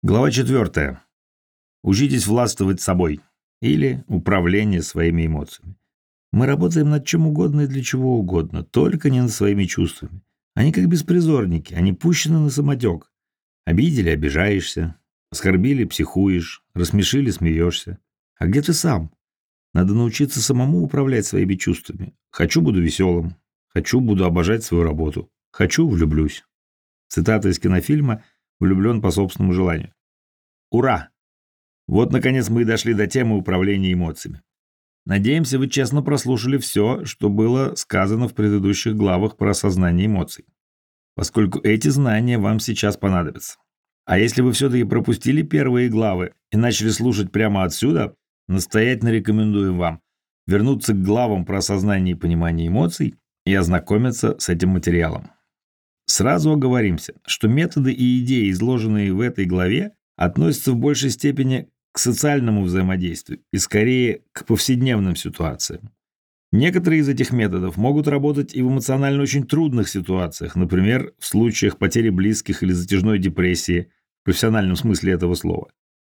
Глава 4. Учитесь властвовать собой или управление своими эмоциями. Мы работаем над чем угодно и для чего угодно, только не над своими чувствами. Они как беспризорники, они пущены на самотек. Обидели – обижаешься, оскорбили – психуешь, рассмешили – смеешься. А где ты сам? Надо научиться самому управлять своими чувствами. Хочу – буду веселым. Хочу – буду обожать свою работу. Хочу – влюблюсь. Цитата из кинофильма «Влюблен по собственному желанию». Ура! Вот, наконец, мы и дошли до темы управления эмоциями. Надеемся, вы честно прослушали все, что было сказано в предыдущих главах про осознание эмоций, поскольку эти знания вам сейчас понадобятся. А если вы все-таки пропустили первые главы и начали слушать прямо отсюда, настоятельно рекомендуем вам вернуться к главам про осознание и понимание эмоций и ознакомиться с этим материалом. Сразу оговоримся, что методы и идеи, изложенные в этой главе, относятся в большей степени к социальному взаимодействию и скорее к повседневным ситуациям. Некоторые из этих методов могут работать и в эмоционально очень трудных ситуациях, например, в случаях потери близких или затяжной депрессии, в профессиональном смысле этого слова.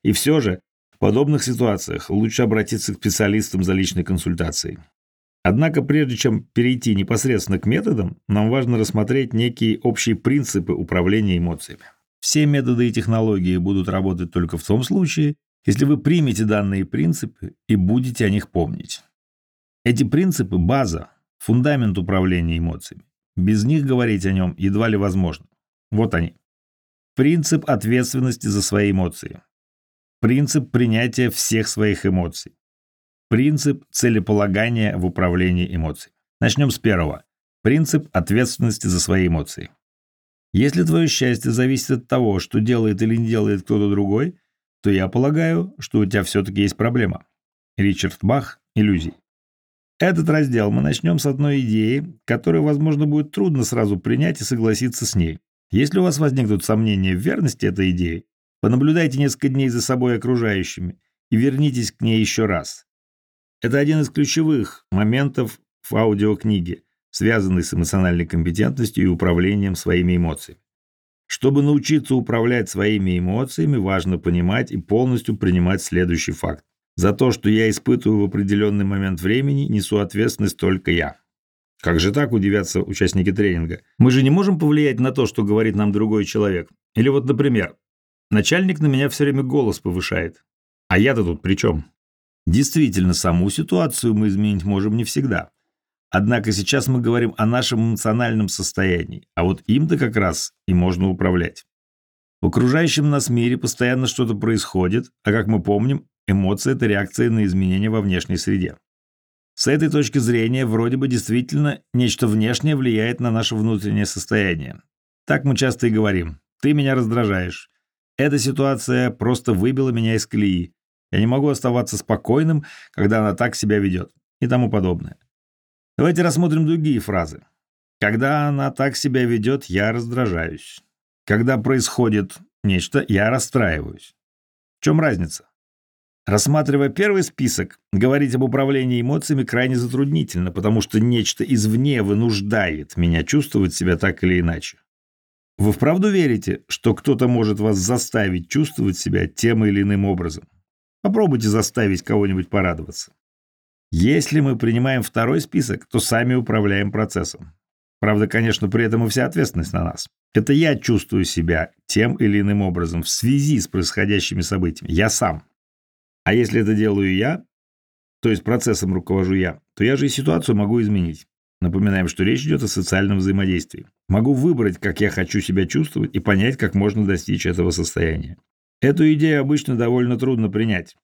И все же, в подобных ситуациях лучше обратиться к специалистам за личной консультацией. Однако, прежде чем перейти непосредственно к методам, нам важно рассмотреть некие общие принципы управления эмоциями. Все методы и технологии будут работать только в том случае, если вы примете данные принципы и будете о них помнить. Эти принципы – база, фундамент управления эмоциями. Без них говорить о нем едва ли возможно. Вот они. Принцип ответственности за свои эмоции. Принцип принятия всех своих эмоций. Принцип целеполагания в управлении эмоциями. Начнем с первого. Принцип ответственности за свои эмоции. Если твое счастье зависит от того, что делает или не делает кто-то другой, то я полагаю, что у тебя все-таки есть проблема. Ричард Бах «Иллюзий». Этот раздел мы начнем с одной идеи, которую, возможно, будет трудно сразу принять и согласиться с ней. Если у вас возникнут сомнения в верности этой идеи, понаблюдайте несколько дней за собой окружающими и вернитесь к ней еще раз. Это один из ключевых моментов в аудиокниге, связанный с эмоциональной компетентностью и управлением своими эмоциями. Чтобы научиться управлять своими эмоциями, важно понимать и полностью принимать следующий факт. За то, что я испытываю в определенный момент времени, несу ответственность только я. Как же так, удивятся участники тренинга? Мы же не можем повлиять на то, что говорит нам другой человек. Или вот, например, начальник на меня все время голос повышает. А я-то тут при чем? Действительно, саму ситуацию мы изменить можем не всегда. Однако сейчас мы говорим о нашем эмоциональном состоянии, а вот им-то как раз и можно управлять. В окружающем нас мире постоянно что-то происходит, а как мы помним, эмоции – это реакция на изменения во внешней среде. С этой точки зрения, вроде бы действительно нечто внешнее влияет на наше внутреннее состояние. Так мы часто и говорим «ты меня раздражаешь». Эта ситуация просто выбила меня из колеи. Я не могу оставаться спокойным, когда она так себя ведет и тому подобное. Давайте рассмотрим другие фразы. Когда она так себя ведет, я раздражаюсь. Когда происходит нечто, я расстраиваюсь. В чем разница? Рассматривая первый список, говорить об управлении эмоциями крайне затруднительно, потому что нечто извне вынуждает меня чувствовать себя так или иначе. Вы вправду верите, что кто-то может вас заставить чувствовать себя тем или иным образом? Попробуйте заставить кого-нибудь порадоваться. Если мы принимаем второй список, то сами управляем процессом. Правда, конечно, при этом и вся ответственность на нас. Это я чувствую себя тем или иным образом в связи с происходящими событиями. Я сам. А если это делаю я, то есть процессом руковожу я, то я же и ситуацию могу изменить. Напоминаем, что речь идет о социальном взаимодействии. Могу выбрать, как я хочу себя чувствовать, и понять, как можно достичь этого состояния. Эту идею обычно довольно трудно принять.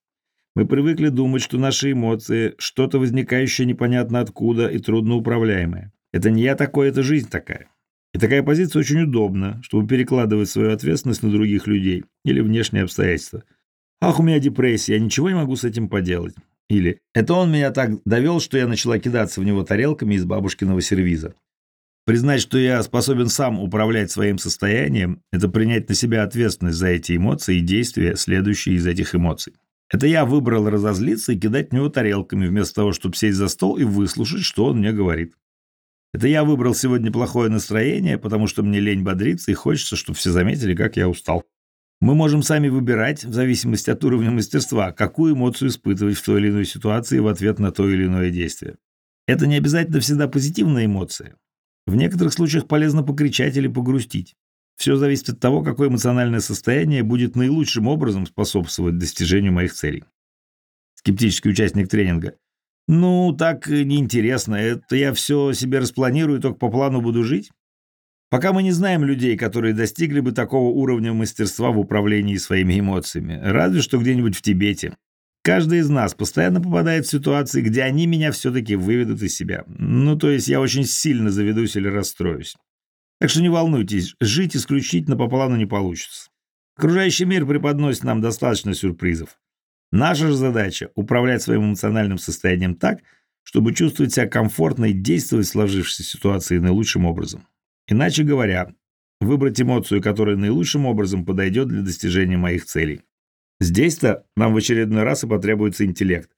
Мы привыкли думать, что наши эмоции – что-то возникающее непонятно откуда и трудноуправляемое. Это не я такой, это жизнь такая. И такая позиция очень удобна, чтобы перекладывать свою ответственность на других людей или внешние обстоятельства. «Ах, у меня депрессия, я ничего не могу с этим поделать». Или «Это он меня так довел, что я начала кидаться в него тарелками из бабушкиного сервиза». Признать, что я способен сам управлять своим состоянием – это принять на себя ответственность за эти эмоции и действия, следующие из этих эмоций. Это я выбрал разозлиться и кидать в него тарелками, вместо того, чтобы сесть за стол и выслушать, что он мне говорит. Это я выбрал сегодня плохое настроение, потому что мне лень бодриться и хочется, чтобы все заметили, как я устал. Мы можем сами выбирать, в зависимости от уровня мастерства, какую эмоцию испытывать в той или иной ситуации в ответ на то или иное действие. Это не обязательно всегда позитивная эмоция. В некоторых случаях полезно покричать или погрустить. Все зависит от того, какое эмоциональное состояние будет наилучшим образом способствовать достижению моих целей. Скептический участник тренинга. Ну, так неинтересно. Это я все себе распланирую, только по плану буду жить. Пока мы не знаем людей, которые достигли бы такого уровня мастерства в управлении своими эмоциями, разве что где-нибудь в Тибете. Каждый из нас постоянно попадает в ситуации, где они меня все-таки выведут из себя. Ну, то есть я очень сильно заведусь или расстроюсь. Так что не волнуйтесь, жить исключительно по плану не получится. Окружающий мир преподносит нам достаточно сюрпризов. Наша же задача – управлять своим эмоциональным состоянием так, чтобы чувствовать себя комфортно и действовать в сложившейся ситуации наилучшим образом. Иначе говоря, выбрать эмоцию, которая наилучшим образом подойдет для достижения моих целей. Здесь-то нам в очередной раз и потребуется интеллект,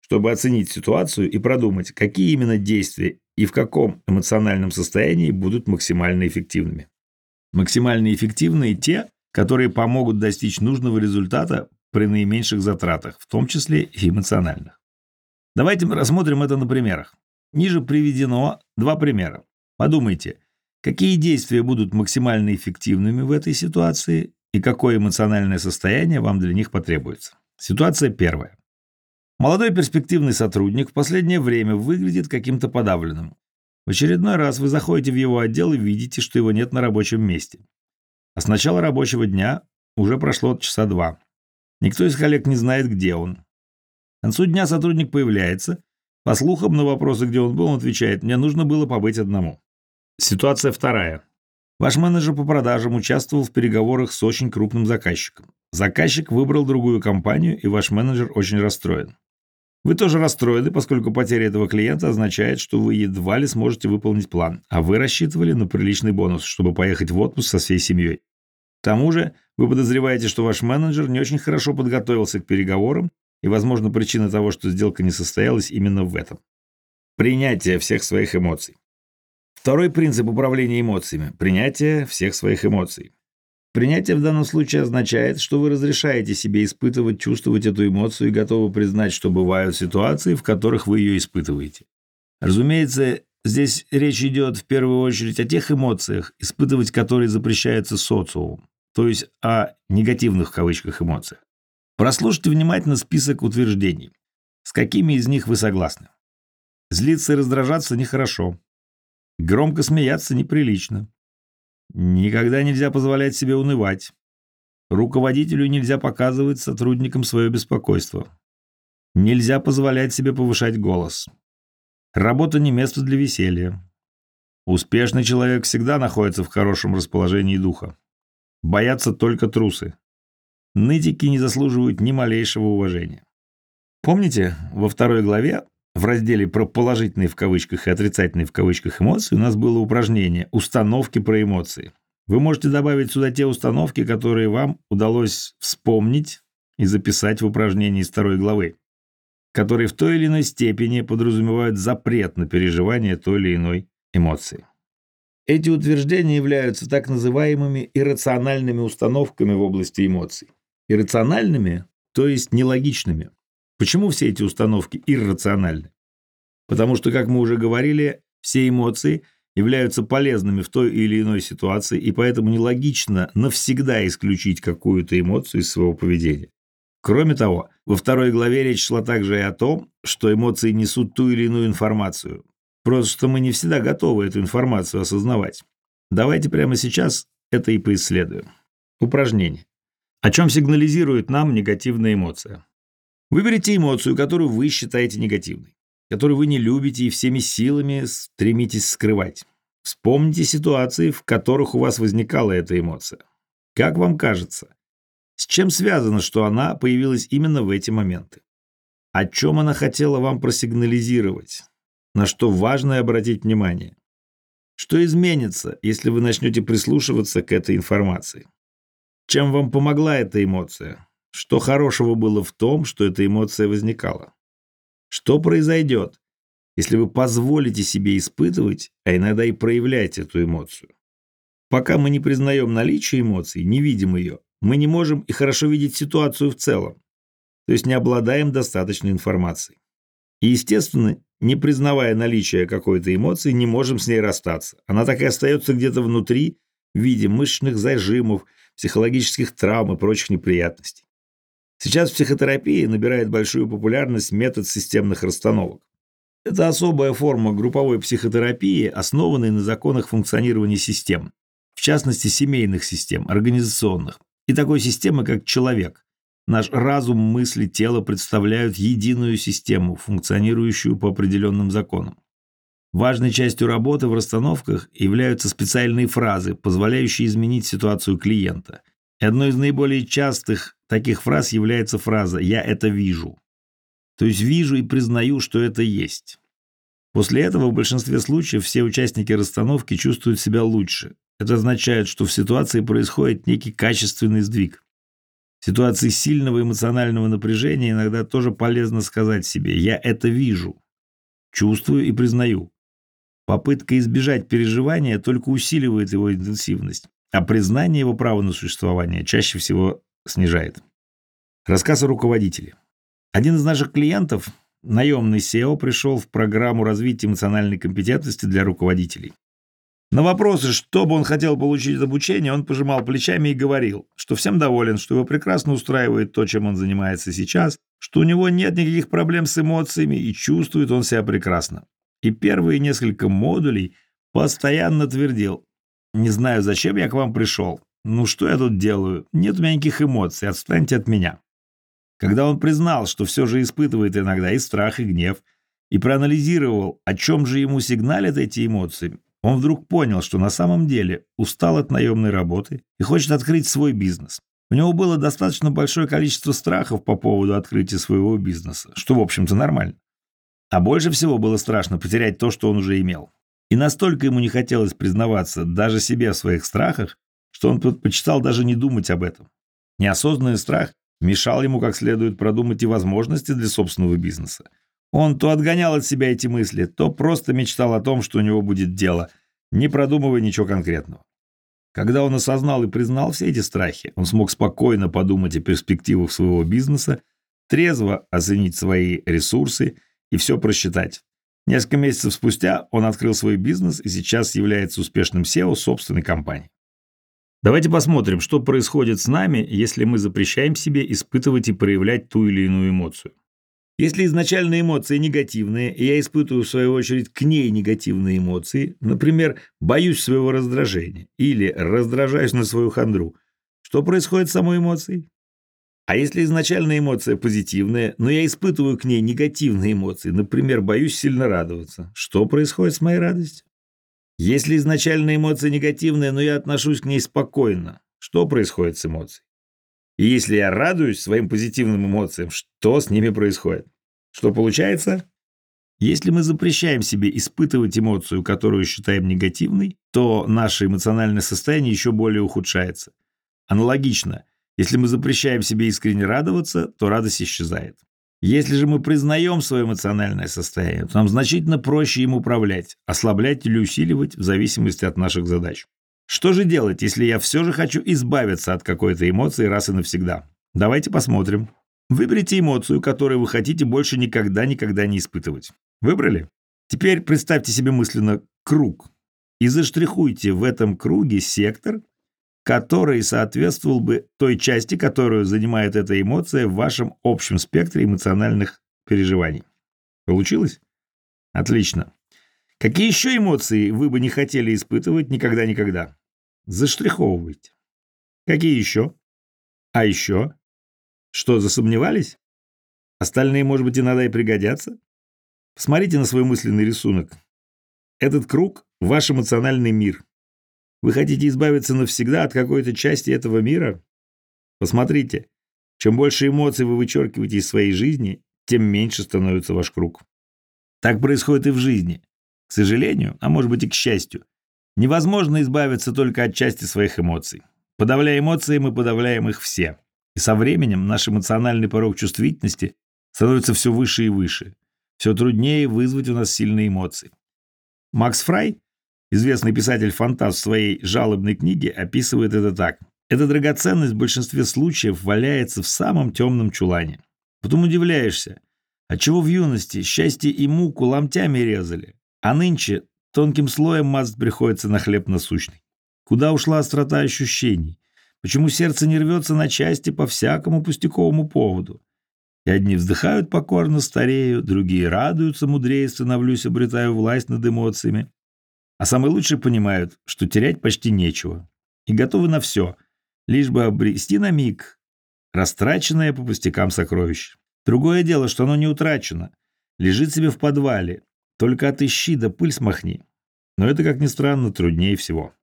чтобы оценить ситуацию и продумать, какие именно действия и в каком эмоциональном состоянии будут максимально эффективными. Максимально эффективные те, которые помогут достичь нужного результата при наименьших затратах, в том числе и эмоциональных. Давайте рассмотрим это на примерах. Ниже приведено два примера. Подумайте, Какие действия будут максимально эффективными в этой ситуации и какое эмоциональное состояние вам для них потребуется? Ситуация первая. Молодой перспективный сотрудник в последнее время выглядит каким-то подавленным. В очередной раз вы заходите в его отдел и видите, что его нет на рабочем месте. А с начала рабочего дня уже прошло часа два. Никто из коллег не знает, где он. К концу дня сотрудник появляется. По слухам, на вопросы, где он был, он отвечает, «Мне нужно было побыть одному». Ситуация вторая. Ваш менеджер по продажам участвовал в переговорах с очень крупным заказчиком. Заказчик выбрал другую компанию, и ваш менеджер очень расстроен. Вы тоже расстроены, поскольку потеря этого клиента означает, что вы едва ли сможете выполнить план, а вы рассчитывали на приличный бонус, чтобы поехать в отпуск со всей семьей. К тому же, вы подозреваете, что ваш менеджер не очень хорошо подготовился к переговорам, и, возможно, причина того, что сделка не состоялась именно в этом. Принятие всех своих эмоций. Второй принцип управления эмоциями – принятие всех своих эмоций. Принятие в данном случае означает, что вы разрешаете себе испытывать, чувствовать эту эмоцию и готовы признать, что бывают ситуации, в которых вы ее испытываете. Разумеется, здесь речь идет в первую очередь о тех эмоциях, испытывать которые запрещается социумом, то есть о негативных в кавычках эмоциях. Прослушайте внимательно список утверждений. С какими из них вы согласны? Злиться и раздражаться нехорошо. Громко смеяться неприлично. Никогда нельзя позволять себе унывать. Руководителю нельзя показывать сотрудникам свое беспокойство. Нельзя позволять себе повышать голос. Работа не место для веселья. Успешный человек всегда находится в хорошем расположении духа. Боятся только трусы. Нытики не заслуживают ни малейшего уважения. Помните, во второй главе в разделе про положительные в кавычках и отрицательные в кавычках эмоции у нас было упражнение «Установки про эмоции». Вы можете добавить сюда те установки, которые вам удалось вспомнить и записать в упражнении из второй главы, которые в той или иной степени подразумевают запрет на переживание той или иной эмоции. Эти утверждения являются так называемыми иррациональными установками в области эмоций. Иррациональными, то есть нелогичными. Почему все эти установки иррациональны? Потому что, как мы уже говорили, все эмоции являются полезными в той или иной ситуации, и поэтому нелогично навсегда исключить какую-то эмоцию из своего поведения. Кроме того, во второй главе речь шла также и о том, что эмоции несут ту или иную информацию. Просто мы не всегда готовы эту информацию осознавать. Давайте прямо сейчас это и поисследуем. Упражнение. О чем сигнализирует нам негативная эмоция? Выберите эмоцию, которую вы считаете негативной, которую вы не любите и всеми силами стремитесь скрывать. Вспомните ситуации, в которых у вас возникала эта эмоция. Как вам кажется, с чем связано, что она появилась именно в эти моменты? О чем она хотела вам просигнализировать? На что важно обратить внимание? Что изменится, если вы начнете прислушиваться к этой информации? Чем вам помогла эта эмоция? Что хорошего было в том, что эта эмоция возникала? Что произойдет, если вы позволите себе испытывать, а иногда и проявлять эту эмоцию? Пока мы не признаем наличие эмоций, не видим ее, мы не можем и хорошо видеть ситуацию в целом, то есть не обладаем достаточной информацией. И, естественно, не признавая наличие какой-то эмоции, не можем с ней расстаться. Она так и остается где-то внутри в виде мышечных зажимов, психологических травм и прочих неприятностей. Сейчас в психотерапии набирает большую популярность метод системных расстановок. Это особая форма групповой психотерапии, основанная на законах функционирования систем, в частности семейных систем, организационных, и такой системы, как человек. Наш разум, мысли, тело представляют единую систему, функционирующую по определенным законам. Важной частью работы в расстановках являются специальные фразы, позволяющие изменить ситуацию клиента. И одной из наиболее частых таких фраз является фраза «я это вижу». То есть вижу и признаю, что это есть. После этого в большинстве случаев все участники расстановки чувствуют себя лучше. Это означает, что в ситуации происходит некий качественный сдвиг. В ситуации сильного эмоционального напряжения иногда тоже полезно сказать себе «я это вижу», чувствую и признаю. Попытка избежать переживания только усиливает его интенсивность, а признание его права на существование чаще всего снижает. Рассказ о руководителе. Один из наших клиентов, наемный SEO, пришел в программу развития эмоциональной компетентности для руководителей. На вопросы, что бы он хотел получить от обучения, он пожимал плечами и говорил, что всем доволен, что его прекрасно устраивает то, чем он занимается сейчас, что у него нет никаких проблем с эмоциями и чувствует он себя прекрасно. И первые несколько модулей постоянно твердил, «Не знаю, зачем я к вам пришел. Ну что я тут делаю? Нет у меня никаких эмоций, отстаньте от меня». Когда он признал, что все же испытывает иногда и страх, и гнев, и проанализировал, о чем же ему сигналят эти эмоции, он вдруг понял, что на самом деле устал от наемной работы и хочет открыть свой бизнес. У него было достаточно большое количество страхов по поводу открытия своего бизнеса, что, в общем-то, нормально. А больше всего было страшно потерять то, что он уже имел. И настолько ему не хотелось признаваться даже себе в своих страхах, что он предпочитал даже не думать об этом. Неосознанный страх мешал ему как следует продумать и возможности для собственного бизнеса. Он то отгонял от себя эти мысли, то просто мечтал о том, что у него будет дело, не продумывая ничего конкретного. Когда он осознал и признал все эти страхи, он смог спокойно подумать о перспективах своего бизнеса, трезво оценить свои ресурсы и все просчитать. Несколько месяцев спустя он открыл свой бизнес и сейчас является успешным SEO собственной компании. Давайте посмотрим, что происходит с нами, если мы запрещаем себе испытывать и проявлять ту или иную эмоцию. Если изначально эмоции негативные, и я испытываю, в свою очередь, к ней негативные эмоции, например, боюсь своего раздражения или раздражаюсь на свою хандру, что происходит с самой эмоцией? А если изначально эмоция позитивная, но я испытываю к ней негативные эмоции, например, боюсь сильно радоваться, что происходит с моей радостью? Если изначально эмоция негативная, но я отношусь к ней спокойно, что происходит с эмоцией? И если я радуюсь своим позитивным эмоциям, что с ними происходит? Что получается? Если мы запрещаем себе испытывать эмоцию, которую считаем негативной, то наше эмоциональное состояние еще более ухудшается. Аналогично, если мы запрещаем себе искренне радоваться, то радость исчезает. Если же мы признаем свое эмоциональное состояние, то нам значительно проще им управлять, ослаблять или усиливать в зависимости от наших задач. Что же делать, если я все же хочу избавиться от какой-то эмоции раз и навсегда? Давайте посмотрим. Выберите эмоцию, которую вы хотите больше никогда-никогда не испытывать. Выбрали? Теперь представьте себе мысленно круг и заштрихуйте в этом круге сектор, который соответствовал бы той части, которую занимает эта эмоция в вашем общем спектре эмоциональных переживаний. Получилось? Отлично. Какие еще эмоции вы бы не хотели испытывать никогда-никогда? Заштриховывайте. Какие еще? А еще? Что, засомневались? Остальные, может быть, иногда и пригодятся? Посмотрите на свой мысленный рисунок. Этот круг – ваш эмоциональный мир. Вы хотите избавиться навсегда от какой-то части этого мира? Посмотрите, чем больше эмоций вы вычеркиваете из своей жизни, тем меньше становится ваш круг. Так происходит и в жизни. К сожалению, а может быть и к счастью, невозможно избавиться только от части своих эмоций. Подавляя эмоции, мы подавляем их все. И со временем наш эмоциональный порог чувствительности становится все выше и выше. Все труднее вызвать у нас сильные эмоции. Макс Фрай, известный писатель-фантаст в своей жалобной книге, описывает это так. Эта драгоценность в большинстве случаев валяется в самом темном чулане. Потом удивляешься, отчего в юности счастье и муку ломтями резали, а нынче тонким слоем мазать приходится на хлеб насущный. Куда ушла острота ощущений? Почему сердце не рвется на части по всякому пустяковому поводу? И одни вздыхают покорно, старею, другие радуются, мудрее становлюсь, обретаю власть над эмоциями. А самые лучшие понимают, что терять почти нечего. И готовы на все, лишь бы обрести на миг растраченное по пустякам сокровище. Другое дело, что оно не утрачено. Лежит себе в подвале. Только отыщи да пыль смахни. Но это, как ни странно, труднее всего.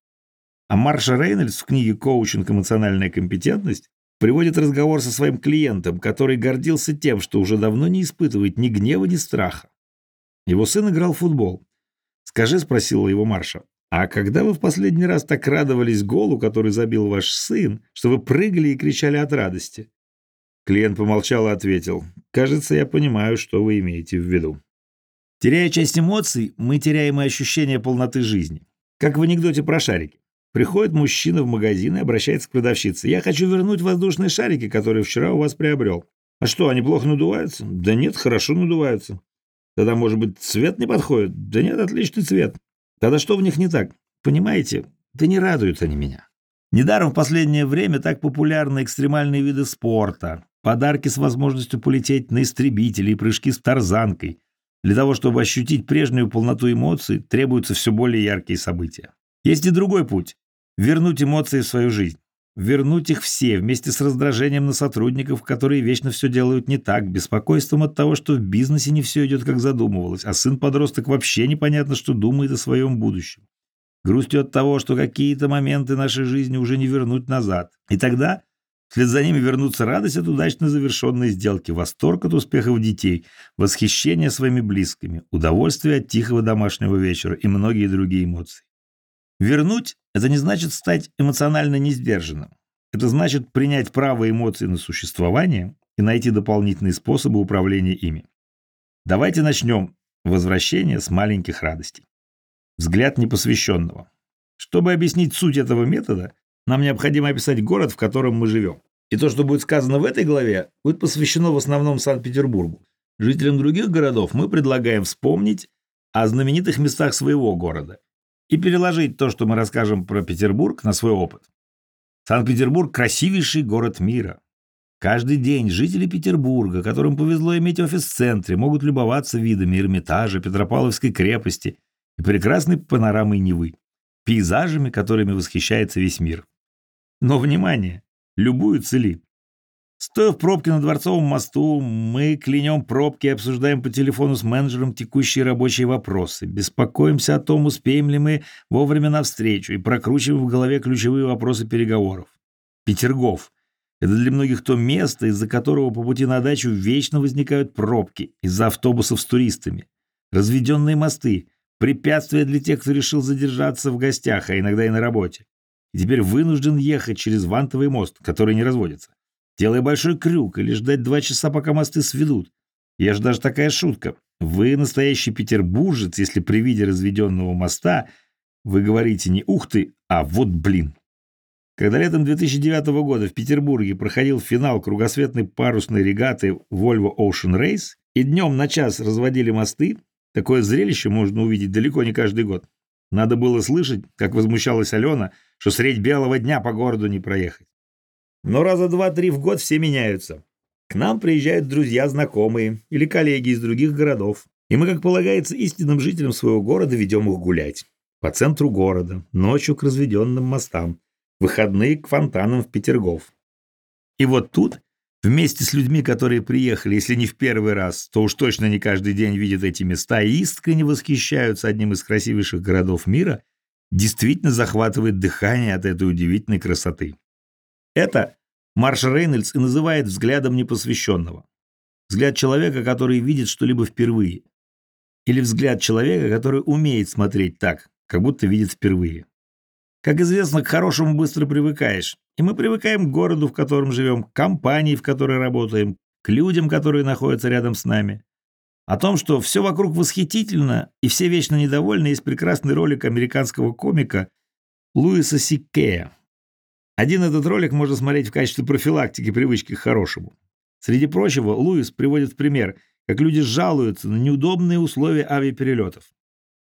А Марша Рейнольдс в книге «Коучинг. Эмоциональная компетентность» приводит разговор со своим клиентом, который гордился тем, что уже давно не испытывает ни гнева, ни страха. Его сын играл в футбол. «Скажи», — спросила его Марша, «а когда вы в последний раз так радовались голу, который забил ваш сын, что вы прыгали и кричали от радости?» Клиент помолчал и ответил, «Кажется, я понимаю, что вы имеете в виду». Теряя часть эмоций, мы теряем и ощущение полноты жизни. Как в анекдоте про шарики. Приходит мужчина в магазин и обращается к продавщице. «Я хочу вернуть воздушные шарики, которые вчера у вас приобрел». «А что, они плохо надуваются?» «Да нет, хорошо надуваются». «Тогда, может быть, цвет не подходит?» «Да нет, отличный цвет». «Тогда что в них не так?» «Понимаете, да не радуют они меня». Недаром в последнее время так популярны экстремальные виды спорта, подарки с возможностью полететь на истребителе и прыжки с тарзанкой. Для того, чтобы ощутить прежнюю полноту эмоций, требуются все более яркие события. Есть и другой путь вернуть эмоции в свою жизнь. Вернуть их все, вместе с раздражением на сотрудников, которые вечно все делают не так, беспокойством от того, что в бизнесе не все идет, как задумывалось, а сын-подросток вообще непонятно, что думает о своем будущем. Грустью от того, что какие-то моменты нашей жизни уже не вернуть назад. И тогда вслед за ними вернутся радость от удачно завершенной сделки, восторг от успехов детей, восхищение своими близкими, удовольствие от тихого домашнего вечера и многие другие эмоции. Вернуть – это не значит стать эмоционально несдержанным. Это значит принять право эмоций на существование и найти дополнительные способы управления ими. Давайте начнем возвращение с маленьких радостей. Взгляд непосвященного. Чтобы объяснить суть этого метода, нам необходимо описать город, в котором мы живем. И то, что будет сказано в этой главе, будет посвящено в основном Санкт-Петербургу. Жителям других городов мы предлагаем вспомнить о знаменитых местах своего города и переложить то, что мы расскажем про Петербург, на свой опыт. Санкт-Петербург – красивейший город мира. Каждый день жители Петербурга, которым повезло иметь офис в центре, могут любоваться видами Эрмитажа, Петропавловской крепости и прекрасной панорамой Невы, пейзажами, которыми восхищается весь мир. Но, внимание, любую цели. Стоя в пробке на Дворцовом мосту, мы клянем пробки и обсуждаем по телефону с менеджером текущие рабочие вопросы, беспокоимся о том, успеем ли мы вовремя навстречу и прокручиваем в голове ключевые вопросы переговоров. Петергоф – это для многих то место, из-за которого по пути на дачу вечно возникают пробки из-за автобусов с туристами, разведенные мосты, препятствия для тех, кто решил задержаться в гостях, а иногда и на работе. И теперь вынужден ехать через вантовый мост, который не разводится делая большой крюк или ждать два часа, пока мосты сведут. Я же даже такая шутка. Вы настоящий петербуржец, если при виде разведенного моста вы говорите не «ух ты», а «вот блин». Когда летом 2009 года в Петербурге проходил финал кругосветной парусной регаты Volvo Ocean Race и днем на час разводили мосты, такое зрелище можно увидеть далеко не каждый год. Надо было слышать, как возмущалась Алена, что средь белого дня по городу не проехать. Но раза два-три в год все меняются. К нам приезжают друзья, знакомые или коллеги из других городов. И мы, как полагается истинным жителям своего города, ведем их гулять. По центру города, ночью к разведенным мостам, выходные к фонтанам в Петергоф. И вот тут, вместе с людьми, которые приехали, если не в первый раз, то уж точно не каждый день видят эти места и искренне восхищаются одним из красивейших городов мира, действительно захватывает дыхание от этой удивительной красоты. Это Марш Рейнольдс и называет взглядом непосвященного. Взгляд человека, который видит что-либо впервые. Или взгляд человека, который умеет смотреть так, как будто видит впервые. Как известно, к хорошему быстро привыкаешь. И мы привыкаем к городу, в котором живем, к компании, в которой работаем, к людям, которые находятся рядом с нами. О том, что все вокруг восхитительно и все вечно недовольны, есть прекрасный ролик американского комика Луиса Сиккея Один этот ролик можно смотреть в качестве профилактики привычки к хорошему. Среди прочего, Луис приводит пример, как люди жалуются на неудобные условия авиаперелетов.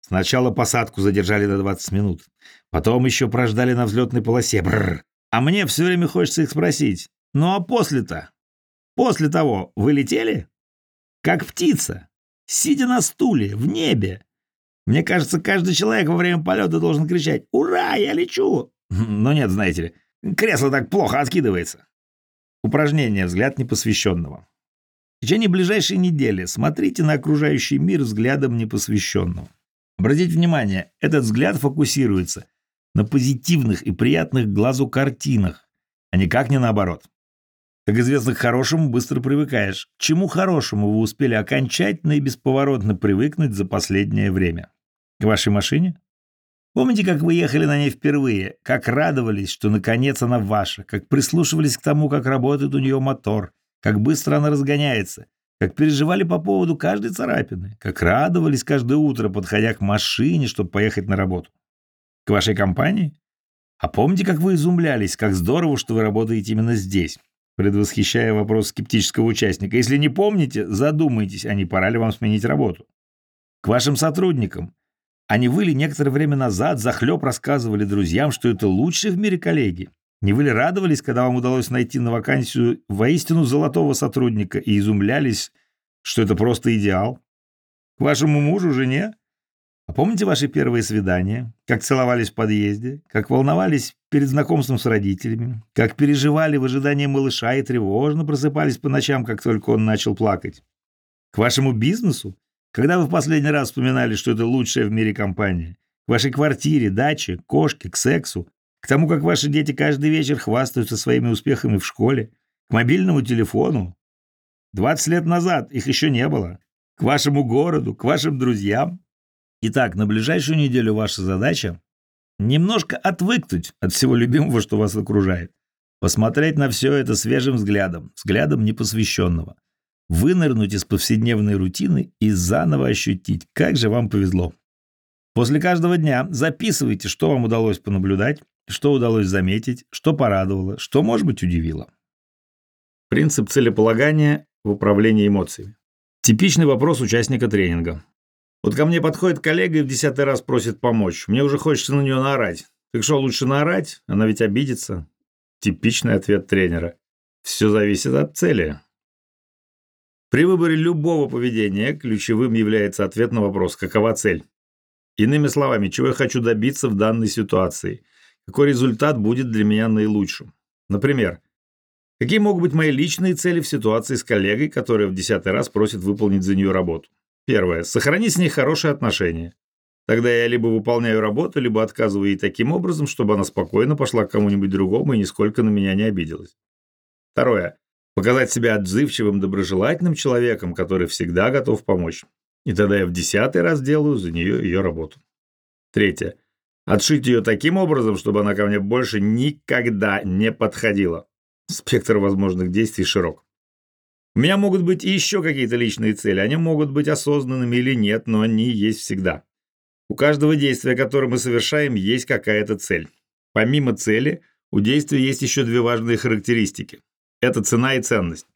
Сначала посадку задержали на 20 минут, потом еще прождали на взлетной полосе. Бррр. А мне все время хочется их спросить. Ну а после-то? После того вы летели? Как птица, сидя на стуле, в небе. Мне кажется, каждый человек во время полета должен кричать «Ура, я лечу!» Но нет, знаете ли, кресло так плохо откидывается. Упражнение «Взгляд непосвященного». В течение ближайшей недели смотрите на окружающий мир взглядом непосвященного. Обратите внимание, этот взгляд фокусируется на позитивных и приятных глазу картинах, а никак не наоборот. Как известно, к хорошему быстро привыкаешь. К чему хорошему вы успели окончательно и бесповоротно привыкнуть за последнее время? К вашей машине? Помните, как вы ехали на ней впервые, как радовались, что наконец она ваша, как прислушивались к тому, как работает у нее мотор, как быстро она разгоняется, как переживали по поводу каждой царапины, как радовались каждое утро, подходя к машине, чтобы поехать на работу. К вашей компании? А помните, как вы изумлялись, как здорово, что вы работаете именно здесь, предвосхищая вопрос скептического участника. Если не помните, задумайтесь, а не пора ли вам сменить работу. К вашим сотрудникам. А не вы ли некоторое время назад захлеб рассказывали друзьям, что это лучшие в мире коллеги? Не вы ли радовались, когда вам удалось найти на вакансию воистину золотого сотрудника и изумлялись, что это просто идеал? К вашему мужу, жене? А помните ваши первые свидания? Как целовались в подъезде? Как волновались перед знакомством с родителями? Как переживали в ожидании малыша и тревожно просыпались по ночам, как только он начал плакать? К вашему бизнесу? Когда вы в последний раз вспоминали, что это лучшая в мире компания? К вашей квартире, даче, кошке, к сексу? К тому, как ваши дети каждый вечер хвастаются своими успехами в школе? К мобильному телефону? 20 лет назад их еще не было. К вашему городу, к вашим друзьям? Итак, на ближайшую неделю ваша задача немножко отвыкнуть от всего любимого, что вас окружает. Посмотреть на все это свежим взглядом, взглядом непосвященного вынырнуть из повседневной рутины и заново ощутить, как же вам повезло. После каждого дня записывайте, что вам удалось понаблюдать, что удалось заметить, что порадовало, что, может быть, удивило. Принцип целеполагания в управлении эмоциями. Типичный вопрос участника тренинга. Вот ко мне подходит коллега и в десятый раз просит помочь. Мне уже хочется на нее наорать. Так что, лучше наорать? Она ведь обидится. Типичный ответ тренера. Все зависит от цели. При выборе любого поведения ключевым является ответ на вопрос «какова цель?». Иными словами, чего я хочу добиться в данной ситуации? Какой результат будет для меня наилучшим? Например, какие могут быть мои личные цели в ситуации с коллегой, которая в десятый раз просит выполнить за нее работу? Первое. Сохранить с ней хорошие отношения. Тогда я либо выполняю работу, либо отказываю ей таким образом, чтобы она спокойно пошла к кому-нибудь другому и нисколько на меня не обиделась. Второе. Показать себя отзывчивым, доброжелательным человеком, который всегда готов помочь. И тогда я в десятый раз делаю за нее ее работу. Третье. Отшить ее таким образом, чтобы она ко мне больше никогда не подходила. Спектр возможных действий широк. У меня могут быть и еще какие-то личные цели. Они могут быть осознанными или нет, но они есть всегда. У каждого действия, которое мы совершаем, есть какая-то цель. Помимо цели, у действия есть еще две важные характеристики. Это цена и ценность.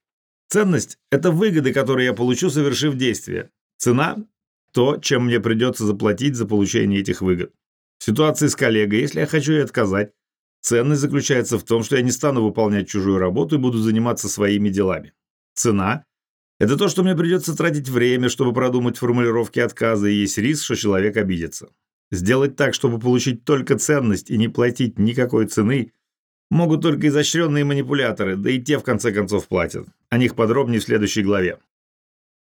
Ценность – это выгоды, которые я получу, совершив действие. Цена – то, чем мне придется заплатить за получение этих выгод. В ситуации с коллегой, если я хочу ей отказать, ценность заключается в том, что я не стану выполнять чужую работу и буду заниматься своими делами. Цена – это то, что мне придется тратить время, чтобы продумать формулировки отказа, и есть риск, что человек обидится. Сделать так, чтобы получить только ценность и не платить никакой цены – могут только изощренные манипуляторы, да и те в конце концов платят. О них подробнее в следующей главе.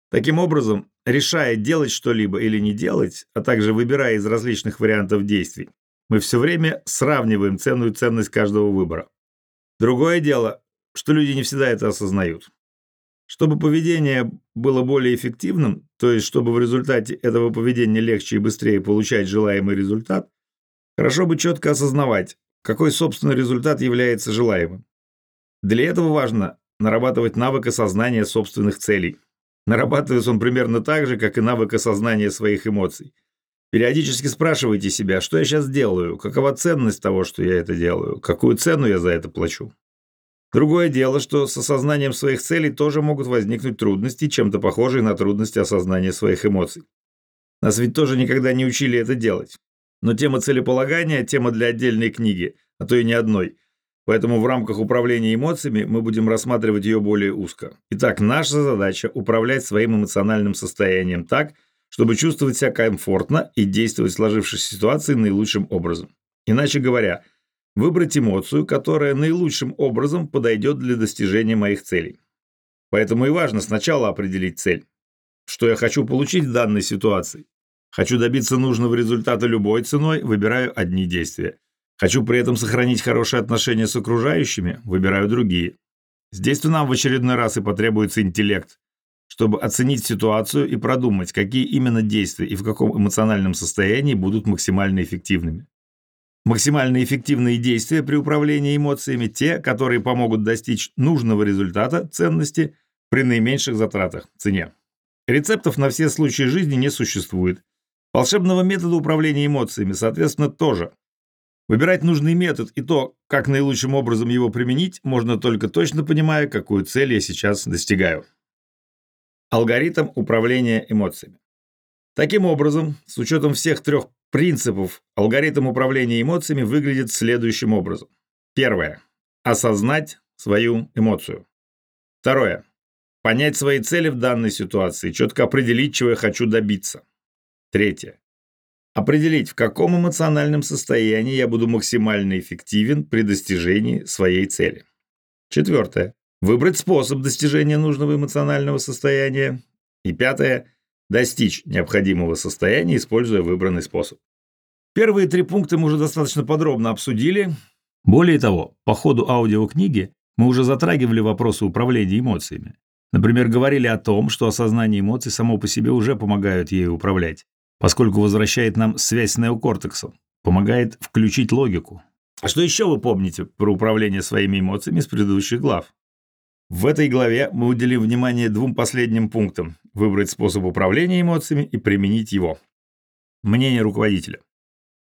Таким образом, решая делать что-либо или не делать, а также выбирая из различных вариантов действий, мы все время сравниваем цену и ценность каждого выбора. Другое дело, что люди не всегда это осознают. Чтобы поведение было более эффективным, то есть чтобы в результате этого поведения легче и быстрее получать желаемый результат, хорошо бы четко осознавать, какой, собственно, результат является желаемым. Для этого важно нарабатывать навык осознания собственных целей. Нарабатывается он примерно так же, как и навык осознания своих эмоций. Периодически спрашивайте себя, что я сейчас делаю, какова ценность того, что я это делаю, какую цену я за это плачу. Другое дело, что с осознанием своих целей тоже могут возникнуть трудности, чем-то похожие на трудности осознания своих эмоций. Нас ведь тоже никогда не учили это делать. Но тема целеполагания – тема для отдельной книги, а то и не одной. Поэтому в рамках управления эмоциями мы будем рассматривать ее более узко. Итак, наша задача – управлять своим эмоциональным состоянием так, чтобы чувствовать себя комфортно и действовать в сложившейся ситуации наилучшим образом. Иначе говоря – выбрать эмоцию, которая наилучшим образом подойдет для достижения моих целей. Поэтому и важно сначала определить цель. Что я хочу получить в данной ситуации? Хочу добиться нужного результата любой ценой, выбираю одни действия. Хочу при этом сохранить хорошие отношения с окружающими, выбираю другие. Здесь-то нам в очередной раз и потребуется интеллект, чтобы оценить ситуацию и продумать, какие именно действия и в каком эмоциональном состоянии будут максимально эффективными. Максимально эффективные действия при управлении эмоциями – те, которые помогут достичь нужного результата ценности при наименьших затратах – цене. Рецептов на все случаи жизни не существует. Волшебного метода управления эмоциями, соответственно, тоже. Выбирать нужный метод и то, как наилучшим образом его применить, можно только точно понимая, какую цель я сейчас достигаю. Алгоритм управления эмоциями. Таким образом, с учетом всех трех принципов алгоритм управления эмоциями выглядит следующим образом. Первое. Осознать свою эмоцию. Второе. Понять свои цели в данной ситуации, четко определить, чего я хочу добиться. Третье. Определить, в каком эмоциональном состоянии я буду максимально эффективен при достижении своей цели. Четвертое. Выбрать способ достижения нужного эмоционального состояния. И пятое достичь необходимого состояния, используя выбранный способ. Первые три пункта мы уже достаточно подробно обсудили. Более того, по ходу аудиокниги мы уже затрагивали вопросы управления эмоциями. Например, говорили о том, что осознание эмоций само по себе уже помогает ей управлять, поскольку возвращает нам связь с неокортексом, помогает включить логику. А что еще вы помните про управление своими эмоциями с предыдущих глав? В этой главе мы уделим внимание двум последним пунктам – выбрать способ управления эмоциями и применить его. Мнение руководителя.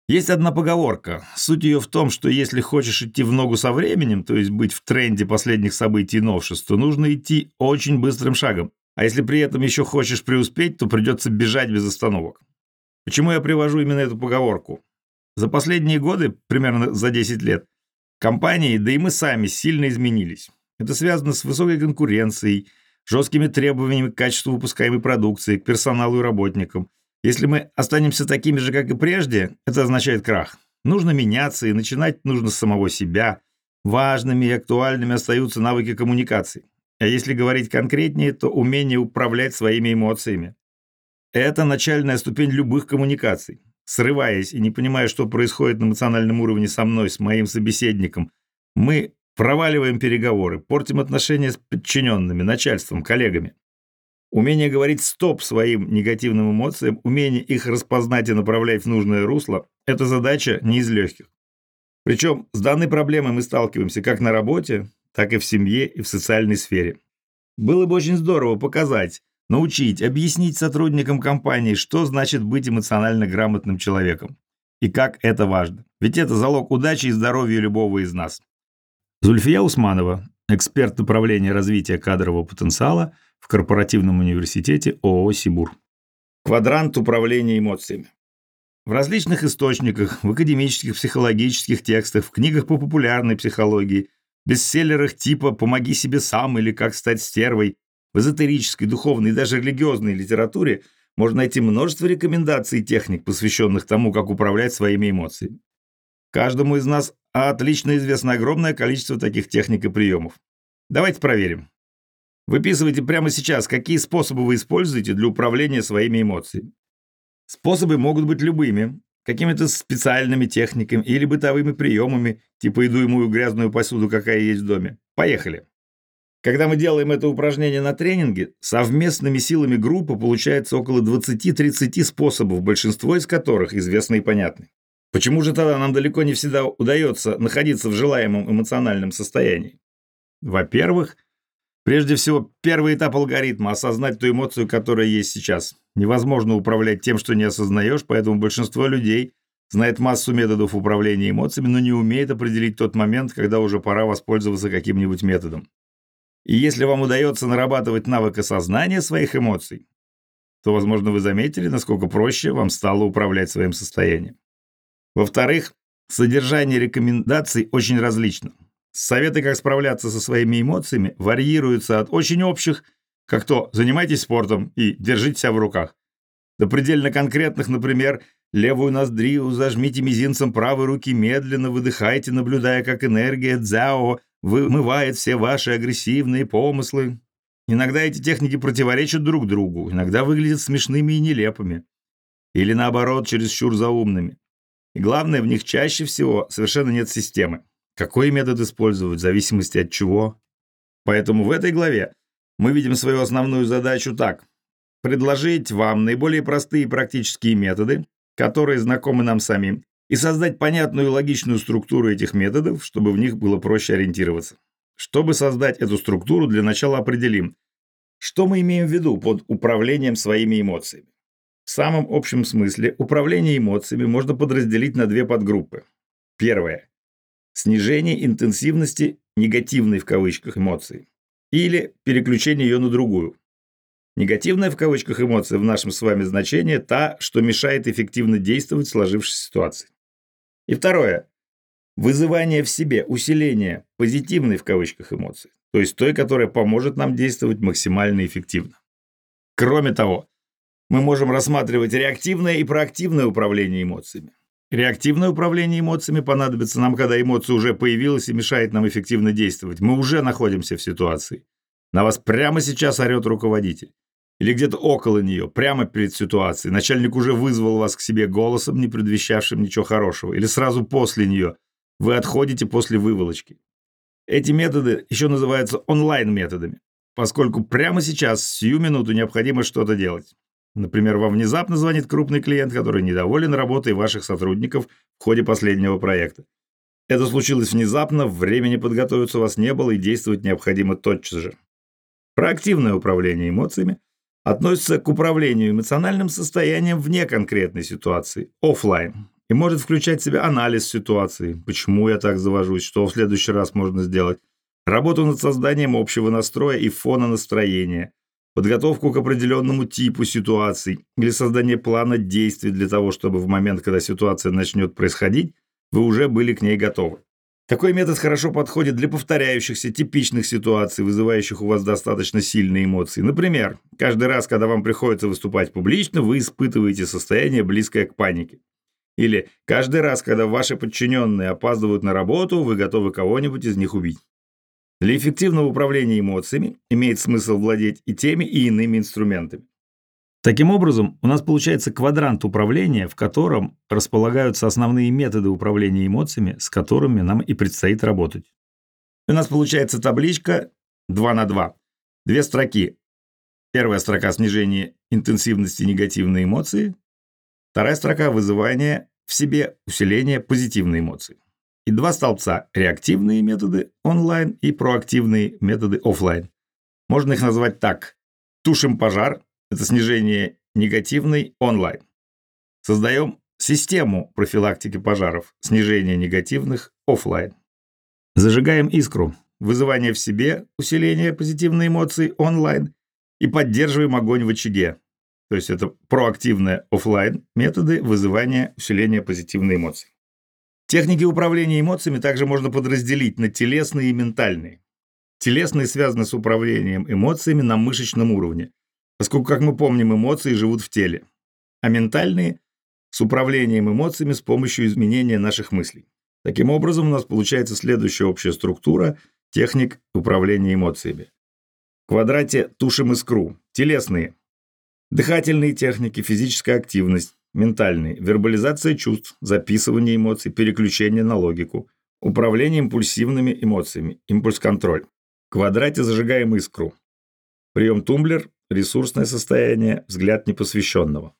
Есть одна поговорка. Суть ее в том, что если хочешь идти в ногу со временем, то есть быть в тренде последних событий и новшеств, то нужно идти очень быстрым шагом. А если при этом еще хочешь преуспеть, то придется бежать без остановок. Почему я привожу именно эту поговорку? За последние годы, примерно за 10 лет, компании, да и мы сами сильно изменились. Это связано с высокой конкуренцией, жесткими требованиями к качеству выпускаемой продукции, к персоналу и работникам. Если мы останемся такими же, как и прежде, это означает крах. Нужно меняться, и начинать нужно с самого себя. Важными и актуальными остаются навыки коммуникации. А если говорить конкретнее, то умение управлять своими эмоциями. Это начальная ступень любых коммуникаций. Срываясь и не понимая, что происходит на эмоциональном уровне со мной, с моим собеседником, мы Проваливаем переговоры, портим отношения с подчиненными, начальством, коллегами. Умение говорить «стоп» своим негативным эмоциям, умение их распознать и направлять в нужное русло – это задача не из легких. Причем с данной проблемой мы сталкиваемся как на работе, так и в семье и в социальной сфере. Было бы очень здорово показать, научить, объяснить сотрудникам компании, что значит быть эмоционально грамотным человеком и как это важно. Ведь это залог удачи и здоровья любого из нас. Зульфия Усманова, эксперт направления развития кадрового потенциала в корпоративном университете ООО «Сибур». Квадрант управления эмоциями. В различных источниках, в академических психологических текстах, в книгах по популярной психологии, бестселлерах типа «Помоги себе сам» или «Как стать стервой», в эзотерической, духовной и даже религиозной литературе можно найти множество рекомендаций и техник, посвященных тому, как управлять своими эмоциями. Каждому из нас отлично известно огромное количество таких техник и приемов. Давайте проверим. Выписывайте прямо сейчас, какие способы вы используете для управления своими эмоциями. Способы могут быть любыми, какими-то специальными техниками или бытовыми приемами, типа идуемую грязную посуду, какая есть в доме. Поехали. Когда мы делаем это упражнение на тренинге, совместными силами группы получается около 20-30 способов, большинство из которых известны и понятны. Почему же тогда нам далеко не всегда удается находиться в желаемом эмоциональном состоянии? Во-первых, Прежде всего, первый этап алгоритма – осознать ту эмоцию, которая есть сейчас. Невозможно управлять тем, что не осознаешь, поэтому большинство людей знает массу методов управления эмоциями, но не умеет определить тот момент, когда уже пора воспользоваться каким-нибудь методом. И если вам удается нарабатывать навык осознания своих эмоций, то, возможно, вы заметили, насколько проще вам стало управлять своим состоянием. Во-вторых, содержание рекомендаций очень различно. Советы, как справляться со своими эмоциями, варьируются от очень общих, как то «занимайтесь спортом» и «держите себя в руках», до предельно конкретных, например, левую ноздрю зажмите мизинцем правой руки, медленно выдыхайте, наблюдая, как энергия дзяо вымывает все ваши агрессивные помыслы. Иногда эти техники противоречат друг другу, иногда выглядят смешными и нелепыми. Или наоборот, чересчур заумными. И главное, в них чаще всего совершенно нет системы. Какой метод использовать, в зависимости от чего? Поэтому в этой главе мы видим свою основную задачу так. Предложить вам наиболее простые практические методы, которые знакомы нам самим, и создать понятную и логичную структуру этих методов, чтобы в них было проще ориентироваться. Чтобы создать эту структуру, для начала определим, что мы имеем в виду под управлением своими эмоциями. В самом общем смысле управление эмоциями можно подразделить на две подгруппы. Первое снижение интенсивности негативной в кавычках эмоции или переключение ее на другую. Негативная в кавычках эмоция в нашем с вами значении та, что мешает эффективно действовать в сложившейся ситуации. И второе. Вызывание в себе, усиление позитивной в кавычках эмоции, то есть той, которая поможет нам действовать максимально эффективно. Кроме того, мы можем рассматривать реактивное и проактивное управление эмоциями. Реактивное управление эмоциями понадобится нам, когда эмоция уже появилась и мешает нам эффективно действовать. Мы уже находимся в ситуации. На вас прямо сейчас орет руководитель. Или где-то около нее, прямо перед ситуацией. Начальник уже вызвал вас к себе голосом, не предвещавшим ничего хорошего. Или сразу после нее. Вы отходите после выволочки. Эти методы еще называются онлайн-методами, поскольку прямо сейчас, сию минуту, необходимо что-то делать. Например, вам внезапно звонит крупный клиент, который недоволен работой ваших сотрудников в ходе последнего проекта. Это случилось внезапно, времени подготовиться у вас не было и действовать необходимо тотчас же. Проактивное управление эмоциями относится к управлению эмоциональным состоянием вне конкретной ситуации, офлайн, и может включать в себя анализ ситуации, почему я так завожусь, что в следующий раз можно сделать, работу над созданием общего настроя и фона настроения – подготовку к определенному типу ситуаций или создание плана действий для того, чтобы в момент, когда ситуация начнет происходить, вы уже были к ней готовы. Такой метод хорошо подходит для повторяющихся типичных ситуаций, вызывающих у вас достаточно сильные эмоции. Например, каждый раз, когда вам приходится выступать публично, вы испытываете состояние, близкое к панике. Или каждый раз, когда ваши подчиненные опаздывают на работу, вы готовы кого-нибудь из них убить. Для эффективного управления эмоциями имеет смысл владеть и теми, и иными инструментами. Таким образом, у нас получается квадрант управления, в котором располагаются основные методы управления эмоциями, с которыми нам и предстоит работать. У нас получается табличка 2 на 2. Две строки. Первая строка – снижение интенсивности негативной эмоции. Вторая строка – вызывание в себе усиления позитивной эмоции и два столбца – реактивные методы онлайн и проактивные методы офлайн. Можно их назвать так. Тушим пожар – это снижение негативной онлайн. Создаем систему профилактики пожаров, снижение негативных офлайн. Зажигаем искру, вызывание в себе, усиление позитивной эмоции онлайн и поддерживаем огонь в очаге. То есть это проактивные офлайн методы вызывания усиления позитивной эмоции. Техники управления эмоциями также можно подразделить на телесные и ментальные. Телесные связаны с управлением эмоциями на мышечном уровне, поскольку, как мы помним, эмоции живут в теле. А ментальные – с управлением эмоциями с помощью изменения наших мыслей. Таким образом, у нас получается следующая общая структура техник управления эмоциями. В квадрате тушим искру. Телесные. Дыхательные техники, физическая активность, ментальный, вербализация чувств, записывание эмоций, переключение на логику, управление импульсивными эмоциями, импульс-контроль. В квадрате зажигаем искру. Прием тумблер, ресурсное состояние, взгляд непосвященного.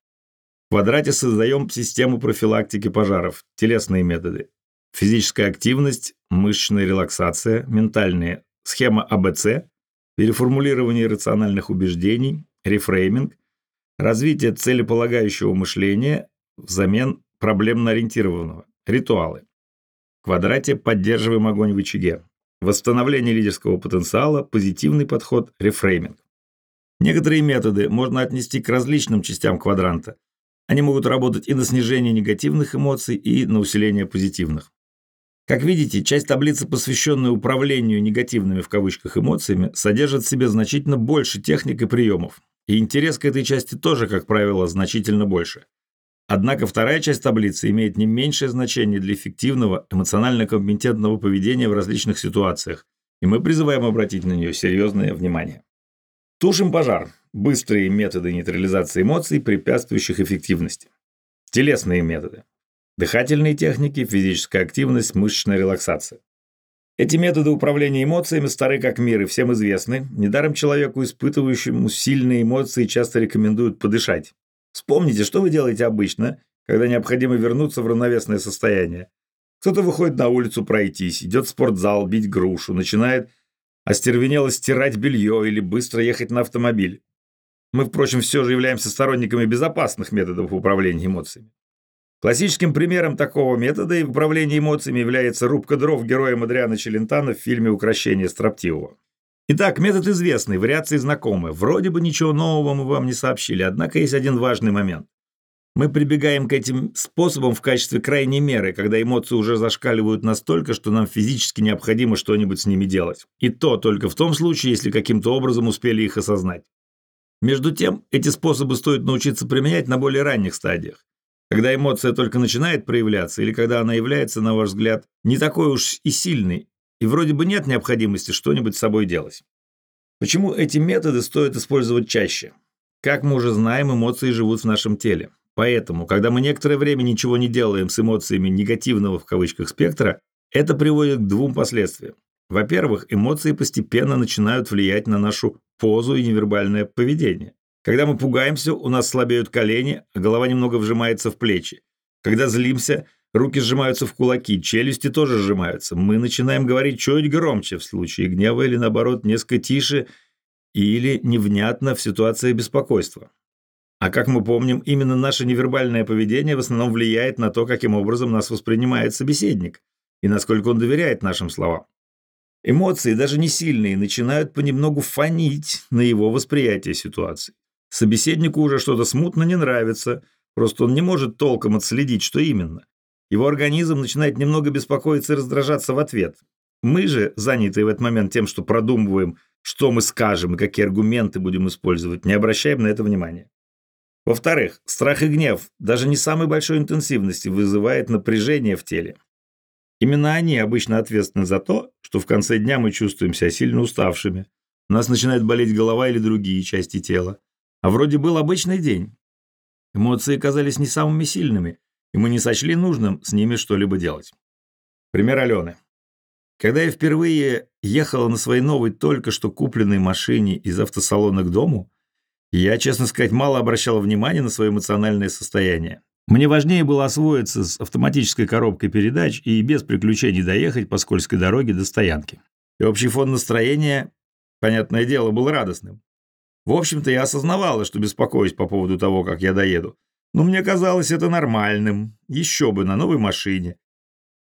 В квадрате создаем систему профилактики пожаров, телесные методы, физическая активность, мышечная релаксация, ментальные, схема АБЦ, переформулирование рациональных убеждений, рефрейминг, развитие целеполагающего мышления взамен проблемно-ориентированного, ритуалы. В квадрате поддерживаем огонь в очаге. Восстановление лидерского потенциала, позитивный подход, рефрейминг. Некоторые методы можно отнести к различным частям квадранта. Они могут работать и на снижение негативных эмоций, и на усиление позитивных. Как видите, часть таблицы, посвященная управлению негативными в кавычках эмоциями, содержит в себе значительно больше техник и приемов. И интерес к этой части тоже, как правило, значительно больше. Однако вторая часть таблицы имеет не меньшее значение для эффективного эмоционально-компетентного поведения в различных ситуациях, и мы призываем обратить на нее серьезное внимание. Тушим пожар. Быстрые методы нейтрализации эмоций, препятствующих эффективности. Телесные методы. Дыхательные техники, физическая активность, мышечная релаксация. Эти методы управления эмоциями стары как мир и всем известны. Недаром человеку, испытывающему сильные эмоции, часто рекомендуют подышать. Вспомните, что вы делаете обычно, когда необходимо вернуться в равновесное состояние. Кто-то выходит на улицу пройтись, идет в спортзал, бить грушу, начинает остервенело стирать белье или быстро ехать на автомобиль. Мы, впрочем, все же являемся сторонниками безопасных методов управления эмоциями. Классическим примером такого метода и управления эмоциями является рубка дров героя Адриана Челентана в фильме «Укращение строптивого». Итак, метод известный, вариации знакомы. Вроде бы ничего нового мы вам не сообщили, однако есть один важный момент. Мы прибегаем к этим способам в качестве крайней меры, когда эмоции уже зашкаливают настолько, что нам физически необходимо что-нибудь с ними делать. И то только в том случае, если каким-то образом успели их осознать. Между тем, эти способы стоит научиться применять на более ранних стадиях. Когда эмоция только начинает проявляться, или когда она является, на ваш взгляд, не такой уж и сильной, и вроде бы нет необходимости что-нибудь с собой делать. Почему эти методы стоит использовать чаще? Как мы уже знаем, эмоции живут в нашем теле. Поэтому, когда мы некоторое время ничего не делаем с эмоциями негативного в кавычках спектра, это приводит к двум последствиям. Во-первых, эмоции постепенно начинают влиять на нашу позу и невербальное поведение. Когда мы пугаемся, у нас слабеют колени, а голова немного вжимается в плечи. Когда злимся, руки сжимаются в кулаки, челюсти тоже сжимаются. Мы начинаем говорить чуть громче в случае гнева или, наоборот, несколько тише или невнятно в ситуации беспокойства. А как мы помним, именно наше невербальное поведение в основном влияет на то, каким образом нас воспринимает собеседник и насколько он доверяет нашим словам. Эмоции, даже не сильные, начинают понемногу фонить на его восприятие ситуации. Собеседнику уже что-то смутно не нравится, просто он не может толком отследить, что именно. Его организм начинает немного беспокоиться и раздражаться в ответ. Мы же, занятые в этот момент тем, что продумываем, что мы скажем и какие аргументы будем использовать, не обращаем на это внимания. Во-вторых, страх и гнев, даже не самой большой интенсивности, вызывает напряжение в теле. Именно они обычно ответственны за то, что в конце дня мы чувствуем себя сильно уставшими, у нас начинает болеть голова или другие части тела. А вроде был обычный день. Эмоции казались не самыми сильными, и мы не сочли нужным с ними что-либо делать. Пример Алены. Когда я впервые ехала на своей новой только что купленной машине из автосалона к дому, я, честно сказать, мало обращал внимания на свое эмоциональное состояние. Мне важнее было освоиться с автоматической коробкой передач и без приключений доехать по скользкой дороге до стоянки. И общий фон настроения, понятное дело, был радостным. В общем-то, я осознавала, что беспокоюсь по поводу того, как я доеду. Но мне казалось это нормальным. Еще бы, на новой машине.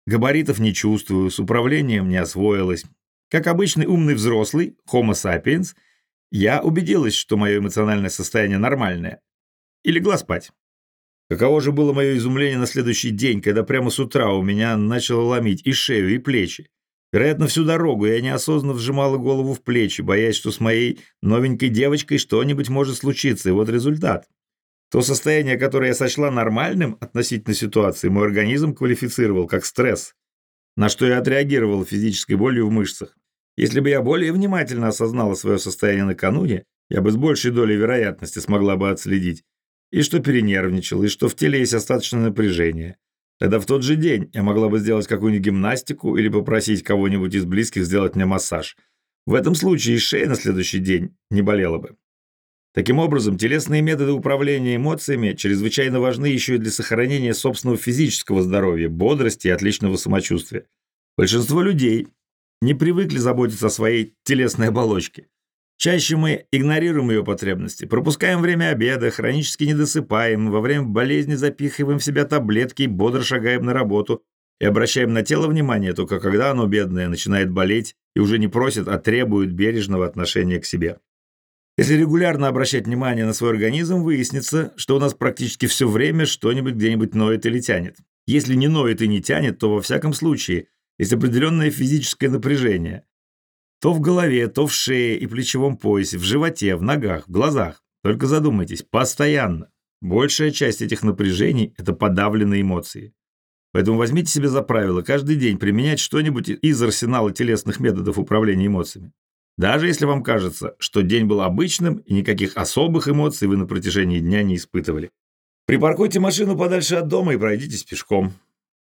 Габаритов не чувствую, с управлением не освоилась. Как обычный умный взрослый, Homo sapiens – я убедилась, что мое эмоциональное состояние нормальное. И легла спать. Каково же было мое изумление на следующий день, когда прямо с утра у меня начало ломить и шею, и плечи. Вероятно, всю дорогу я неосознанно вжимала голову в плечи, боясь, что с моей новенькой девочкой что-нибудь может случиться, и вот результат. То состояние, которое я сочла нормальным относительно ситуации, мой организм квалифицировал как стресс, на что я отреагировал физической болью в мышцах. Если бы я более внимательно осознала свое состояние накануне, я бы с большей долей вероятности смогла бы отследить, и что перенервничал, и что в теле есть остаточное напряжение. Тогда в тот же день я могла бы сделать какую-нибудь гимнастику или попросить кого-нибудь из близких сделать мне массаж. В этом случае и шея на следующий день не болела бы. Таким образом, телесные методы управления эмоциями чрезвычайно важны еще и для сохранения собственного физического здоровья, бодрости и отличного самочувствия. Большинство людей не привыкли заботиться о своей телесной оболочке. Чаще мы игнорируем ее потребности, пропускаем время обеда, хронически недосыпаем, во время болезни запихиваем в себя таблетки и бодро шагаем на работу и обращаем на тело внимание только когда оно, бедное, начинает болеть и уже не просит, а требует бережного отношения к себе. Если регулярно обращать внимание на свой организм, выяснится, что у нас практически все время что-нибудь где-нибудь ноет или тянет. Если не ноет и не тянет, то во всяком случае есть определенное физическое напряжение, то в голове, то в шее и плечевом поясе, в животе, в ногах, в глазах. Только задумайтесь, постоянно. Большая часть этих напряжений – это подавленные эмоции. Поэтому возьмите себе за правило каждый день применять что-нибудь из арсенала телесных методов управления эмоциями. Даже если вам кажется, что день был обычным и никаких особых эмоций вы на протяжении дня не испытывали. Припаркуйте машину подальше от дома и пройдитесь пешком.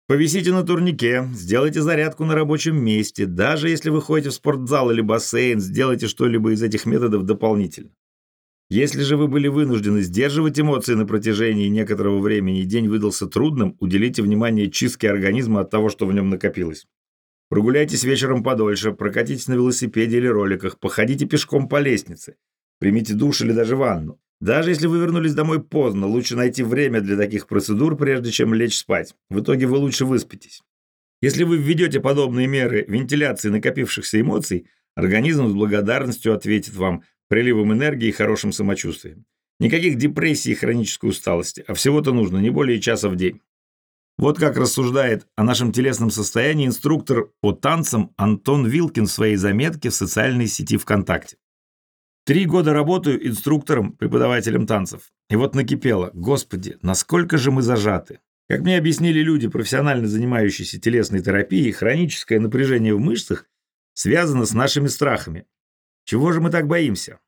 Повисите на турнике, сделайте зарядку на рабочем месте. Даже если вы ходите в спортзал или бассейн, сделайте что-либо из этих методов дополнительно. Если же вы были вынуждены сдерживать эмоции на протяжении некоторого времени и день выдался трудным, уделите внимание чистке организма от того, что в нем накопилось. Прогуляйтесь вечером подольше, прокатитесь на велосипеде или роликах, походите пешком по лестнице, примите душ или даже ванну. Даже если вы вернулись домой поздно, лучше найти время для таких процедур, прежде чем лечь спать. В итоге вы лучше выспитесь. Если вы введете подобные меры вентиляции накопившихся эмоций, организм с благодарностью ответит вам приливом энергии и хорошим самочувствием. Никаких депрессий и хронической усталости, а всего-то нужно не более часа в день. Вот как рассуждает о нашем телесном состоянии инструктор по танцам Антон Вилкин в своей заметке в социальной сети ВКонтакте. Три года работаю инструктором, преподавателем танцев. И вот накипело. Господи, насколько же мы зажаты. Как мне объяснили люди, профессионально занимающиеся телесной терапией, хроническое напряжение в мышцах связано с нашими страхами. Чего же мы так боимся?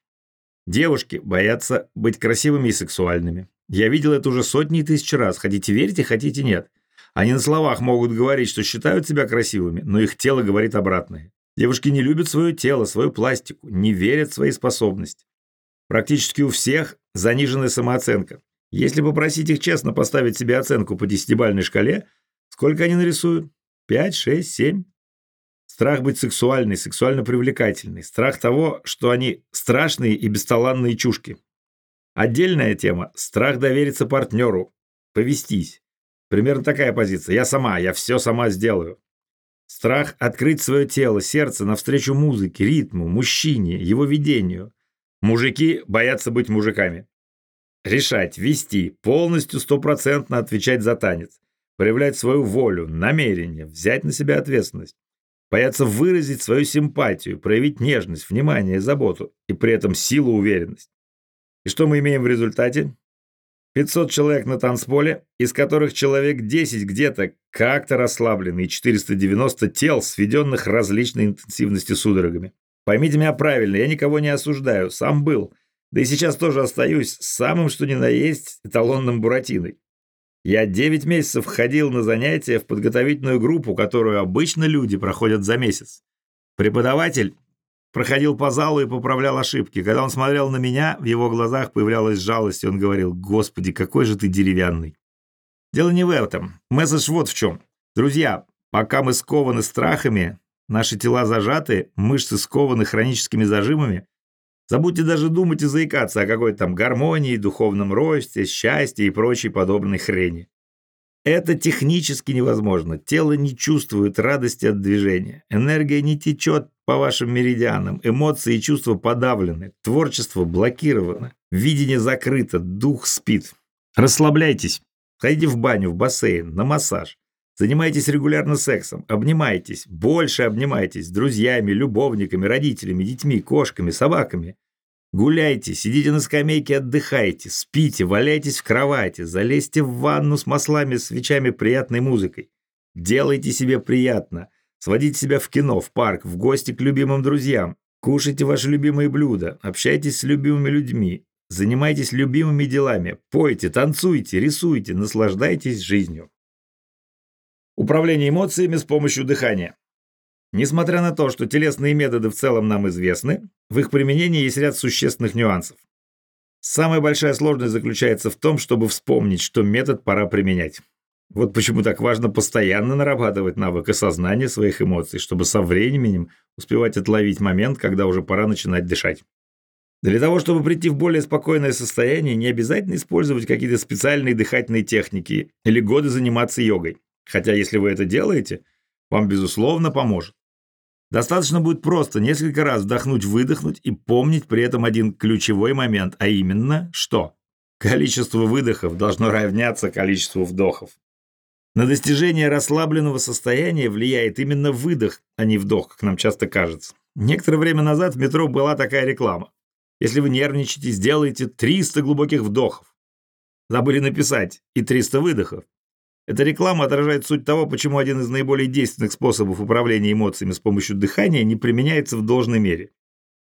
Девушки боятся быть красивыми и сексуальными. Я видел это уже сотни тысяч раз. Хотите верьте, хотите нет. Они на словах могут говорить, что считают себя красивыми, но их тело говорит обратное. Девушки не любят свое тело, свою пластику, не верят в свои способности. Практически у всех заниженная самооценка. Если попросить их честно поставить себе оценку по десятибальной шкале, сколько они нарисуют? Пять, шесть, семь? Страх быть сексуальной, сексуально привлекательной. Страх того, что они страшные и бесталанные чушки. Отдельная тема – страх довериться партнеру, повестись. Примерно такая позиция. Я сама, я все сама сделаю. Страх открыть свое тело, сердце навстречу музыке, ритму, мужчине, его видению. Мужики боятся быть мужиками. Решать, вести, полностью стопроцентно отвечать за танец. Проявлять свою волю, намерение, взять на себя ответственность. Боятся выразить свою симпатию, проявить нежность, внимание, заботу и при этом силу, уверенность. И что мы имеем в результате? 500 человек на танцполе, из которых человек 10 где-то как-то расслаблены, и 490 тел, сведенных различной интенсивности судорогами. Поймите меня правильно, я никого не осуждаю, сам был. Да и сейчас тоже остаюсь самым что ни на есть эталонным буратиной. Я 9 месяцев ходил на занятия в подготовительную группу, которую обычно люди проходят за месяц. Преподаватель проходил по залу и поправлял ошибки. Когда он смотрел на меня, в его глазах появлялась жалость, и он говорил, «Господи, какой же ты деревянный». Дело не в этом. Месседж вот в чем. Друзья, пока мы скованы страхами, наши тела зажаты, мышцы скованы хроническими зажимами, забудьте даже думать и заикаться о какой-то там гармонии, духовном росте, счастье и прочей подобной хрени. Это технически невозможно. Тело не чувствует радости от движения. Энергия не течет по вашим меридианам. Эмоции и чувства подавлены. Творчество блокировано. Видение закрыто. Дух спит. Расслабляйтесь. Ходите в баню, в бассейн, на массаж. Занимайтесь регулярно сексом. Обнимайтесь. Больше обнимайтесь с друзьями, любовниками, родителями, детьми, кошками, собаками. Гуляйте, сидите на скамейке, отдыхайте, спите, валяйтесь в кровати, залезьте в ванну с маслами, свечами, приятной музыкой. Делайте себе приятно. Сводите себя в кино, в парк, в гости к любимым друзьям. Кушайте ваши любимые блюда, общайтесь с любимыми людьми, занимайтесь любимыми делами, пойте, танцуйте, рисуйте, наслаждайтесь жизнью. Управление эмоциями с помощью дыхания. Несмотря на то, что телесные методы в целом нам известны, в их применении есть ряд существенных нюансов. Самая большая сложность заключается в том, чтобы вспомнить, что метод пора применять. Вот почему так важно постоянно нарабатывать навык осознания своих эмоций, чтобы со временем успевать отловить момент, когда уже пора начинать дышать. Для того, чтобы прийти в более спокойное состояние, не обязательно использовать какие-то специальные дыхательные техники или годы заниматься йогой. Хотя если вы это делаете, вам, безусловно, поможет. Достаточно будет просто несколько раз вдохнуть-выдохнуть и помнить при этом один ключевой момент, а именно, что количество выдохов должно равняться количеству вдохов. На достижение расслабленного состояния влияет именно выдох, а не вдох, как нам часто кажется. Некоторое время назад в метро была такая реклама. Если вы нервничаете, сделайте 300 глубоких вдохов. Забыли написать и 300 выдохов. Эта реклама отражает суть того, почему один из наиболее действенных способов управления эмоциями с помощью дыхания не применяется в должной мере.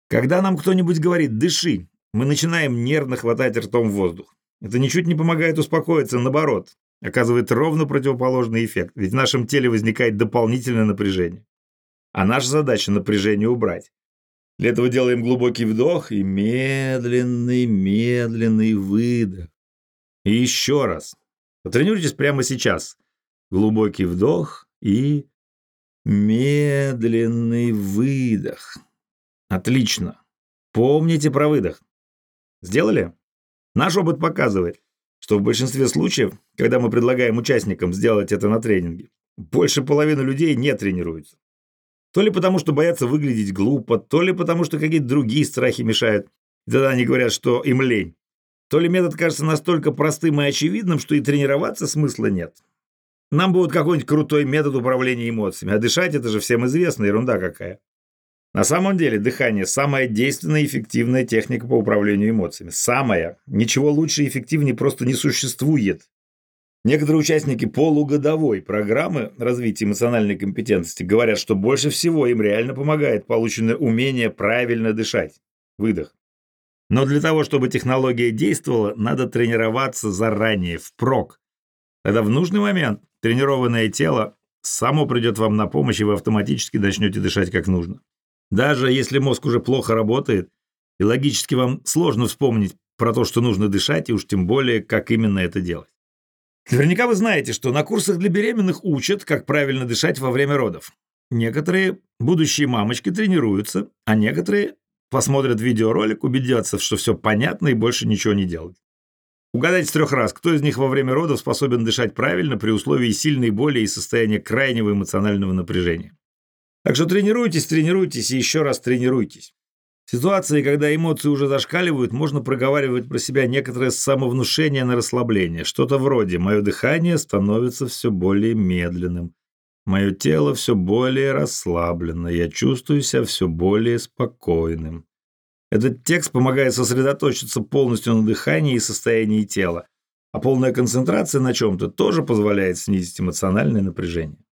Когда нам кто-нибудь говорит «дыши», мы начинаем нервно хватать ртом воздух. Это ничуть не помогает успокоиться, наоборот, оказывает ровно противоположный эффект, ведь в нашем теле возникает дополнительное напряжение. А наша задача напряжение убрать. Для этого делаем глубокий вдох и медленный, медленный выдох. И еще раз. Потренируйтесь прямо сейчас. Глубокий вдох и медленный выдох. Отлично. Помните про выдох. Сделали? Наш опыт показывает, что в большинстве случаев, когда мы предлагаем участникам сделать это на тренинге, больше половины людей не тренируются. То ли потому, что боятся выглядеть глупо, то ли потому, что какие-то другие страхи мешают. Тогда они говорят, что им лень. То ли метод кажется настолько простым и очевидным, что и тренироваться смысла нет. Нам будет какой-нибудь крутой метод управления эмоциями, а дышать это же всем известно, ерунда какая. На самом деле дыхание – самая действенная и эффективная техника по управлению эмоциями. Самая. Ничего лучше и эффективнее просто не существует. Некоторые участники полугодовой программы развития эмоциональной компетентности говорят, что больше всего им реально помогает полученное умение правильно дышать. Выдох. Но для того, чтобы технология действовала, надо тренироваться заранее, впрок. Тогда в нужный момент тренированное тело само придет вам на помощь, и вы автоматически начнете дышать как нужно. Даже если мозг уже плохо работает, и логически вам сложно вспомнить про то, что нужно дышать, и уж тем более, как именно это делать. Наверняка вы знаете, что на курсах для беременных учат, как правильно дышать во время родов. Некоторые будущие мамочки тренируются, а некоторые посмотрят видеоролик, убедятся, что все понятно и больше ничего не делать. Угадайте с трех раз, кто из них во время родов способен дышать правильно при условии сильной боли и состояния крайнего эмоционального напряжения. Так что тренируйтесь, тренируйтесь и еще раз тренируйтесь. В ситуации, когда эмоции уже зашкаливают, можно проговаривать про себя некоторое самовнушение на расслабление. Что-то вроде «мое дыхание становится все более медленным». Мое тело все более расслаблено, я чувствую себя все более спокойным. Этот текст помогает сосредоточиться полностью на дыхании и состоянии тела, а полная концентрация на чем-то тоже позволяет снизить эмоциональное напряжение.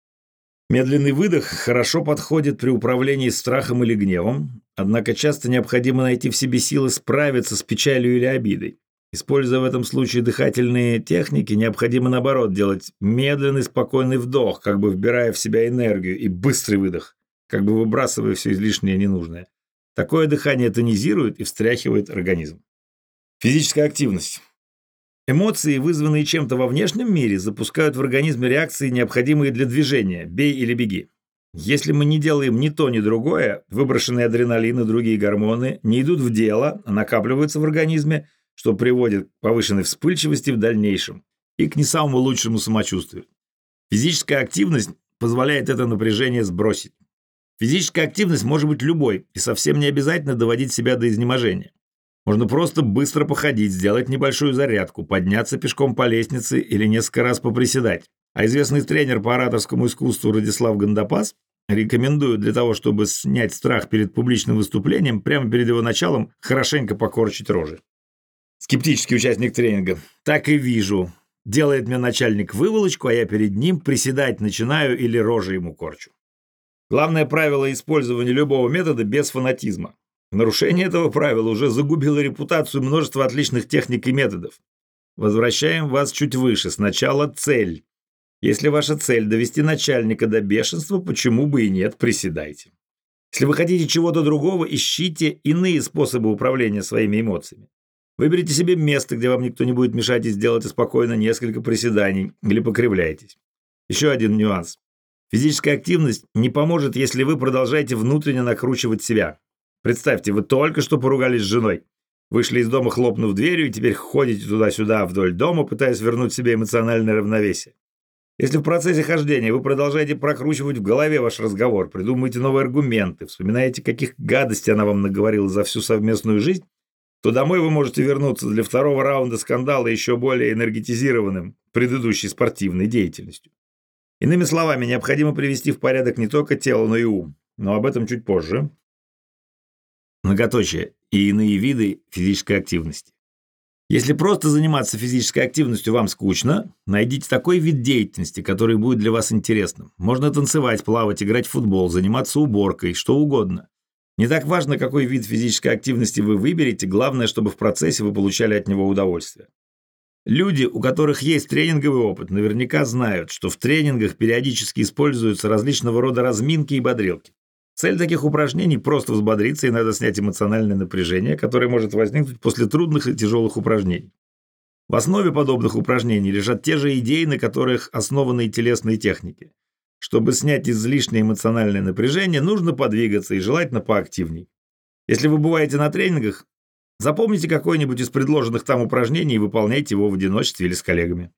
Медленный выдох хорошо подходит при управлении страхом или гневом, однако часто необходимо найти в себе силы справиться с печалью или обидой. Используя в этом случае дыхательные техники, необходимо наоборот делать медленный спокойный вдох, как бы вбирая в себя энергию, и быстрый выдох, как бы выбрасывая все излишнее ненужное. Такое дыхание тонизирует и встряхивает организм. Физическая активность. Эмоции, вызванные чем-то во внешнем мире, запускают в организме реакции, необходимые для движения – бей или беги. Если мы не делаем ни то, ни другое, выброшенные адреналин и другие гормоны не идут в дело, а накапливаются в организме, что приводит к повышенной вспыльчивости в дальнейшем и к не самому лучшему самочувствию. Физическая активность позволяет это напряжение сбросить. Физическая активность может быть любой и совсем не обязательно доводить себя до изнеможения. Можно просто быстро походить, сделать небольшую зарядку, подняться пешком по лестнице или несколько раз поприседать. А известный тренер по ораторскому искусству Радислав Гандапас рекомендует для того, чтобы снять страх перед публичным выступлением, прямо перед его началом хорошенько покорчить рожи. Скептический участник тренинга. Так и вижу. Делает мне начальник выволочку, а я перед ним приседать начинаю или рожи ему корчу. Главное правило использования любого метода без фанатизма. Нарушение этого правила уже загубило репутацию множества отличных техник и методов. Возвращаем вас чуть выше. Сначала цель. Если ваша цель довести начальника до бешенства, почему бы и нет, приседайте. Если вы хотите чего-то другого, ищите иные способы управления своими эмоциями. Выберите себе место, где вам никто не будет мешать и сделайте спокойно несколько приседаний или покривляйтесь. Еще один нюанс. Физическая активность не поможет, если вы продолжаете внутренне накручивать себя. Представьте, вы только что поругались с женой. Вышли из дома, хлопнув дверью, и теперь ходите туда-сюда вдоль дома, пытаясь вернуть себе эмоциональное равновесие. Если в процессе хождения вы продолжаете прокручивать в голове ваш разговор, придумываете новые аргументы, вспоминаете, каких гадостей она вам наговорила за всю совместную жизнь, то домой вы можете вернуться для второго раунда скандала еще более энергетизированным предыдущей спортивной деятельностью. Иными словами, необходимо привести в порядок не только тело, но и ум. Но об этом чуть позже. Многоточие и иные виды физической активности. Если просто заниматься физической активностью вам скучно, найдите такой вид деятельности, который будет для вас интересным. Можно танцевать, плавать, играть в футбол, заниматься уборкой, что угодно. Не так важно, какой вид физической активности вы выберете, главное, чтобы в процессе вы получали от него удовольствие. Люди, у которых есть тренинговый опыт, наверняка знают, что в тренингах периодически используются различного рода разминки и бодрилки. Цель таких упражнений – просто взбодриться и надо снять эмоциональное напряжение, которое может возникнуть после трудных и тяжелых упражнений. В основе подобных упражнений лежат те же идеи, на которых основаны телесные техники. Чтобы снять излишнее эмоциональное напряжение, нужно подвигаться и желательно поактивней. Если вы бываете на тренингах, запомните какое-нибудь из предложенных там упражнений и выполняйте его в одиночестве или с коллегами.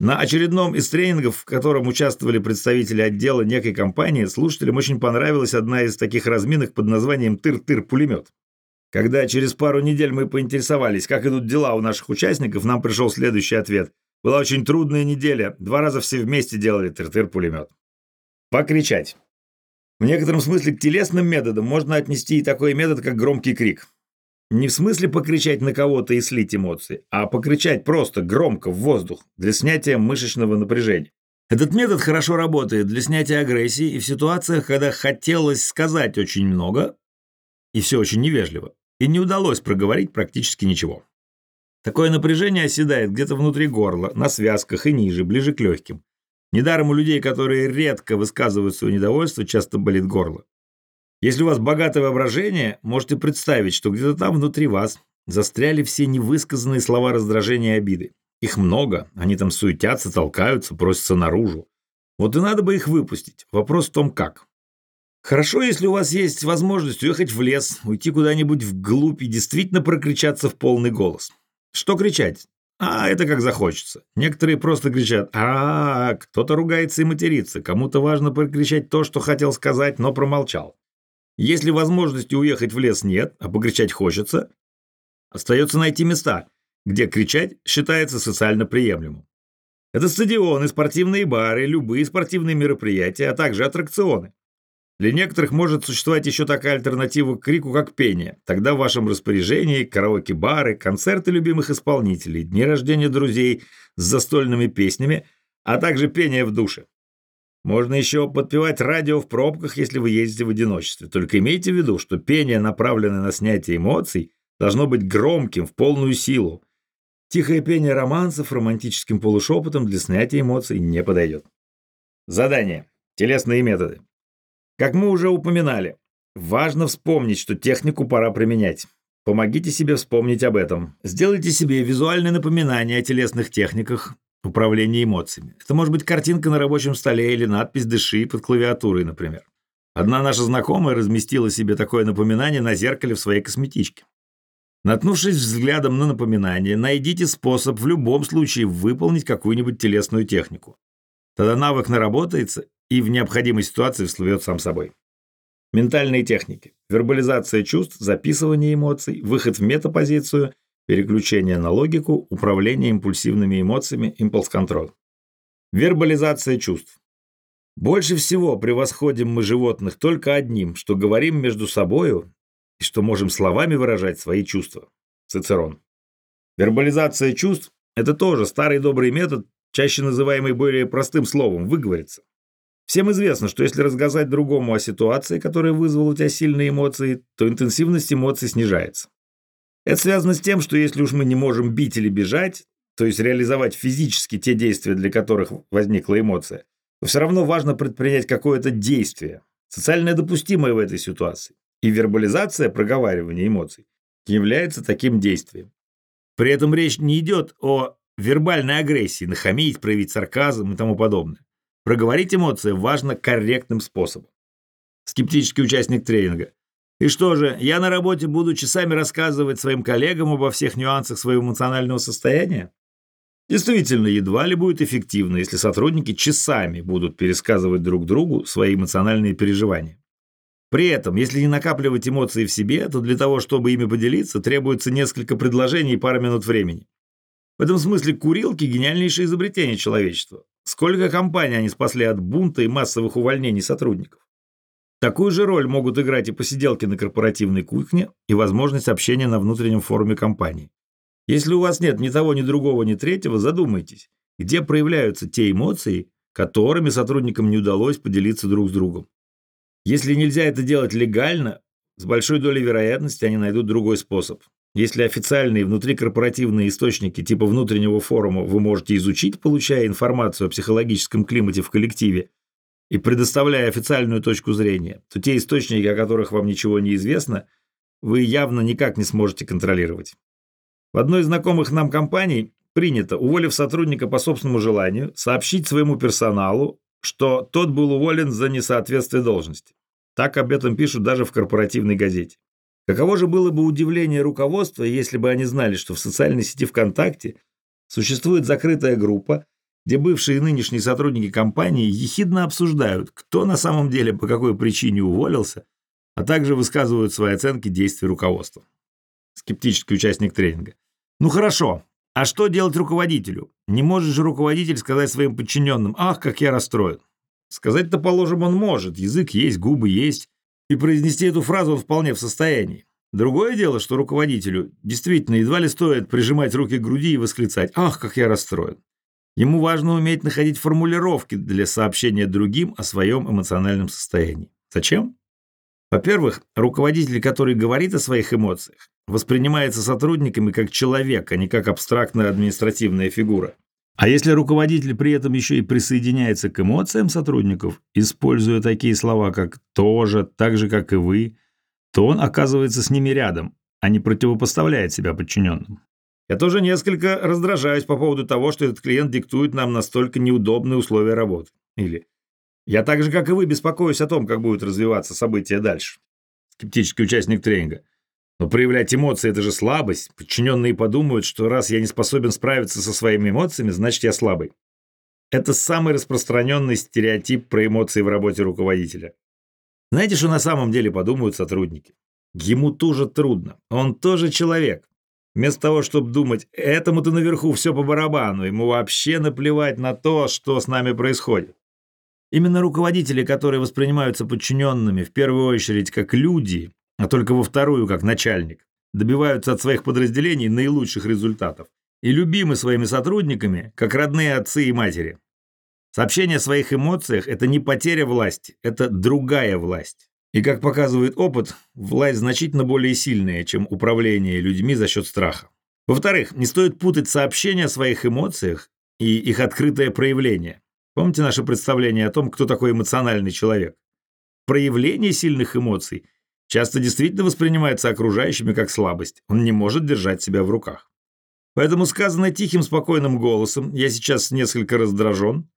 На очередном из тренингов, в котором участвовали представители отдела некой компании, слушателям очень понравилась одна из таких разминок под названием «Тыр-тыр-пулемет». Когда через пару недель мы поинтересовались, как идут дела у наших участников, нам пришел следующий ответ. Была очень трудная неделя, два раза все вместе делали тыр-тыр-пулемет. Покричать. В некотором смысле к телесным методам можно отнести и такой метод, как громкий крик. Не в смысле покричать на кого-то и слить эмоции, а покричать просто громко в воздух для снятия мышечного напряжения. Этот метод хорошо работает для снятия агрессии и в ситуациях, когда хотелось сказать очень много и все очень невежливо, и не удалось проговорить практически ничего. Такое напряжение оседает где-то внутри горла, на связках и ниже, ближе к легким. Недаром у людей, которые редко высказывают свое недовольство, часто болит горло. Если у вас богатое воображение, можете представить, что где-то там внутри вас застряли все невысказанные слова раздражения и обиды. Их много, они там суетятся, толкаются, просятся наружу. Вот и надо бы их выпустить. Вопрос в том, как. Хорошо, если у вас есть возможность уехать в лес, уйти куда-нибудь вглубь и действительно прокричаться в полный голос. Что кричать? А, это как захочется. Некоторые просто кричат а, -а, -а кто-то ругается и матерится, кому-то важно прокричать то, что хотел сказать, но промолчал. Если возможности уехать в лес нет, а покричать хочется, остается найти места, где кричать считается социально приемлемым. Это стадионы, спортивные бары, любые спортивные мероприятия, а также аттракционы. Для некоторых может существовать еще такая альтернатива к крику, как пение. Тогда в вашем распоряжении караоке-бары, концерты любимых исполнителей, дни рождения друзей с застольными песнями, а также пение в душе. Можно еще подпевать радио в пробках, если вы ездите в одиночестве. Только имейте в виду, что пение, направленное на снятие эмоций, должно быть громким, в полную силу. Тихое пение романсов романтическим полушепотом для снятия эмоций не подойдет. Задание. Телесные методы. Как мы уже упоминали, важно вспомнить, что технику пора применять. Помогите себе вспомнить об этом. Сделайте себе визуальное напоминание о телесных техниках, управления эмоциями. Это может быть картинка на рабочем столе или надпись «Дыши» под клавиатурой, например. Одна наша знакомая разместила себе такое напоминание на зеркале в своей косметичке. Наткнувшись взглядом на напоминание, найдите способ в любом случае выполнить какую-нибудь телесную технику. Тогда навык наработается и в необходимой ситуации всплывет сам собой. Ментальные техники. Вербализация чувств, записывание эмоций, выход в метапозицию – переключение на логику, управление импульсивными эмоциями, импульс-контроль. Вербализация чувств. Больше всего превосходим мы животных только одним, что говорим между собою и что можем словами выражать свои чувства. Цицерон. Вербализация чувств – это тоже старый добрый метод, чаще называемый более простым словом – выговориться. Всем известно, что если рассказать другому о ситуации, которая вызвала у тебя сильные эмоции, то интенсивность эмоций снижается. Это связано с тем, что если уж мы не можем бить или бежать, то есть реализовать физически те действия, для которых возникла эмоция, то все равно важно предпринять какое-то действие, социально допустимое в этой ситуации. И вербализация, проговаривание эмоций, является таким действием. При этом речь не идет о вербальной агрессии, нахамить, проявить сарказм и тому подобное. Проговорить эмоции важно корректным способом. Скептический участник тренинга. И что же, я на работе буду часами рассказывать своим коллегам обо всех нюансах своего эмоционального состояния? Действительно, едва ли будет эффективно, если сотрудники часами будут пересказывать друг другу свои эмоциональные переживания. При этом, если не накапливать эмоции в себе, то для того, чтобы ими поделиться, требуется несколько предложений и пара минут времени. В этом смысле курилки – гениальнейшее изобретение человечества. Сколько компаний они спасли от бунта и массовых увольнений сотрудников. Такую же роль могут играть и посиделки на корпоративной кухне, и возможность общения на внутреннем форуме компании. Если у вас нет ни того, ни другого, ни третьего, задумайтесь, где проявляются те эмоции, которыми сотрудникам не удалось поделиться друг с другом. Если нельзя это делать легально, с большой долей вероятности они найдут другой способ. Если официальные внутрикорпоративные источники типа внутреннего форума вы можете изучить, получая информацию о психологическом климате в коллективе, и предоставляя официальную точку зрения, то те источники, о которых вам ничего не известно, вы явно никак не сможете контролировать. В одной из знакомых нам компаний принято, уволив сотрудника по собственному желанию, сообщить своему персоналу, что тот был уволен за несоответствие должности. Так об этом пишут даже в корпоративной газете. Каково же было бы удивление руководства, если бы они знали, что в социальной сети ВКонтакте существует закрытая группа, где бывшие и нынешние сотрудники компании ехидно обсуждают, кто на самом деле по какой причине уволился, а также высказывают свои оценки действий руководства. Скептический участник тренинга. Ну хорошо, а что делать руководителю? Не может же руководитель сказать своим подчиненным, ах, как я расстроен. Сказать-то, положим, он может, язык есть, губы есть, и произнести эту фразу он вполне в состоянии. Другое дело, что руководителю действительно едва ли стоит прижимать руки к груди и восклицать «Ах, как я расстроен!». Ему важно уметь находить формулировки для сообщения другим о своем эмоциональном состоянии. Зачем? Во-первых, руководитель, который говорит о своих эмоциях, воспринимается сотрудниками как человек, а не как абстрактная административная фигура. А если руководитель при этом еще и присоединяется к эмоциям сотрудников, используя такие слова, как «тоже», «так же, как и вы», то он оказывается с ними рядом, а не противопоставляет себя подчиненным. Я тоже несколько раздражаюсь по поводу того, что этот клиент диктует нам настолько неудобные условия работы. Или «Я так же, как и вы, беспокоюсь о том, как будут развиваться события дальше». Скептический участник тренинга. Но проявлять эмоции – это же слабость. Подчиненные подумают, что раз я не способен справиться со своими эмоциями, значит я слабый. Это самый распространенный стереотип про эмоции в работе руководителя. Знаете, что на самом деле подумают сотрудники? Ему тоже трудно. Он тоже человек. Вместо того, чтобы думать, этому-то наверху все по барабану, ему вообще наплевать на то, что с нами происходит. Именно руководители, которые воспринимаются подчиненными в первую очередь как люди, а только во вторую как начальник, добиваются от своих подразделений наилучших результатов и любимы своими сотрудниками, как родные отцы и матери. Сообщение о своих эмоциях – это не потеря власти, это другая власть. И, как показывает опыт, власть значительно более сильная, чем управление людьми за счет страха. Во-вторых, не стоит путать сообщение о своих эмоциях и их открытое проявление. Помните наше представление о том, кто такой эмоциональный человек? Проявление сильных эмоций часто действительно воспринимается окружающими как слабость. Он не может держать себя в руках. Поэтому сказанное тихим, спокойным голосом «я сейчас несколько раздражен»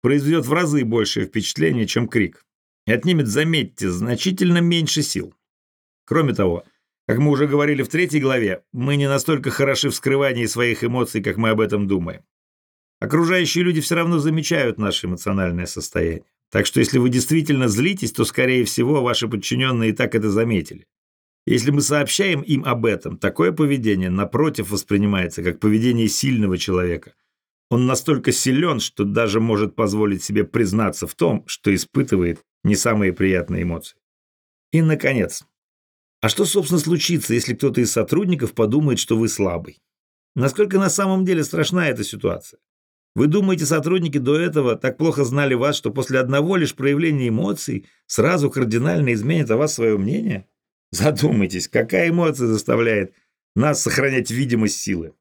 произведет в разы большее впечатление, чем крик и отнимет, заметьте, значительно меньше сил. Кроме того, как мы уже говорили в третьей главе, мы не настолько хороши в скрывании своих эмоций, как мы об этом думаем. Окружающие люди все равно замечают наше эмоциональное состояние. Так что если вы действительно злитесь, то, скорее всего, ваши подчиненные и так это заметили. Если мы сообщаем им об этом, такое поведение, напротив, воспринимается как поведение сильного человека. Он настолько силен, что даже может позволить себе признаться в том, что испытывает не самые приятные эмоции. И, наконец, а что, собственно, случится, если кто-то из сотрудников подумает, что вы слабый? Насколько на самом деле страшна эта ситуация? Вы думаете, сотрудники до этого так плохо знали вас, что после одного лишь проявления эмоций сразу кардинально изменят о вас свое мнение? Задумайтесь, какая эмоция заставляет нас сохранять видимость силы?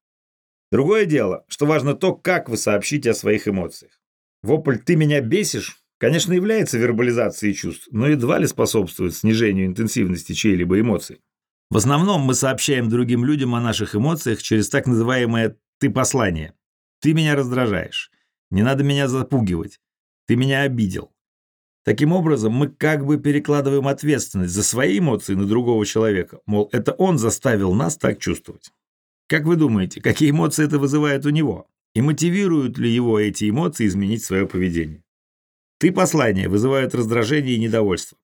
Другое дело, что важно то, как вы сообщите о своих эмоциях. Вопль «ты меня бесишь» конечно, является вербализацией чувств, но едва ли способствует снижению интенсивности чьей-либо эмоций. В основном мы сообщаем другим людям о наших эмоциях через так называемое «ты-послание». «Ты меня раздражаешь», «не надо меня запугивать», «ты меня обидел». Таким образом, мы как бы перекладываем ответственность за свои эмоции на другого человека, мол, это он заставил нас так чувствовать. Как вы думаете, какие эмоции это вызывает у него? И мотивируют ли его эти эмоции изменить свое поведение? Ты послание вызывает раздражение и недовольство.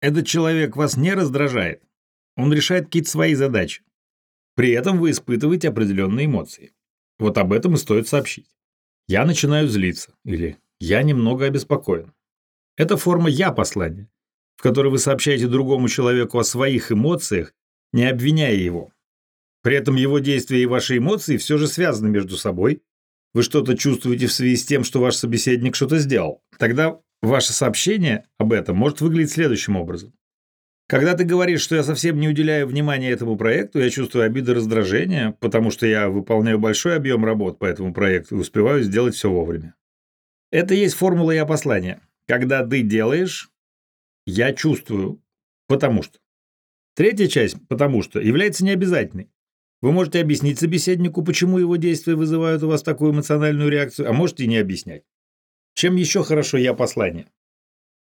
Этот человек вас не раздражает. Он решает какие-то свои задачи. При этом вы испытываете определенные эмоции. Вот об этом и стоит сообщить. Я начинаю злиться или я немного обеспокоен. Это форма «я» послания, в которой вы сообщаете другому человеку о своих эмоциях, не обвиняя его. При этом его действия и ваши эмоции все же связаны между собой. Вы что-то чувствуете в связи с тем, что ваш собеседник что-то сделал. Тогда ваше сообщение об этом может выглядеть следующим образом. Когда ты говоришь, что я совсем не уделяю внимания этому проекту, я чувствую обиду и раздражение, потому что я выполняю большой объем работ по этому проекту и успеваю сделать все вовремя. Это есть формула «я послания». Когда ты делаешь, я чувствую, потому что. Третья часть «потому что» является необязательной. Вы можете объяснить собеседнику, почему его действия вызывают у вас такую эмоциональную реакцию, а можете и не объяснять. Чем еще хорошо «я послание»?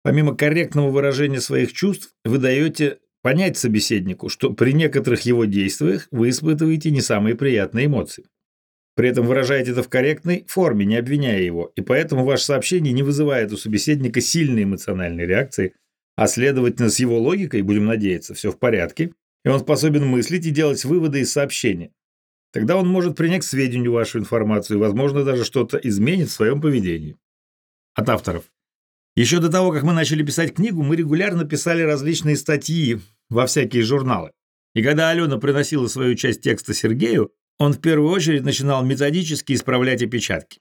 Помимо корректного выражения своих чувств, вы даете понять собеседнику, что при некоторых его действиях вы испытываете не самые приятные эмоции. При этом выражаете это в корректной форме, не обвиняя его, и поэтому ваше сообщение не вызывает у собеседника сильной эмоциональной реакции, а следовательно, с его логикой, будем надеяться, все в порядке, и он способен мыслить и делать выводы из сообщения. Тогда он может принять к сведению вашу информацию и, возможно, даже что-то изменит в своем поведении. От авторов. Еще до того, как мы начали писать книгу, мы регулярно писали различные статьи во всякие журналы. И когда Алена приносила свою часть текста Сергею, он в первую очередь начинал методически исправлять опечатки.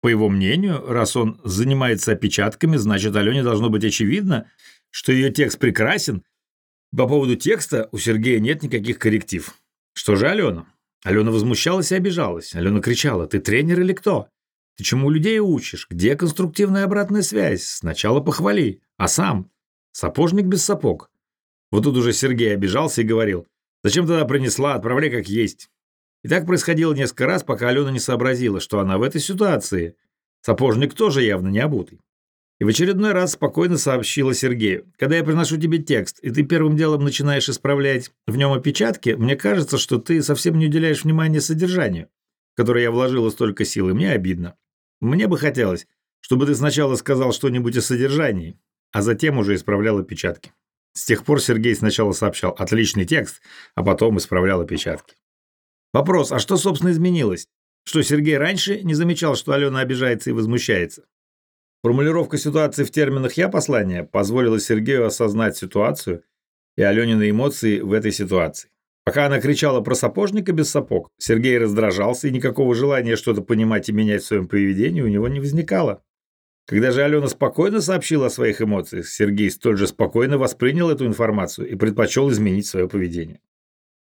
По его мнению, раз он занимается опечатками, значит, Алене должно быть очевидно, что ее текст прекрасен. По поводу текста у Сергея нет никаких корректив. Что же Алена? Алена возмущалась и обижалась. Алена кричала, ты тренер или кто? Ты чему людей учишь? Где конструктивная обратная связь? Сначала похвали, а сам? Сапожник без сапог. Вот тут уже Сергей обижался и говорил, зачем тогда принесла, отправляй как есть. И так происходило несколько раз, пока Алена не сообразила, что она в этой ситуации. Сапожник тоже явно не обутый. И в очередной раз спокойно сообщила Сергею. «Когда я приношу тебе текст, и ты первым делом начинаешь исправлять в нем опечатки, мне кажется, что ты совсем не уделяешь внимания содержанию, которое я вложила столько сил, и мне обидно. Мне бы хотелось, чтобы ты сначала сказал что-нибудь о содержании, а затем уже исправлял опечатки». С тех пор Сергей сначала сообщал «отличный текст», а потом исправлял опечатки. Вопрос, а что, собственно, изменилось? Что Сергей раньше не замечал, что Алена обижается и возмущается? Формулировка ситуации в терминах «я послание» позволила Сергею осознать ситуацию и Аленины эмоции в этой ситуации. Пока она кричала про сапожника без сапог, Сергей раздражался, и никакого желания что-то понимать и менять в своем поведении у него не возникало. Когда же Алена спокойно сообщила о своих эмоциях, Сергей столь же спокойно воспринял эту информацию и предпочел изменить свое поведение.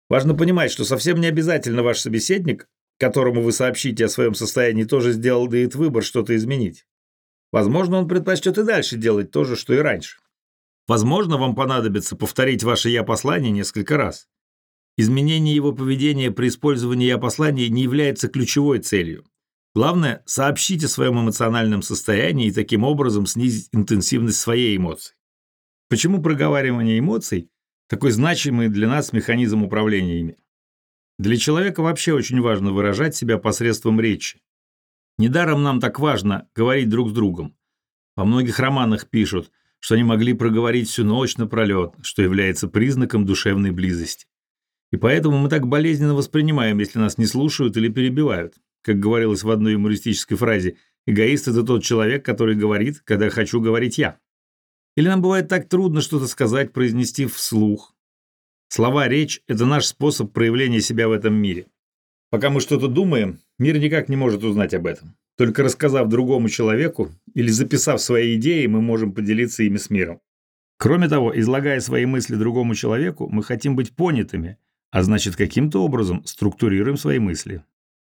Важно понимать, что совсем не обязательно ваш собеседник, которому вы сообщите о своем состоянии, тоже сделает выбор что-то изменить. Возможно, он предпочтет и дальше делать то же, что и раньше. Возможно, вам понадобится повторить ваше «я-послание» несколько раз. Изменение его поведения при использовании «я-послания» не является ключевой целью. Главное, сообщите о своем эмоциональном состоянии и таким образом снизить интенсивность своей эмоции. Почему проговаривание эмоций такой значимый для нас механизм управления ими. Для человека вообще очень важно выражать себя посредством речи. Недаром нам так важно говорить друг с другом. Во многих романах пишут, что они могли проговорить всю ночь напролет, что является признаком душевной близости. И поэтому мы так болезненно воспринимаем, если нас не слушают или перебивают. Как говорилось в одной юмористической фразе, эгоист – это тот человек, который говорит, когда хочу говорить я. Или нам бывает так трудно что-то сказать, произнести вслух. Слова, речь – это наш способ проявления себя в этом мире. Пока мы что-то думаем, мир никак не может узнать об этом. Только рассказав другому человеку или записав свои идеи, мы можем поделиться ими с миром. Кроме того, излагая свои мысли другому человеку, мы хотим быть понятыми, а значит, каким-то образом структурируем свои мысли.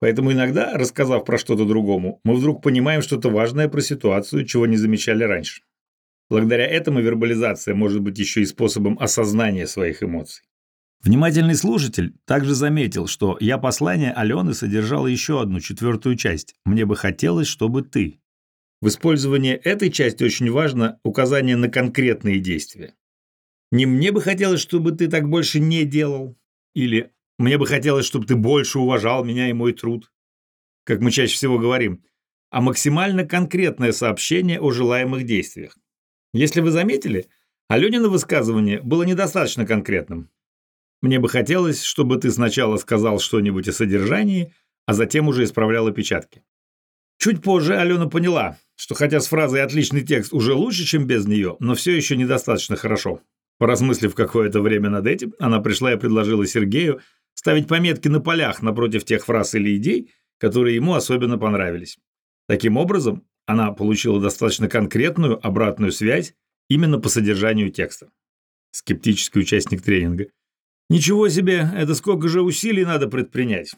Поэтому иногда, рассказав про что-то другому, мы вдруг понимаем что-то важное про ситуацию, чего не замечали раньше. Благодаря этому вербализация может быть еще и способом осознания своих эмоций. Внимательный слушатель также заметил, что «я послание Алены» содержало еще одну четвертую часть «Мне бы хотелось, чтобы ты». В использовании этой части очень важно указание на конкретные действия. Не мне бы хотелось, чтобы ты так больше не делал, или мне бы хотелось, чтобы ты больше уважал меня и мой труд, как мы чаще всего говорим, а максимально конкретное сообщение о желаемых действиях. Если вы заметили, Аленина высказывание было недостаточно конкретным. Мне бы хотелось, чтобы ты сначала сказал что-нибудь о содержании, а затем уже исправлял опечатки. Чуть позже Алена поняла, что хотя с фразой «отличный текст» уже лучше, чем без нее, но все еще недостаточно хорошо. Поразмыслив какое-то время над этим, она пришла и предложила Сергею ставить пометки на полях напротив тех фраз или идей, которые ему особенно понравились. Таким образом, она получила достаточно конкретную обратную связь именно по содержанию текста. Скептический участник тренинга. Ничего себе, это сколько же усилий надо предпринять.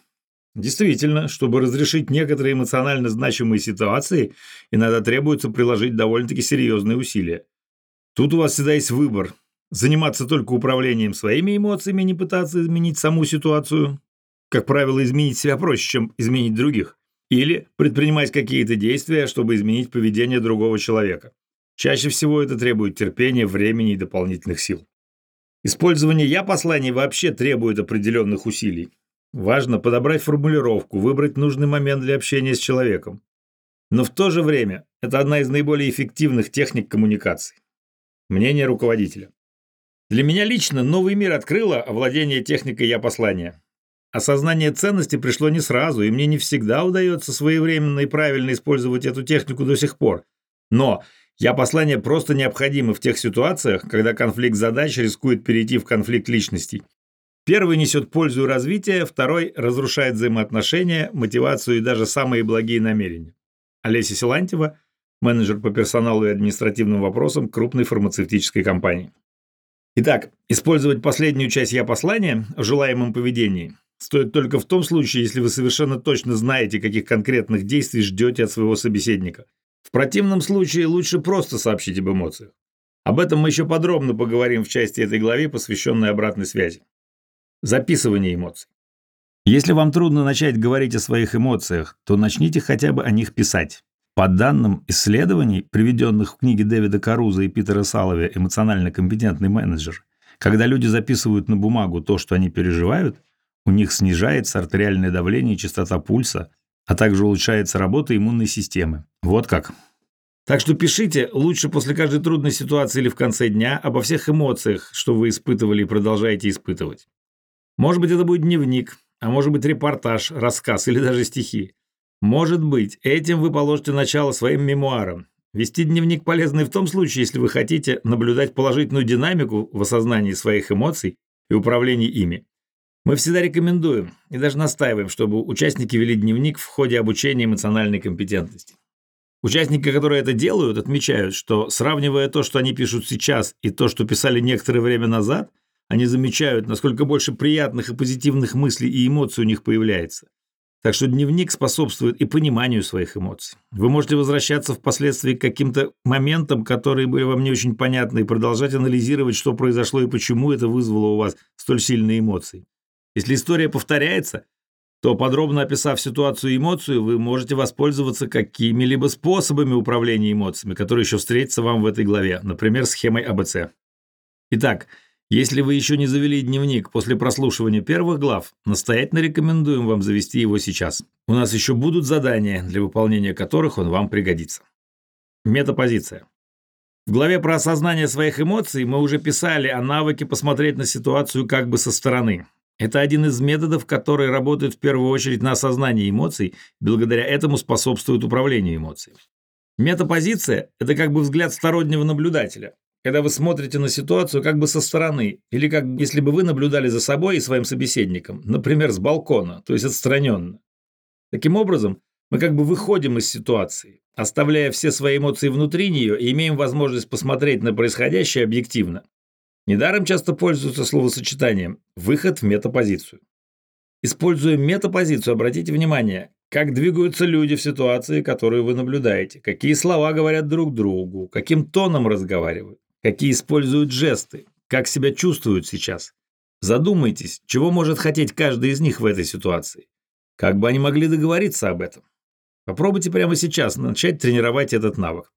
Действительно, чтобы разрешить некоторые эмоционально значимые ситуации, иногда требуется приложить довольно-таки серьезные усилия. Тут у вас всегда есть выбор Заниматься только управлением своими эмоциями, не пытаться изменить саму ситуацию. Как правило, изменить себя проще, чем изменить других. Или предпринимать какие-то действия, чтобы изменить поведение другого человека. Чаще всего это требует терпения, времени и дополнительных сил. Использование «я-посланий» вообще требует определенных усилий. Важно подобрать формулировку, выбрать нужный момент для общения с человеком. Но в то же время это одна из наиболее эффективных техник коммуникации. Мнение руководителя. Для меня лично новый мир открыло овладение техникой «я послания». Осознание ценности пришло не сразу, и мне не всегда удается своевременно и правильно использовать эту технику до сих пор. Но «я послание» просто необходимо в тех ситуациях, когда конфликт задач рискует перейти в конфликт личностей. Первый несет пользу и развитие, второй разрушает взаимоотношения, мотивацию и даже самые благие намерения. Олеся Силантьева, менеджер по персоналу и административным вопросам крупной фармацевтической компании. Итак, использовать последнюю часть «я» послания в желаемом поведении стоит только в том случае, если вы совершенно точно знаете, каких конкретных действий ждете от своего собеседника. В противном случае лучше просто сообщить об эмоциях. Об этом мы еще подробно поговорим в части этой главы, посвященной обратной связи. Записывание эмоций. Если вам трудно начать говорить о своих эмоциях, то начните хотя бы о них писать. По данным исследований, приведенных в книге Дэвида Каруза и Питера Салови «Эмоционально компетентный менеджер», когда люди записывают на бумагу то, что они переживают, у них снижается артериальное давление и частота пульса, а также улучшается работа иммунной системы. Вот как. Так что пишите лучше после каждой трудной ситуации или в конце дня обо всех эмоциях, что вы испытывали и продолжаете испытывать. Может быть, это будет дневник, а может быть, репортаж, рассказ или даже стихи. Может быть, этим вы положите начало своим мемуарам. Вести дневник полезно и в том случае, если вы хотите наблюдать положительную динамику в осознании своих эмоций и управлении ими. Мы всегда рекомендуем и даже настаиваем, чтобы участники вели дневник в ходе обучения эмоциональной компетентности. Участники, которые это делают, отмечают, что сравнивая то, что они пишут сейчас, и то, что писали некоторое время назад, они замечают, насколько больше приятных и позитивных мыслей и эмоций у них появляется. Так что дневник способствует и пониманию своих эмоций. Вы можете возвращаться впоследствии к каким-то моментам, которые были вам не очень понятны, и продолжать анализировать, что произошло и почему это вызвало у вас столь сильные эмоции. Если история повторяется, то, подробно описав ситуацию и эмоцию, вы можете воспользоваться какими-либо способами управления эмоциями, которые еще встретятся вам в этой главе, например, схемой АБЦ. Итак, если вы еще не завели дневник после прослушивания первых глав, настоятельно рекомендуем вам завести его сейчас. У нас еще будут задания, для выполнения которых он вам пригодится. Метапозиция. В главе про осознание своих эмоций мы уже писали о навыке посмотреть на ситуацию как бы со стороны. Это один из методов, который работает в первую очередь на осознание эмоций, благодаря этому способствует управлению эмоциями. Метапозиция – это как бы взгляд стороннего наблюдателя когда вы смотрите на ситуацию как бы со стороны, или как если бы вы наблюдали за собой и своим собеседником, например, с балкона, то есть отстраненно. Таким образом, мы как бы выходим из ситуации, оставляя все свои эмоции внутри нее и имеем возможность посмотреть на происходящее объективно. Недаром часто пользуются словосочетанием «выход в метапозицию». Используя метапозицию, обратите внимание, как двигаются люди в ситуации, которую вы наблюдаете, какие слова говорят друг другу, каким тоном разговаривают какие используют жесты, как себя чувствуют сейчас. Задумайтесь, чего может хотеть каждый из них в этой ситуации. Как бы они могли договориться об этом? Попробуйте прямо сейчас начать тренировать этот навык.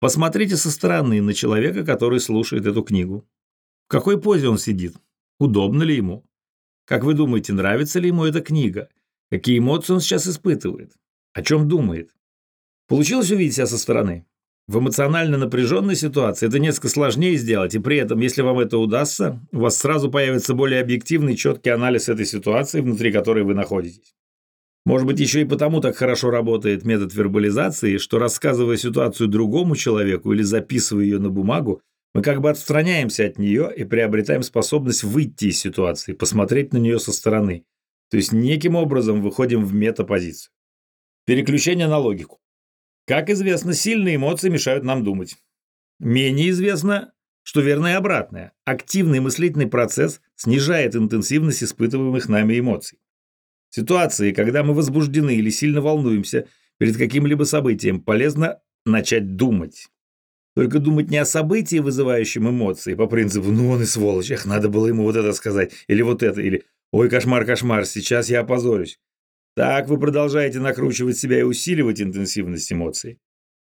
Посмотрите со стороны на человека, который слушает эту книгу. В какой позе он сидит? Удобно ли ему? Как вы думаете, нравится ли ему эта книга? Какие эмоции он сейчас испытывает? О чем думает? Получилось увидеть себя со стороны? В эмоционально напряженной ситуации это несколько сложнее сделать, и при этом, если вам это удастся, у вас сразу появится более объективный, четкий анализ этой ситуации, внутри которой вы находитесь. Может быть, еще и потому так хорошо работает метод вербализации, что рассказывая ситуацию другому человеку или записывая ее на бумагу, мы как бы отстраняемся от нее и приобретаем способность выйти из ситуации, посмотреть на нее со стороны. То есть неким образом выходим в метапозицию. Переключение на логику. Как известно, сильные эмоции мешают нам думать. Менее известно, что верно и обратное. Активный мыслительный процесс снижает интенсивность испытываемых нами эмоций. Ситуации, когда мы возбуждены или сильно волнуемся перед каким-либо событием, полезно начать думать. Только думать не о событии, вызывающем эмоции, по принципу «ну он и сволочь, эх, надо было ему вот это сказать», или вот это, или «ой, кошмар, кошмар, сейчас я опозорюсь». Так вы продолжаете накручивать себя и усиливать интенсивность эмоций.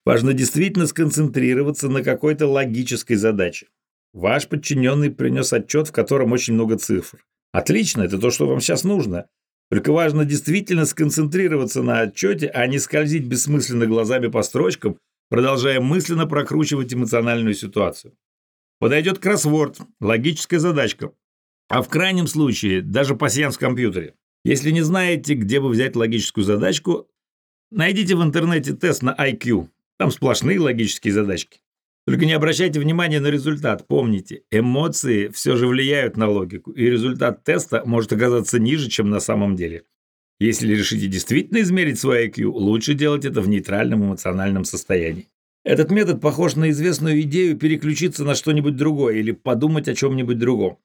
Важно действительно сконцентрироваться на какой-то логической задаче. Ваш подчиненный принес отчет, в котором очень много цифр. Отлично, это то, что вам сейчас нужно. Только важно действительно сконцентрироваться на отчете, а не скользить бессмысленно глазами по строчкам, продолжая мысленно прокручивать эмоциональную ситуацию. Подойдет кроссворд, логическая задачка. А в крайнем случае даже пассианс в компьютере. Если не знаете, где бы взять логическую задачку, найдите в интернете тест на IQ. Там сплошные логические задачки. Только не обращайте внимания на результат. Помните, эмоции все же влияют на логику, и результат теста может оказаться ниже, чем на самом деле. Если решите действительно измерить свой IQ, лучше делать это в нейтральном эмоциональном состоянии. Этот метод похож на известную идею переключиться на что-нибудь другое или подумать о чем-нибудь другом.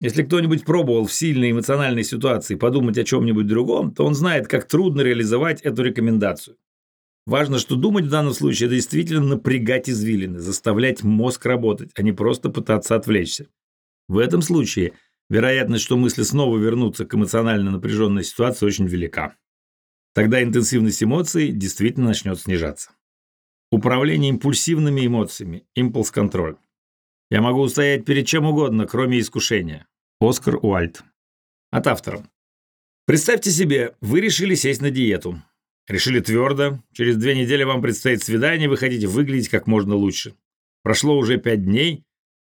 Если кто-нибудь пробовал в сильной эмоциональной ситуации подумать о чем-нибудь другом, то он знает, как трудно реализовать эту рекомендацию. Важно, что думать в данном случае – это действительно напрягать извилины, заставлять мозг работать, а не просто пытаться отвлечься. В этом случае вероятность, что мысли снова вернутся к эмоционально напряженной ситуации, очень велика. Тогда интенсивность эмоций действительно начнет снижаться. Управление импульсивными эмоциями, импульс-контроль. Я могу устоять перед чем угодно, кроме искушения. Оскар Уальт. От автора. Представьте себе, вы решили сесть на диету. Решили твердо, через две недели вам предстоит свидание, вы хотите выглядеть как можно лучше. Прошло уже пять дней,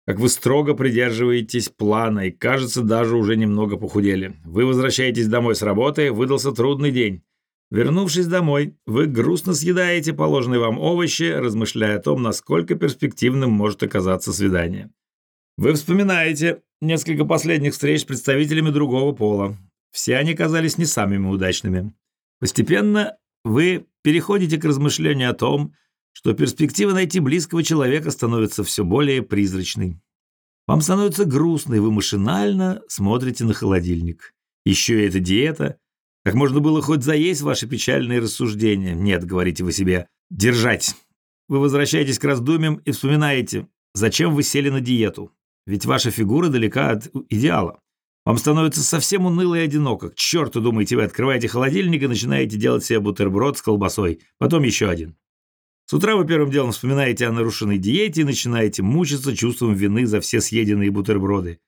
как вы строго придерживаетесь плана и, кажется, даже уже немного похудели. Вы возвращаетесь домой с работы, выдался трудный день. Вернувшись домой, вы грустно съедаете положенные вам овощи, размышляя о том, насколько перспективным может оказаться свидание. Вы вспоминаете несколько последних встреч с представителями другого пола. Все они казались не самыми удачными. Постепенно вы переходите к размышлению о том, что перспектива найти близкого человека становится все более призрачной. Вам становится грустно, и вы машинально смотрите на холодильник. Еще и эта диета. Как можно было хоть заесть ваши печальные рассуждения? Нет, говорите вы себе, держать. Вы возвращаетесь к раздумьям и вспоминаете, зачем вы сели на диету. Ведь ваша фигура далека от идеала. Вам становится совсем уныло и одиноко. К черту, думаете вы, открываете холодильник и начинаете делать себе бутерброд с колбасой. Потом еще один. С утра вы первым делом вспоминаете о нарушенной диете и начинаете мучиться чувством вины за все съеденные бутерброды.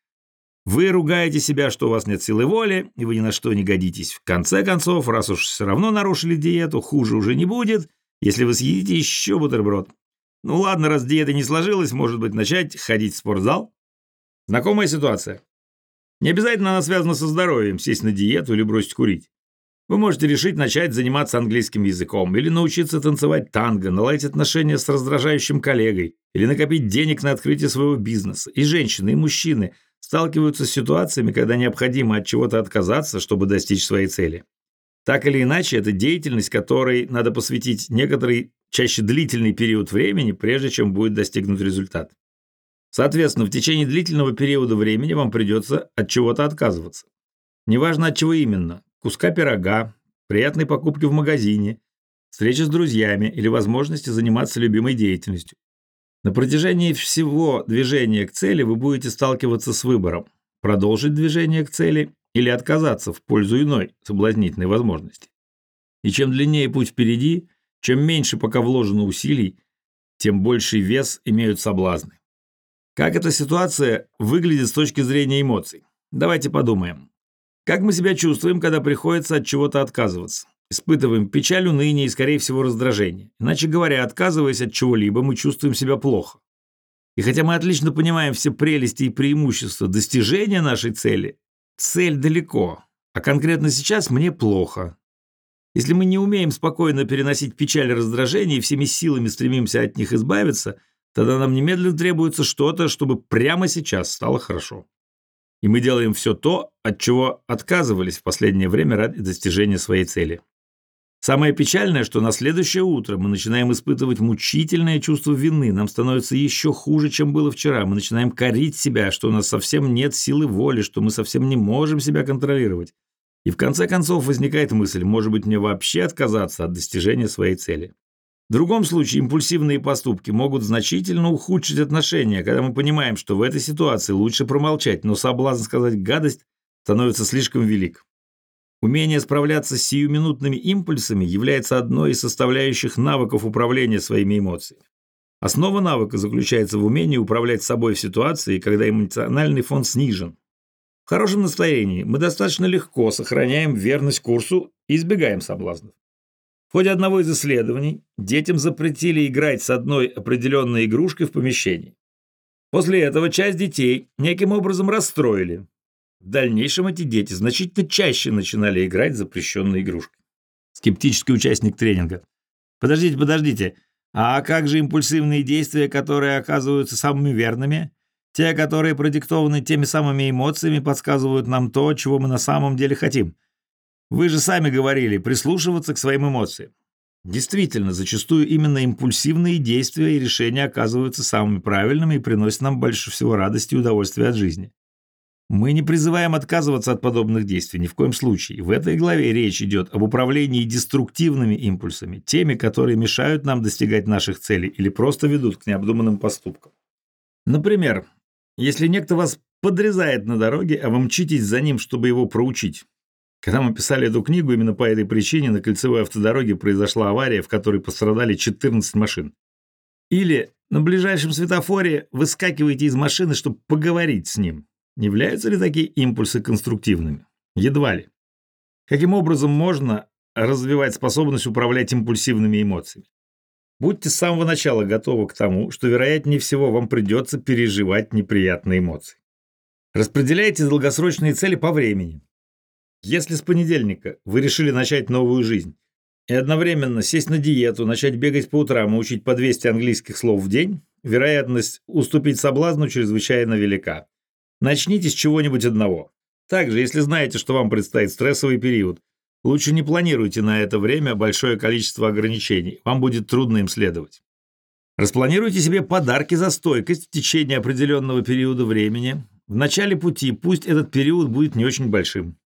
Вы ругаете себя, что у вас нет силы воли, и вы ни на что не годитесь. В конце концов, раз уж все равно нарушили диету, хуже уже не будет, если вы съедите еще бутерброд. Ну ладно, раз диета не сложилась, может быть, начать ходить в спортзал? Знакомая ситуация. Не обязательно она связана со здоровьем, сесть на диету или бросить курить. Вы можете решить начать заниматься английским языком или научиться танцевать танго, наладить отношения с раздражающим коллегой или накопить денег на открытие своего бизнеса. И женщины, и мужчины сталкиваются с ситуациями, когда необходимо от чего-то отказаться, чтобы достичь своей цели. Так или иначе, это деятельность, которой надо посвятить некоторый, чаще длительный период времени, прежде чем будет достигнут результат. Соответственно, в течение длительного периода времени вам придется от чего-то отказываться. Неважно от чего именно – куска пирога, приятной покупки в магазине, встречи с друзьями или возможности заниматься любимой деятельностью. На протяжении всего движения к цели вы будете сталкиваться с выбором – продолжить движение к цели или отказаться в пользу иной соблазнительной возможности. И чем длиннее путь впереди, Чем меньше пока вложено усилий, тем больший вес имеют соблазны. Как эта ситуация выглядит с точки зрения эмоций? Давайте подумаем. Как мы себя чувствуем, когда приходится от чего-то отказываться? Испытываем печаль, уныние и, скорее всего, раздражение. Иначе говоря, отказываясь от чего-либо, мы чувствуем себя плохо. И хотя мы отлично понимаем все прелести и преимущества достижения нашей цели, цель далеко, а конкретно сейчас мне плохо. Если мы не умеем спокойно переносить печаль и раздражение и всеми силами стремимся от них избавиться, тогда нам немедленно требуется что-то, чтобы прямо сейчас стало хорошо. И мы делаем все то, от чего отказывались в последнее время ради достижения своей цели. Самое печальное, что на следующее утро мы начинаем испытывать мучительное чувство вины, нам становится еще хуже, чем было вчера, мы начинаем корить себя, что у нас совсем нет силы воли, что мы совсем не можем себя контролировать. И в конце концов возникает мысль, может быть мне вообще отказаться от достижения своей цели. В другом случае импульсивные поступки могут значительно ухудшить отношения, когда мы понимаем, что в этой ситуации лучше промолчать, но соблазн сказать гадость становится слишком велик. Умение справляться с сиюминутными импульсами является одной из составляющих навыков управления своими эмоциями. Основа навыка заключается в умении управлять собой в ситуации, когда эмоциональный фон снижен. В хорошем настроении мы достаточно легко сохраняем верность курсу и избегаем соблазнов. Ходе одного из исследований детям запретили играть с одной определенной игрушкой в помещении. После этого часть детей неким образом расстроили, в дальнейшем эти дети значительно чаще начинали играть в запрещенные игрушки. Скептический участник тренинга. Подождите, подождите. А как же импульсивные действия, которые оказываются самыми верными? Те, которые продиктованы теми самыми эмоциями, подсказывают нам то, чего мы на самом деле хотим. Вы же сами говорили, прислушиваться к своим эмоциям. Действительно, зачастую именно импульсивные действия и решения оказываются самыми правильными и приносят нам больше всего радости и удовольствия от жизни. Мы не призываем отказываться от подобных действий, ни в коем случае. В этой главе речь идет об управлении деструктивными импульсами, теми, которые мешают нам достигать наших целей или просто ведут к необдуманным поступкам. Например, если некто вас подрезает на дороге, а вы мчитесь за ним, чтобы его проучить. Когда мы писали эту книгу, именно по этой причине на кольцевой автодороге произошла авария, в которой пострадали 14 машин. Или на ближайшем светофоре выскакиваете из машины, чтобы поговорить с ним. Не являются ли такие импульсы конструктивными? Едва ли. Каким образом можно развивать способность управлять импульсивными эмоциями? Будьте с самого начала готовы к тому, что, вероятнее всего, вам придется переживать неприятные эмоции. Распределяйте долгосрочные цели по времени. Если с понедельника вы решили начать новую жизнь и одновременно сесть на диету, начать бегать по утрам и учить по 200 английских слов в день, вероятность уступить соблазну чрезвычайно велика. Начните с чего-нибудь одного. Также, если знаете, что вам предстоит стрессовый период, лучше не планируйте на это время большое количество ограничений, вам будет трудно им следовать. Распланируйте себе подарки за стойкость в течение определенного периода времени. В начале пути пусть этот период будет не очень большим.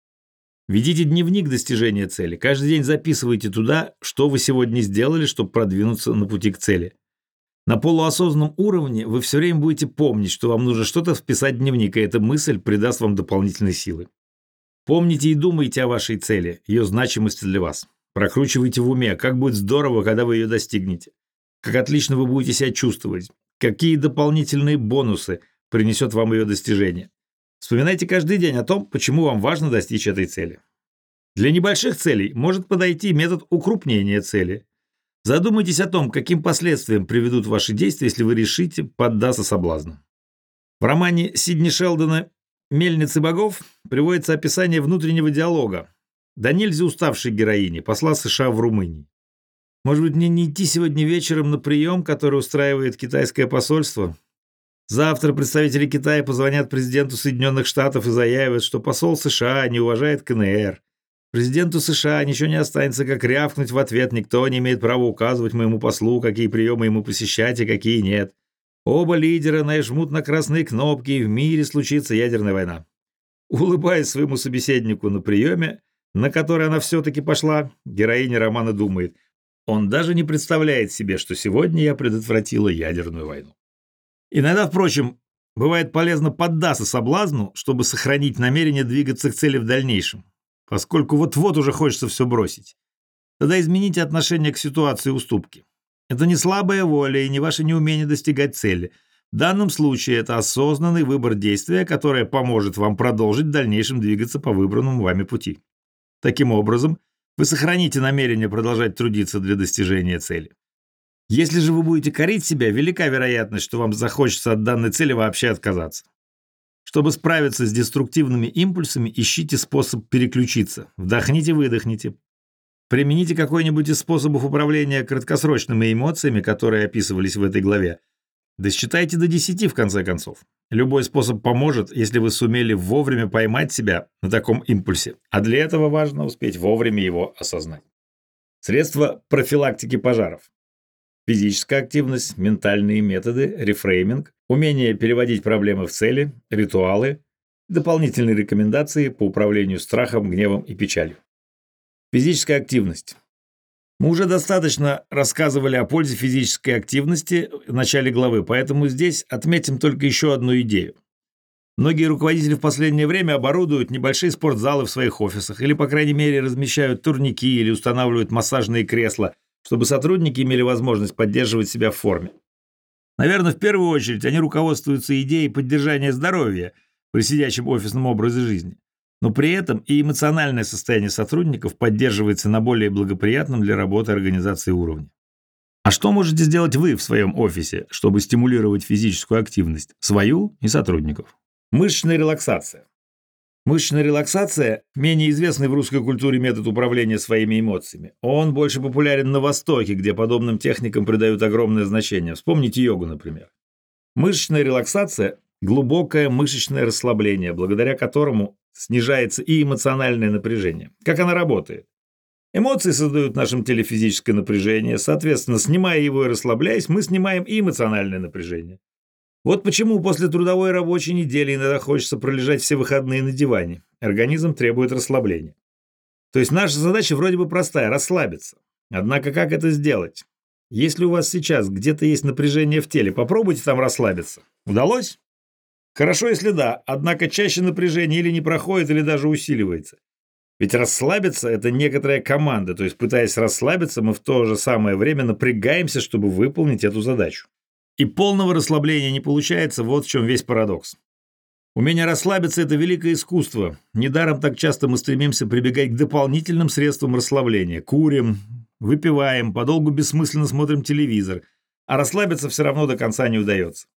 Ведите дневник достижения цели. Каждый день записывайте туда, что вы сегодня сделали, чтобы продвинуться на пути к цели. На полуосознанном уровне вы все время будете помнить, что вам нужно что-то вписать в дневник, и эта мысль придаст вам дополнительной силы. Помните и думайте о вашей цели, ее значимости для вас. Прокручивайте в уме, как будет здорово, когда вы ее достигнете. Как отлично вы будете себя чувствовать. Какие дополнительные бонусы принесет вам ее достижение. Вспоминайте каждый день о том, почему вам важно достичь этой цели. Для небольших целей может подойти метод укрупнения цели – Задумайтесь о том, каким последствиям приведут ваши действия, если вы решите поддаться соблазну. В романе Сидни Шелдона «Мельницы богов» приводится описание внутреннего диалога. Да уставшей героини, посла США в Румынии. Может быть, мне не идти сегодня вечером на прием, который устраивает китайское посольство? Завтра представители Китая позвонят президенту Соединенных Штатов и заявят, что посол США не уважает КНР, Президенту США ничего не останется, как рявкнуть в ответ. Никто не имеет права указывать моему послу, какие приемы ему посещать и какие нет. Оба лидера нажмут на красные кнопки, и в мире случится ядерная война. Улыбаясь своему собеседнику на приеме, на который она все-таки пошла, героиня романа думает, он даже не представляет себе, что сегодня я предотвратила ядерную войну. Иногда, впрочем, бывает полезно поддаться соблазну, чтобы сохранить намерение двигаться к цели в дальнейшем поскольку вот-вот уже хочется все бросить. тогда измените отношение к ситуации уступки. Это не слабая воля и не ваше неумение достигать цели. В данном случае это осознанный выбор действия, которое поможет вам продолжить в дальнейшем двигаться по выбранному вами пути. Таким образом, вы сохраните намерение продолжать трудиться для достижения цели. Если же вы будете корить себя, велика вероятность, что вам захочется от данной цели вообще отказаться. Чтобы справиться с деструктивными импульсами, ищите способ переключиться. Вдохните-выдохните. Примените какой-нибудь из способов управления краткосрочными эмоциями, которые описывались в этой главе. Досчитайте до 10 в конце концов. Любой способ поможет, если вы сумели вовремя поймать себя на таком импульсе, а для этого важно успеть вовремя его осознать. Средства профилактики пожаров. Физическая активность, ментальные методы, рефрейминг, умение переводить проблемы в цели, ритуалы, дополнительные рекомендации по управлению страхом, гневом и печалью. Физическая активность. Мы уже достаточно рассказывали о пользе физической активности в начале главы, поэтому здесь отметим только еще одну идею. Многие руководители в последнее время оборудуют небольшие спортзалы в своих офисах или, по крайней мере, размещают турники или устанавливают массажные кресла – чтобы сотрудники имели возможность поддерживать себя в форме. Наверное, в первую очередь они руководствуются идеей поддержания здоровья при сидячем офисном образе жизни. Но при этом и эмоциональное состояние сотрудников поддерживается на более благоприятном для работы организации уровне. А что можете сделать вы в своем офисе, чтобы стимулировать физическую активность, свою и сотрудников? Мышечная релаксация. Мышечная релаксация – менее известный в русской культуре метод управления своими эмоциями. Он больше популярен на Востоке, где подобным техникам придают огромное значение. Вспомните йогу, например. Мышечная релаксация – глубокое мышечное расслабление, благодаря которому снижается и эмоциональное напряжение. Как она работает? Эмоции создают в нашем теле физическое напряжение, соответственно, снимая его и расслабляясь, мы снимаем и эмоциональное напряжение. Вот почему после трудовой рабочей недели иногда хочется пролежать все выходные на диване. Организм требует расслабления. То есть наша задача вроде бы простая – расслабиться. Однако как это сделать? Если у вас сейчас где-то есть напряжение в теле, попробуйте там расслабиться. Удалось? Хорошо, если да, однако чаще напряжение или не проходит, или даже усиливается. Ведь расслабиться – это некоторая команда, то есть пытаясь расслабиться, мы в то же самое время напрягаемся, чтобы выполнить эту задачу. И полного расслабления не получается, вот в чем весь парадокс. Умение расслабиться – это великое искусство. Недаром так часто мы стремимся прибегать к дополнительным средствам расслабления. Курим, выпиваем, подолгу бессмысленно смотрим телевизор, а расслабиться все равно до конца не удается.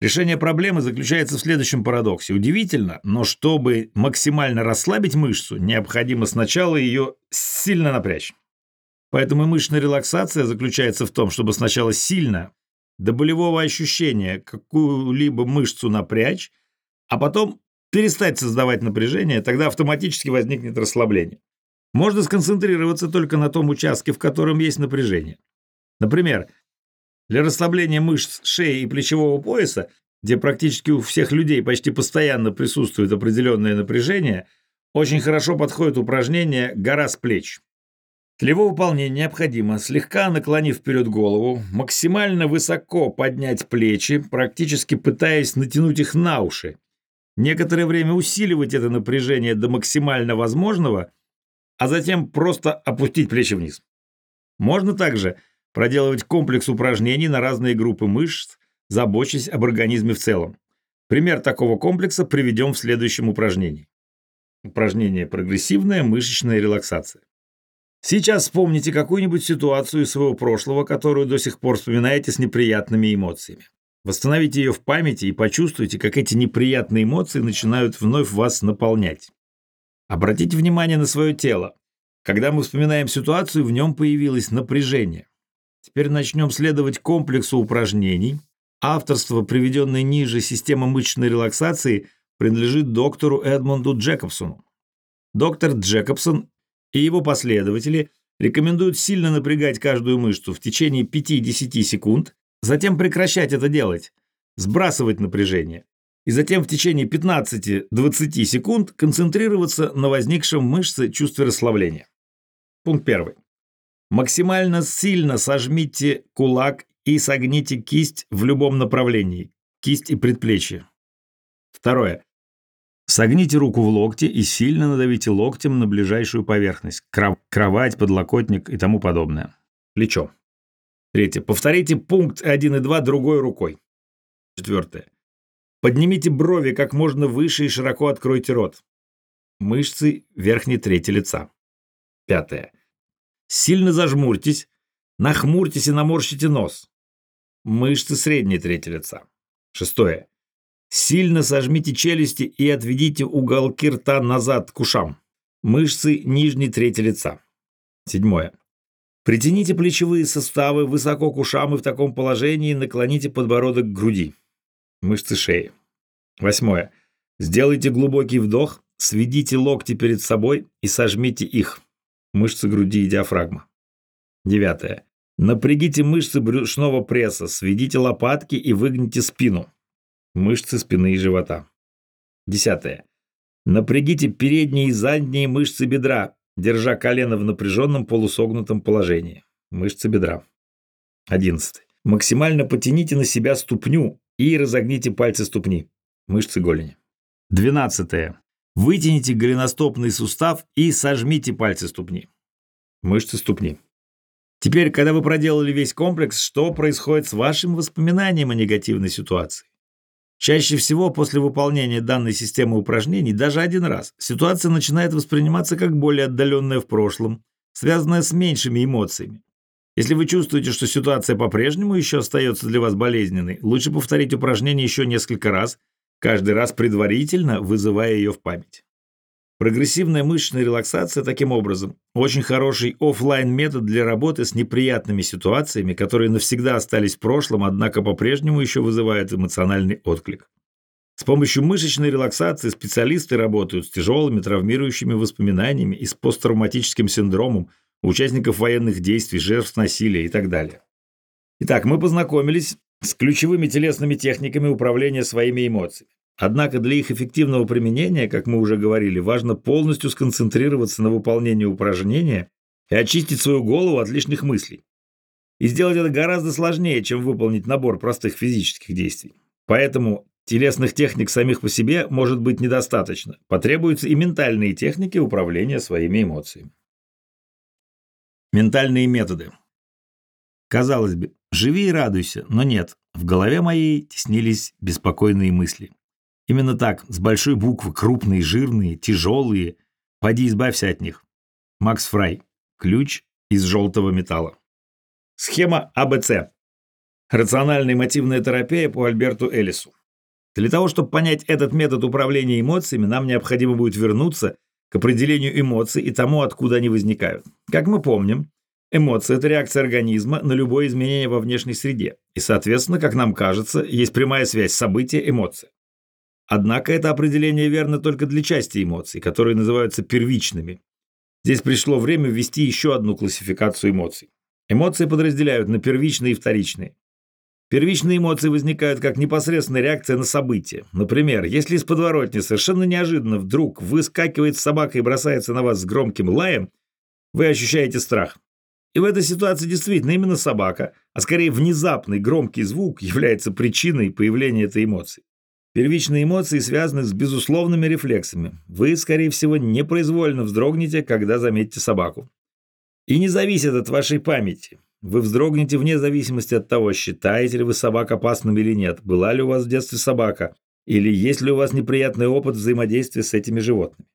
Решение проблемы заключается в следующем парадоксе. Удивительно, но чтобы максимально расслабить мышцу, необходимо сначала ее сильно напрячь. Поэтому мышечная релаксация заключается в том, чтобы сначала сильно, до болевого ощущения какую-либо мышцу напрячь, а потом перестать создавать напряжение, тогда автоматически возникнет расслабление. Можно сконцентрироваться только на том участке, в котором есть напряжение. Например, для расслабления мышц шеи и плечевого пояса, где практически у всех людей почти постоянно присутствует определенное напряжение, очень хорошо подходит упражнение «гора с плеч». Его выполнения необходимо, слегка наклонив вперед голову, максимально высоко поднять плечи, практически пытаясь натянуть их на уши, некоторое время усиливать это напряжение до максимально возможного, а затем просто опустить плечи вниз. Можно также проделывать комплекс упражнений на разные группы мышц, заботясь об организме в целом. Пример такого комплекса приведем в следующем упражнении. Упражнение «Прогрессивная мышечная релаксация». Сейчас вспомните какую-нибудь ситуацию своего прошлого, которую до сих пор вспоминаете с неприятными эмоциями. Восстановите ее в памяти и почувствуйте, как эти неприятные эмоции начинают вновь вас наполнять. Обратите внимание на свое тело. Когда мы вспоминаем ситуацию, в нем появилось напряжение. Теперь начнем следовать комплексу упражнений. Авторство, приведенное ниже системы мышечной релаксации, принадлежит доктору Эдмонду Джекобсону. Доктор Джекобсон и его последователи рекомендуют сильно напрягать каждую мышцу в течение 5-10 секунд, затем прекращать это делать, сбрасывать напряжение, и затем в течение 15-20 секунд концентрироваться на возникшем мышце чувстве расслабления. Пункт первый. Максимально сильно сожмите кулак и согните кисть в любом направлении, кисть и предплечье. Второе. Согните руку в локте и сильно надавите локтем на ближайшую поверхность, кров кровать, подлокотник и тому подобное. Плечо. Третье. Повторите пункт 1 и 2 другой рукой. Четвертое. Поднимите брови как можно выше и широко откройте рот. Мышцы верхней трети лица. Пятое. Сильно зажмурьтесь, нахмурьтесь и наморщите нос. Мышцы средней трети лица. Шестое. Сильно сожмите челюсти и отведите уголки рта назад к ушам. Мышцы нижней трети лица. Седьмое. Притяните плечевые суставы высоко к ушам и в таком положении наклоните подбородок к груди. Мышцы шеи. Восьмое. Сделайте глубокий вдох, сведите локти перед собой и сожмите их. Мышцы груди и диафрагма. Девятое. Напрягите мышцы брюшного пресса, сведите лопатки и выгните спину. Мышцы спины и живота. Десятое. Напрягите передние и задние мышцы бедра, держа колено в напряженном полусогнутом положении. Мышцы бедра. Одиннадцатое. Максимально потяните на себя ступню и разогните пальцы ступни. Мышцы голени. Двенадцатое. Вытяните голеностопный сустав и сожмите пальцы ступни. Мышцы ступни. Теперь, когда вы проделали весь комплекс, что происходит с вашим воспоминанием о негативной ситуации? Чаще всего после выполнения данной системы упражнений, даже один раз, ситуация начинает восприниматься как более отдаленная в прошлом, связанная с меньшими эмоциями. Если вы чувствуете, что ситуация по-прежнему еще остается для вас болезненной, лучше повторить упражнение еще несколько раз, каждый раз предварительно вызывая ее в память. Прогрессивная мышечная релаксация, таким образом, очень хороший офлайн метод для работы с неприятными ситуациями, которые навсегда остались в прошлом, однако по-прежнему еще вызывают эмоциональный отклик. С помощью мышечной релаксации специалисты работают с тяжелыми травмирующими воспоминаниями и с посттравматическим синдромом у участников военных действий, жертв насилия и так далее. Итак, мы познакомились с ключевыми телесными техниками управления своими эмоциями. Однако для их эффективного применения, как мы уже говорили, важно полностью сконцентрироваться на выполнении упражнения и очистить свою голову от лишних мыслей. И сделать это гораздо сложнее, чем выполнить набор простых физических действий. Поэтому телесных техник самих по себе может быть недостаточно. Потребуются и ментальные техники управления своими эмоциями. Ментальные методы. Казалось бы, живи и радуйся, но нет, в голове моей теснились беспокойные мысли. Именно так, с большой буквы, крупные, жирные, тяжелые. Пойди избавься от них. Макс Фрай. Ключ из желтого металла. Схема АБЦ. Рациональная мотивная терапия по Альберту Эллису. Для того, чтобы понять этот метод управления эмоциями, нам необходимо будет вернуться к определению эмоций и тому, откуда они возникают. Как мы помним, эмоции – это реакция организма на любое изменение во внешней среде. И, соответственно, как нам кажется, есть прямая связь события-эмоция. Однако это определение верно только для части эмоций, которые называются первичными. Здесь пришло время ввести еще одну классификацию эмоций. Эмоции подразделяют на первичные и вторичные. Первичные эмоции возникают как непосредственная реакция на событие. Например, если из подворотни совершенно неожиданно вдруг выскакивает собака и бросается на вас с громким лаем, вы ощущаете страх. И в этой ситуации действительно именно собака, а скорее внезапный громкий звук является причиной появления этой эмоции. Первичные эмоции связаны с безусловными рефлексами. Вы, скорее всего, непроизвольно вздрогнете, когда заметите собаку. И не зависит от вашей памяти. Вы вздрогнете вне зависимости от того, считаете ли вы собак опасным или нет, была ли у вас в детстве собака, или есть ли у вас неприятный опыт взаимодействия с этими животными.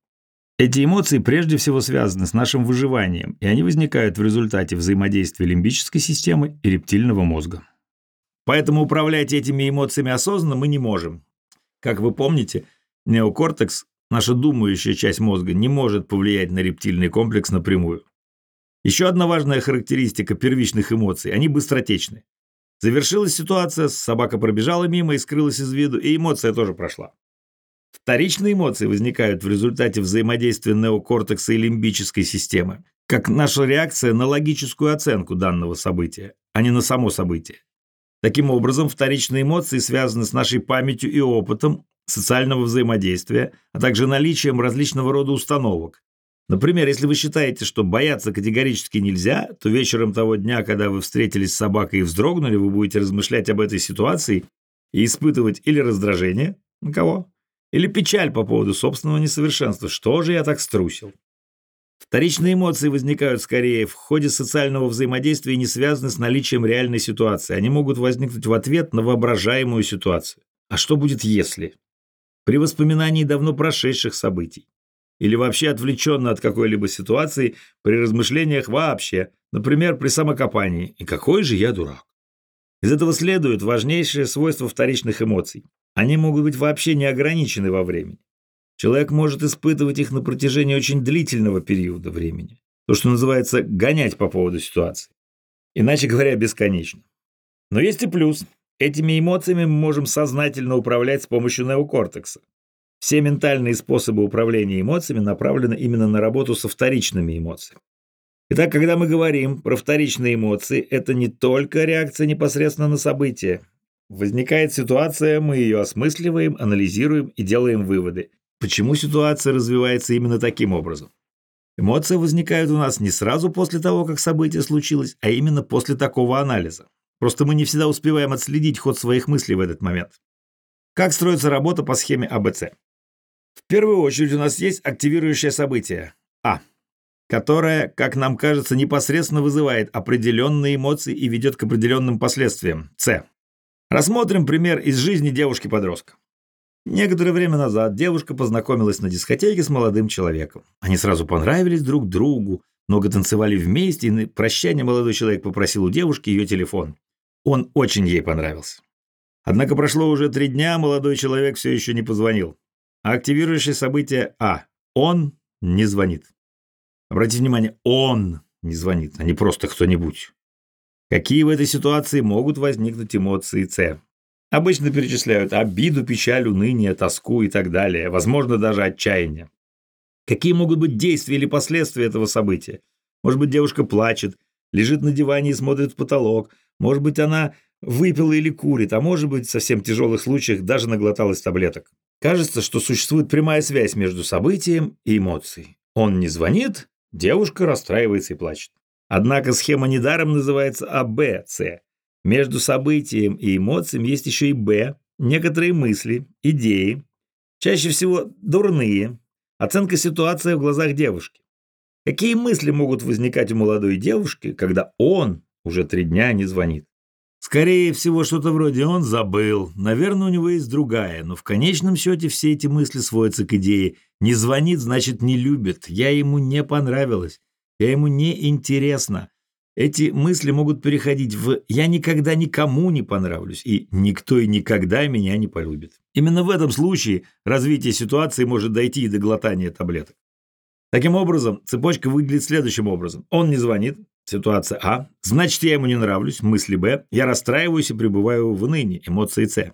Эти эмоции прежде всего связаны с нашим выживанием, и они возникают в результате взаимодействия лимбической системы и рептильного мозга. Поэтому управлять этими эмоциями осознанно мы не можем. Как вы помните, неокортекс, наша думающая часть мозга, не может повлиять на рептильный комплекс напрямую. Еще одна важная характеристика первичных эмоций – они быстротечны. Завершилась ситуация, собака пробежала мимо и скрылась из виду, и эмоция тоже прошла. Вторичные эмоции возникают в результате взаимодействия неокортекса и лимбической системы, как наша реакция на логическую оценку данного события, а не на само событие. Таким образом, вторичные эмоции связаны с нашей памятью и опытом социального взаимодействия, а также наличием различного рода установок. Например, если вы считаете, что бояться категорически нельзя, то вечером того дня, когда вы встретились с собакой и вздрогнули, вы будете размышлять об этой ситуации и испытывать или раздражение, на кого? Или печаль по поводу собственного несовершенства. Что же я так струсил? Вторичные эмоции возникают скорее в ходе социального взаимодействия и не связаны с наличием реальной ситуации. Они могут возникнуть в ответ на воображаемую ситуацию. А что будет если? При воспоминании давно прошедших событий. Или вообще отвлеченно от какой-либо ситуации при размышлениях вообще, например, при самокопании. И какой же я дурак. Из этого следует важнейшее свойство вторичных эмоций. Они могут быть вообще не ограничены во времени. Человек может испытывать их на протяжении очень длительного периода времени. То, что называется гонять по поводу ситуации. Иначе говоря, бесконечно. Но есть и плюс. Этими эмоциями мы можем сознательно управлять с помощью неокортекса. Все ментальные способы управления эмоциями направлены именно на работу со вторичными эмоциями. Итак, когда мы говорим про вторичные эмоции, это не только реакция непосредственно на события. Возникает ситуация, мы ее осмысливаем, анализируем и делаем выводы. Почему ситуация развивается именно таким образом? Эмоции возникают у нас не сразу после того, как событие случилось, а именно после такого анализа. Просто мы не всегда успеваем отследить ход своих мыслей в этот момент. Как строится работа по схеме АБЦ? В первую очередь у нас есть активирующее событие А, которое, как нам кажется, непосредственно вызывает определенные эмоции и ведет к определенным последствиям. С. Рассмотрим пример из жизни девушки-подростка. Некоторое время назад девушка познакомилась на дискотеке с молодым человеком. Они сразу понравились друг другу, много танцевали вместе, и на прощание молодой человек попросил у девушки ее телефон. Он очень ей понравился. Однако прошло уже три дня, молодой человек все еще не позвонил. А активирующее событие А. Он не звонит. Обратите внимание, он не звонит, а не просто кто-нибудь. Какие в этой ситуации могут возникнуть эмоции С? Обычно перечисляют обиду, печаль, уныние, тоску и так далее, возможно, даже отчаяние. Какие могут быть действия или последствия этого события? Может быть, девушка плачет, лежит на диване и смотрит в потолок. Может быть, она выпила или курит, а может быть, в совсем тяжелых случаях даже наглоталась таблеток. Кажется, что существует прямая связь между событием и эмоцией. Он не звонит, девушка расстраивается и плачет. Однако схема недаром называется АБЦ между событием и эмоцием есть еще и «Б», некоторые мысли, идеи, чаще всего дурные, оценка ситуации в глазах девушки. Какие мысли могут возникать у молодой девушки, когда он уже три дня не звонит? Скорее всего, что-то вроде «он забыл», наверное, у него есть другая, но в конечном счете все эти мысли сводятся к идее «не звонит, значит, не любит, я ему не понравилась, я ему не интересна, эти мысли могут переходить в «я никогда никому не понравлюсь» и «никто и никогда меня не полюбит». Именно в этом случае развитие ситуации может дойти и до глотания таблеток. Таким образом, цепочка выглядит следующим образом. Он не звонит, ситуация А, значит, я ему не нравлюсь, мысли Б, я расстраиваюсь и пребываю в ныне, эмоции С.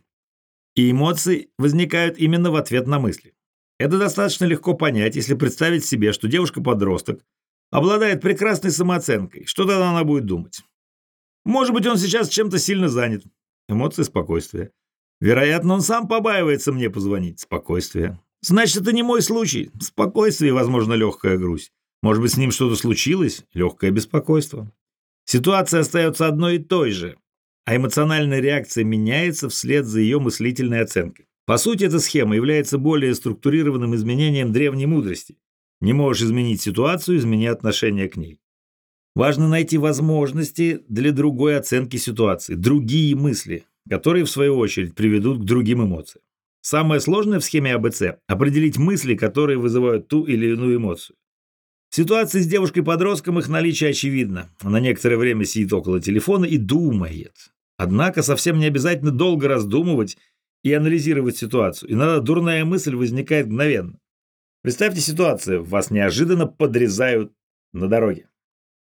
И эмоции возникают именно в ответ на мысли. Это достаточно легко понять, если представить себе, что девушка-подросток обладает прекрасной самооценкой. Что тогда она будет думать? Может быть, он сейчас чем-то сильно занят. Эмоции спокойствия. Вероятно, он сам побаивается мне позвонить. Спокойствие. Значит, это не мой случай. Спокойствие, возможно, легкая грусть. Может быть, с ним что-то случилось? Легкое беспокойство. Ситуация остается одной и той же, а эмоциональная реакция меняется вслед за ее мыслительной оценкой. По сути, эта схема является более структурированным изменением древней мудрости. Не можешь изменить ситуацию, измени отношение к ней. Важно найти возможности для другой оценки ситуации, другие мысли, которые, в свою очередь, приведут к другим эмоциям. Самое сложное в схеме АБЦ – определить мысли, которые вызывают ту или иную эмоцию. В ситуации с девушкой-подростком их наличие очевидно. Она некоторое время сидит около телефона и думает. Однако совсем не обязательно долго раздумывать и анализировать ситуацию. Иногда дурная мысль возникает мгновенно. Представьте ситуацию, вас неожиданно подрезают на дороге.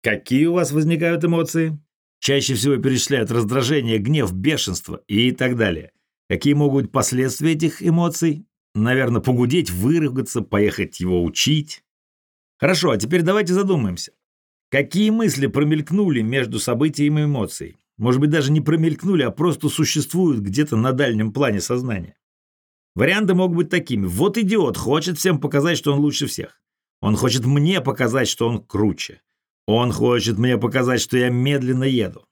Какие у вас возникают эмоции? Чаще всего перечисляют раздражение, гнев, бешенство и так далее. Какие могут быть последствия этих эмоций? Наверное, погудеть, выругаться, поехать его учить. Хорошо, а теперь давайте задумаемся. Какие мысли промелькнули между событием и эмоцией? Может быть, даже не промелькнули, а просто существуют где-то на дальнем плане сознания. Варианты могут быть такими. Вот идиот хочет всем показать, что он лучше всех. Он хочет мне показать, что он круче. Он хочет мне показать, что я медленно еду.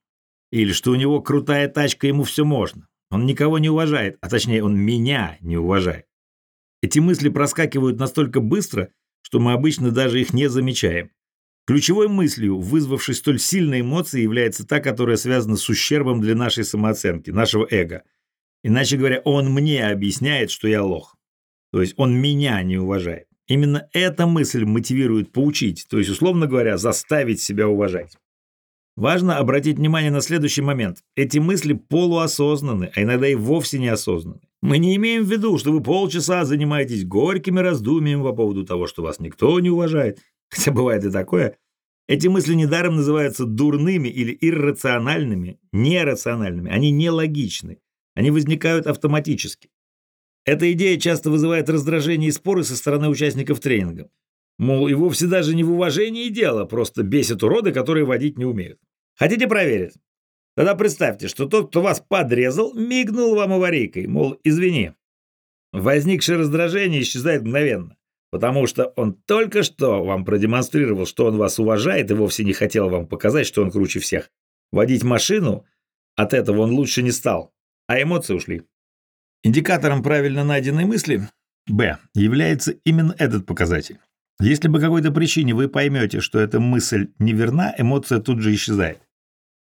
Или что у него крутая тачка, ему все можно. Он никого не уважает, а точнее, он меня не уважает. Эти мысли проскакивают настолько быстро, что мы обычно даже их не замечаем. Ключевой мыслью, вызвавшей столь сильные эмоции, является та, которая связана с ущербом для нашей самооценки, нашего эго. Иначе говоря, он мне объясняет, что я лох. То есть он меня не уважает. Именно эта мысль мотивирует поучить, то есть, условно говоря, заставить себя уважать. Важно обратить внимание на следующий момент. Эти мысли полуосознаны, а иногда и вовсе неосознаны. Мы не имеем в виду, что вы полчаса занимаетесь горькими раздумьями по поводу того, что вас никто не уважает. Хотя бывает и такое. Эти мысли недаром называются дурными или иррациональными, нерациональными. Они нелогичны. Они возникают автоматически. Эта идея часто вызывает раздражение и споры со стороны участников тренинга. Мол, и вовсе даже не в уважении дело, просто бесит уроды, которые водить не умеют. Хотите проверить? Тогда представьте, что тот, кто вас подрезал, мигнул вам аварийкой, мол, извини. Возникшее раздражение исчезает мгновенно, потому что он только что вам продемонстрировал, что он вас уважает и вовсе не хотел вам показать, что он круче всех. Водить машину от этого он лучше не стал, а эмоции ушли. Индикатором правильно найденной мысли Б является именно этот показатель. Если по какой-то причине вы поймете, что эта мысль неверна, эмоция тут же исчезает.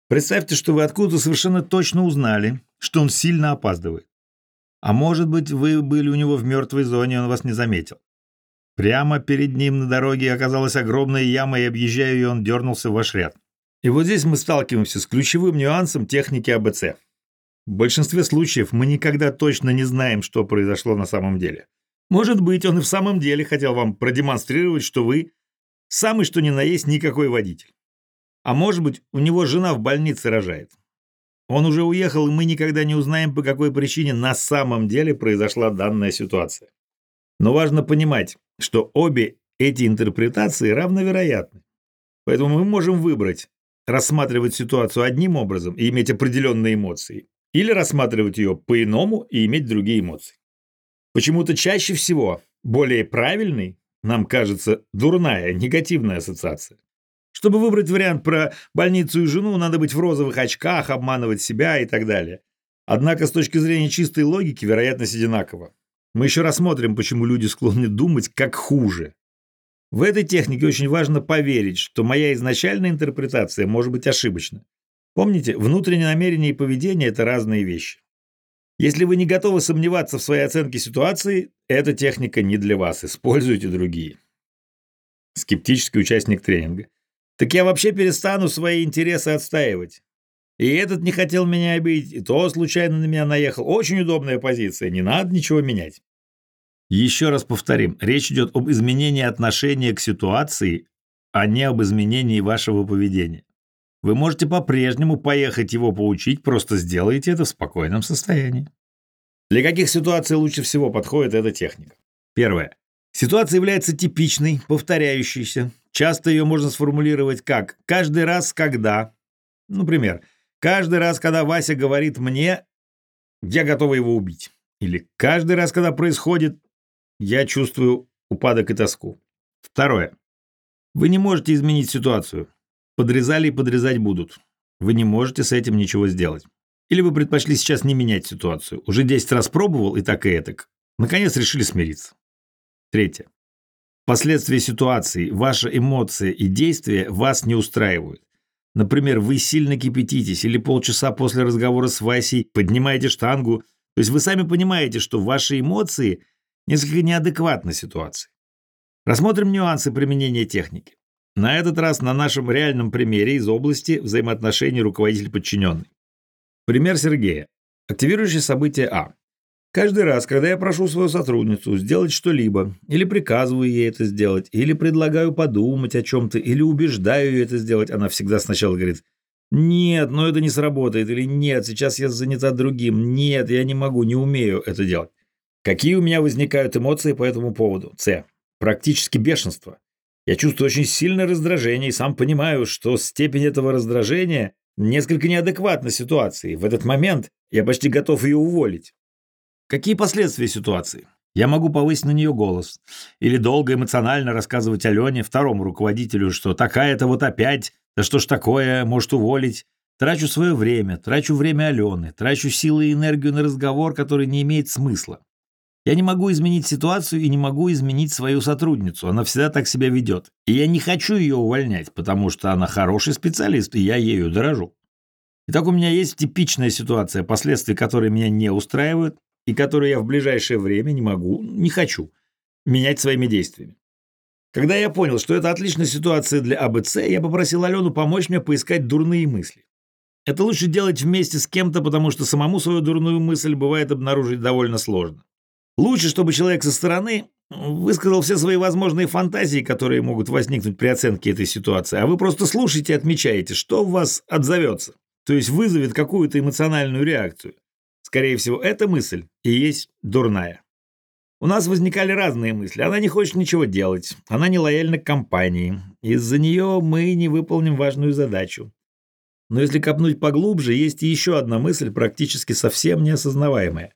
Представьте, что вы откуда-то совершенно точно узнали, что он сильно опаздывает. А может быть, вы были у него в мертвой зоне, он вас не заметил. Прямо перед ним на дороге оказалась огромная яма, и объезжая ее, он дернулся в ваш ряд. И вот здесь мы сталкиваемся с ключевым нюансом техники АБЦ. В большинстве случаев мы никогда точно не знаем, что произошло на самом деле. Может быть, он и в самом деле хотел вам продемонстрировать, что вы самый что ни на есть никакой водитель. А может быть, у него жена в больнице рожает. Он уже уехал, и мы никогда не узнаем, по какой причине на самом деле произошла данная ситуация. Но важно понимать, что обе эти интерпретации равновероятны. Поэтому мы можем выбрать рассматривать ситуацию одним образом и иметь определенные эмоции, или рассматривать ее по-иному и иметь другие эмоции. Почему-то чаще всего более правильной нам кажется дурная, негативная ассоциация. Чтобы выбрать вариант про больницу и жену, надо быть в розовых очках, обманывать себя и так далее. Однако с точки зрения чистой логики вероятность одинакова. Мы еще рассмотрим, почему люди склонны думать как хуже. В этой технике очень важно поверить, что моя изначальная интерпретация может быть ошибочна. Помните, внутреннее намерение и поведение – это разные вещи. Если вы не готовы сомневаться в своей оценке ситуации, эта техника не для вас, используйте другие. Скептический участник тренинга. Так я вообще перестану свои интересы отстаивать. И этот не хотел меня обидеть, и то случайно на меня наехал. Очень удобная позиция, не надо ничего менять. Еще раз повторим, речь идет об изменении отношения к ситуации, а не об изменении вашего поведения. Вы можете по-прежнему поехать его поучить, просто сделайте это в спокойном состоянии. Для каких ситуаций лучше всего подходит эта техника? Первое. Ситуация является типичной, повторяющейся. Часто ее можно сформулировать как «каждый раз, когда». Например, «каждый раз, когда Вася говорит мне, я готова его убить». Или «каждый раз, когда происходит, я чувствую упадок и тоску». Второе. Вы не можете изменить ситуацию. Подрезали и подрезать будут. Вы не можете с этим ничего сделать. Или вы предпочли сейчас не менять ситуацию. Уже 10 раз пробовал и так и этак. Наконец решили смириться. Третье. Последствия ситуации, ваши эмоции и действия вас не устраивают. Например, вы сильно кипятитесь или полчаса после разговора с Васей поднимаете штангу. То есть вы сами понимаете, что ваши эмоции несколько неадекватны ситуации. Рассмотрим нюансы применения техники. На этот раз на нашем реальном примере из области взаимоотношений руководитель-подчиненный. Пример Сергея. Активирующее событие А. Каждый раз, когда я прошу свою сотрудницу сделать что-либо, или приказываю ей это сделать, или предлагаю подумать о чем-то, или убеждаю ее это сделать, она всегда сначала говорит «Нет, но это не сработает», или «Нет, сейчас я занята другим», «Нет, я не могу, не умею это делать». Какие у меня возникают эмоции по этому поводу? С. Практически бешенство. Я чувствую очень сильное раздражение и сам понимаю, что степень этого раздражения несколько неадекватна ситуации. В этот момент я почти готов ее уволить. Какие последствия ситуации? Я могу повысить на нее голос. Или долго эмоционально рассказывать Алене, второму руководителю, что такая-то вот опять, да что ж такое, может уволить. Трачу свое время, трачу время Алены, трачу силы и энергию на разговор, который не имеет смысла. Я не могу изменить ситуацию и не могу изменить свою сотрудницу. Она всегда так себя ведет. И я не хочу ее увольнять, потому что она хороший специалист, и я ею дорожу. Итак, у меня есть типичная ситуация, последствия которой меня не устраивают, и которые я в ближайшее время не могу, не хочу менять своими действиями. Когда я понял, что это отличная ситуация для АБЦ, я попросил Алену помочь мне поискать дурные мысли. Это лучше делать вместе с кем-то, потому что самому свою дурную мысль бывает обнаружить довольно сложно. Лучше, чтобы человек со стороны высказал все свои возможные фантазии, которые могут возникнуть при оценке этой ситуации, а вы просто слушаете и отмечаете, что в вас отзовется, то есть вызовет какую-то эмоциональную реакцию. Скорее всего, эта мысль и есть дурная. У нас возникали разные мысли. Она не хочет ничего делать. Она не лояльна к компании. Из-за нее мы не выполним важную задачу. Но если копнуть поглубже, есть еще одна мысль, практически совсем неосознаваемая.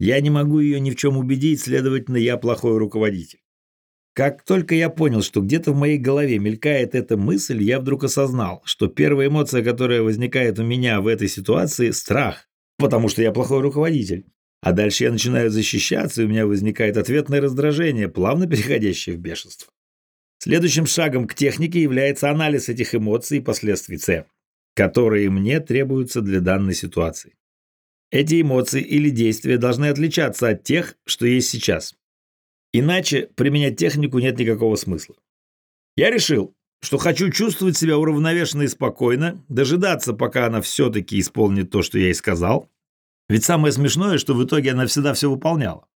Я не могу ее ни в чем убедить, следовательно, я плохой руководитель. Как только я понял, что где-то в моей голове мелькает эта мысль, я вдруг осознал, что первая эмоция, которая возникает у меня в этой ситуации – страх, потому что я плохой руководитель. А дальше я начинаю защищаться, и у меня возникает ответное раздражение, плавно переходящее в бешенство. Следующим шагом к технике является анализ этих эмоций и последствий С, которые мне требуются для данной ситуации. Эти эмоции или действия должны отличаться от тех, что есть сейчас. Иначе применять технику нет никакого смысла. Я решил, что хочу чувствовать себя уравновешенно и спокойно, дожидаться, пока она все-таки исполнит то, что я ей сказал. Ведь самое смешное, что в итоге она всегда все выполняла.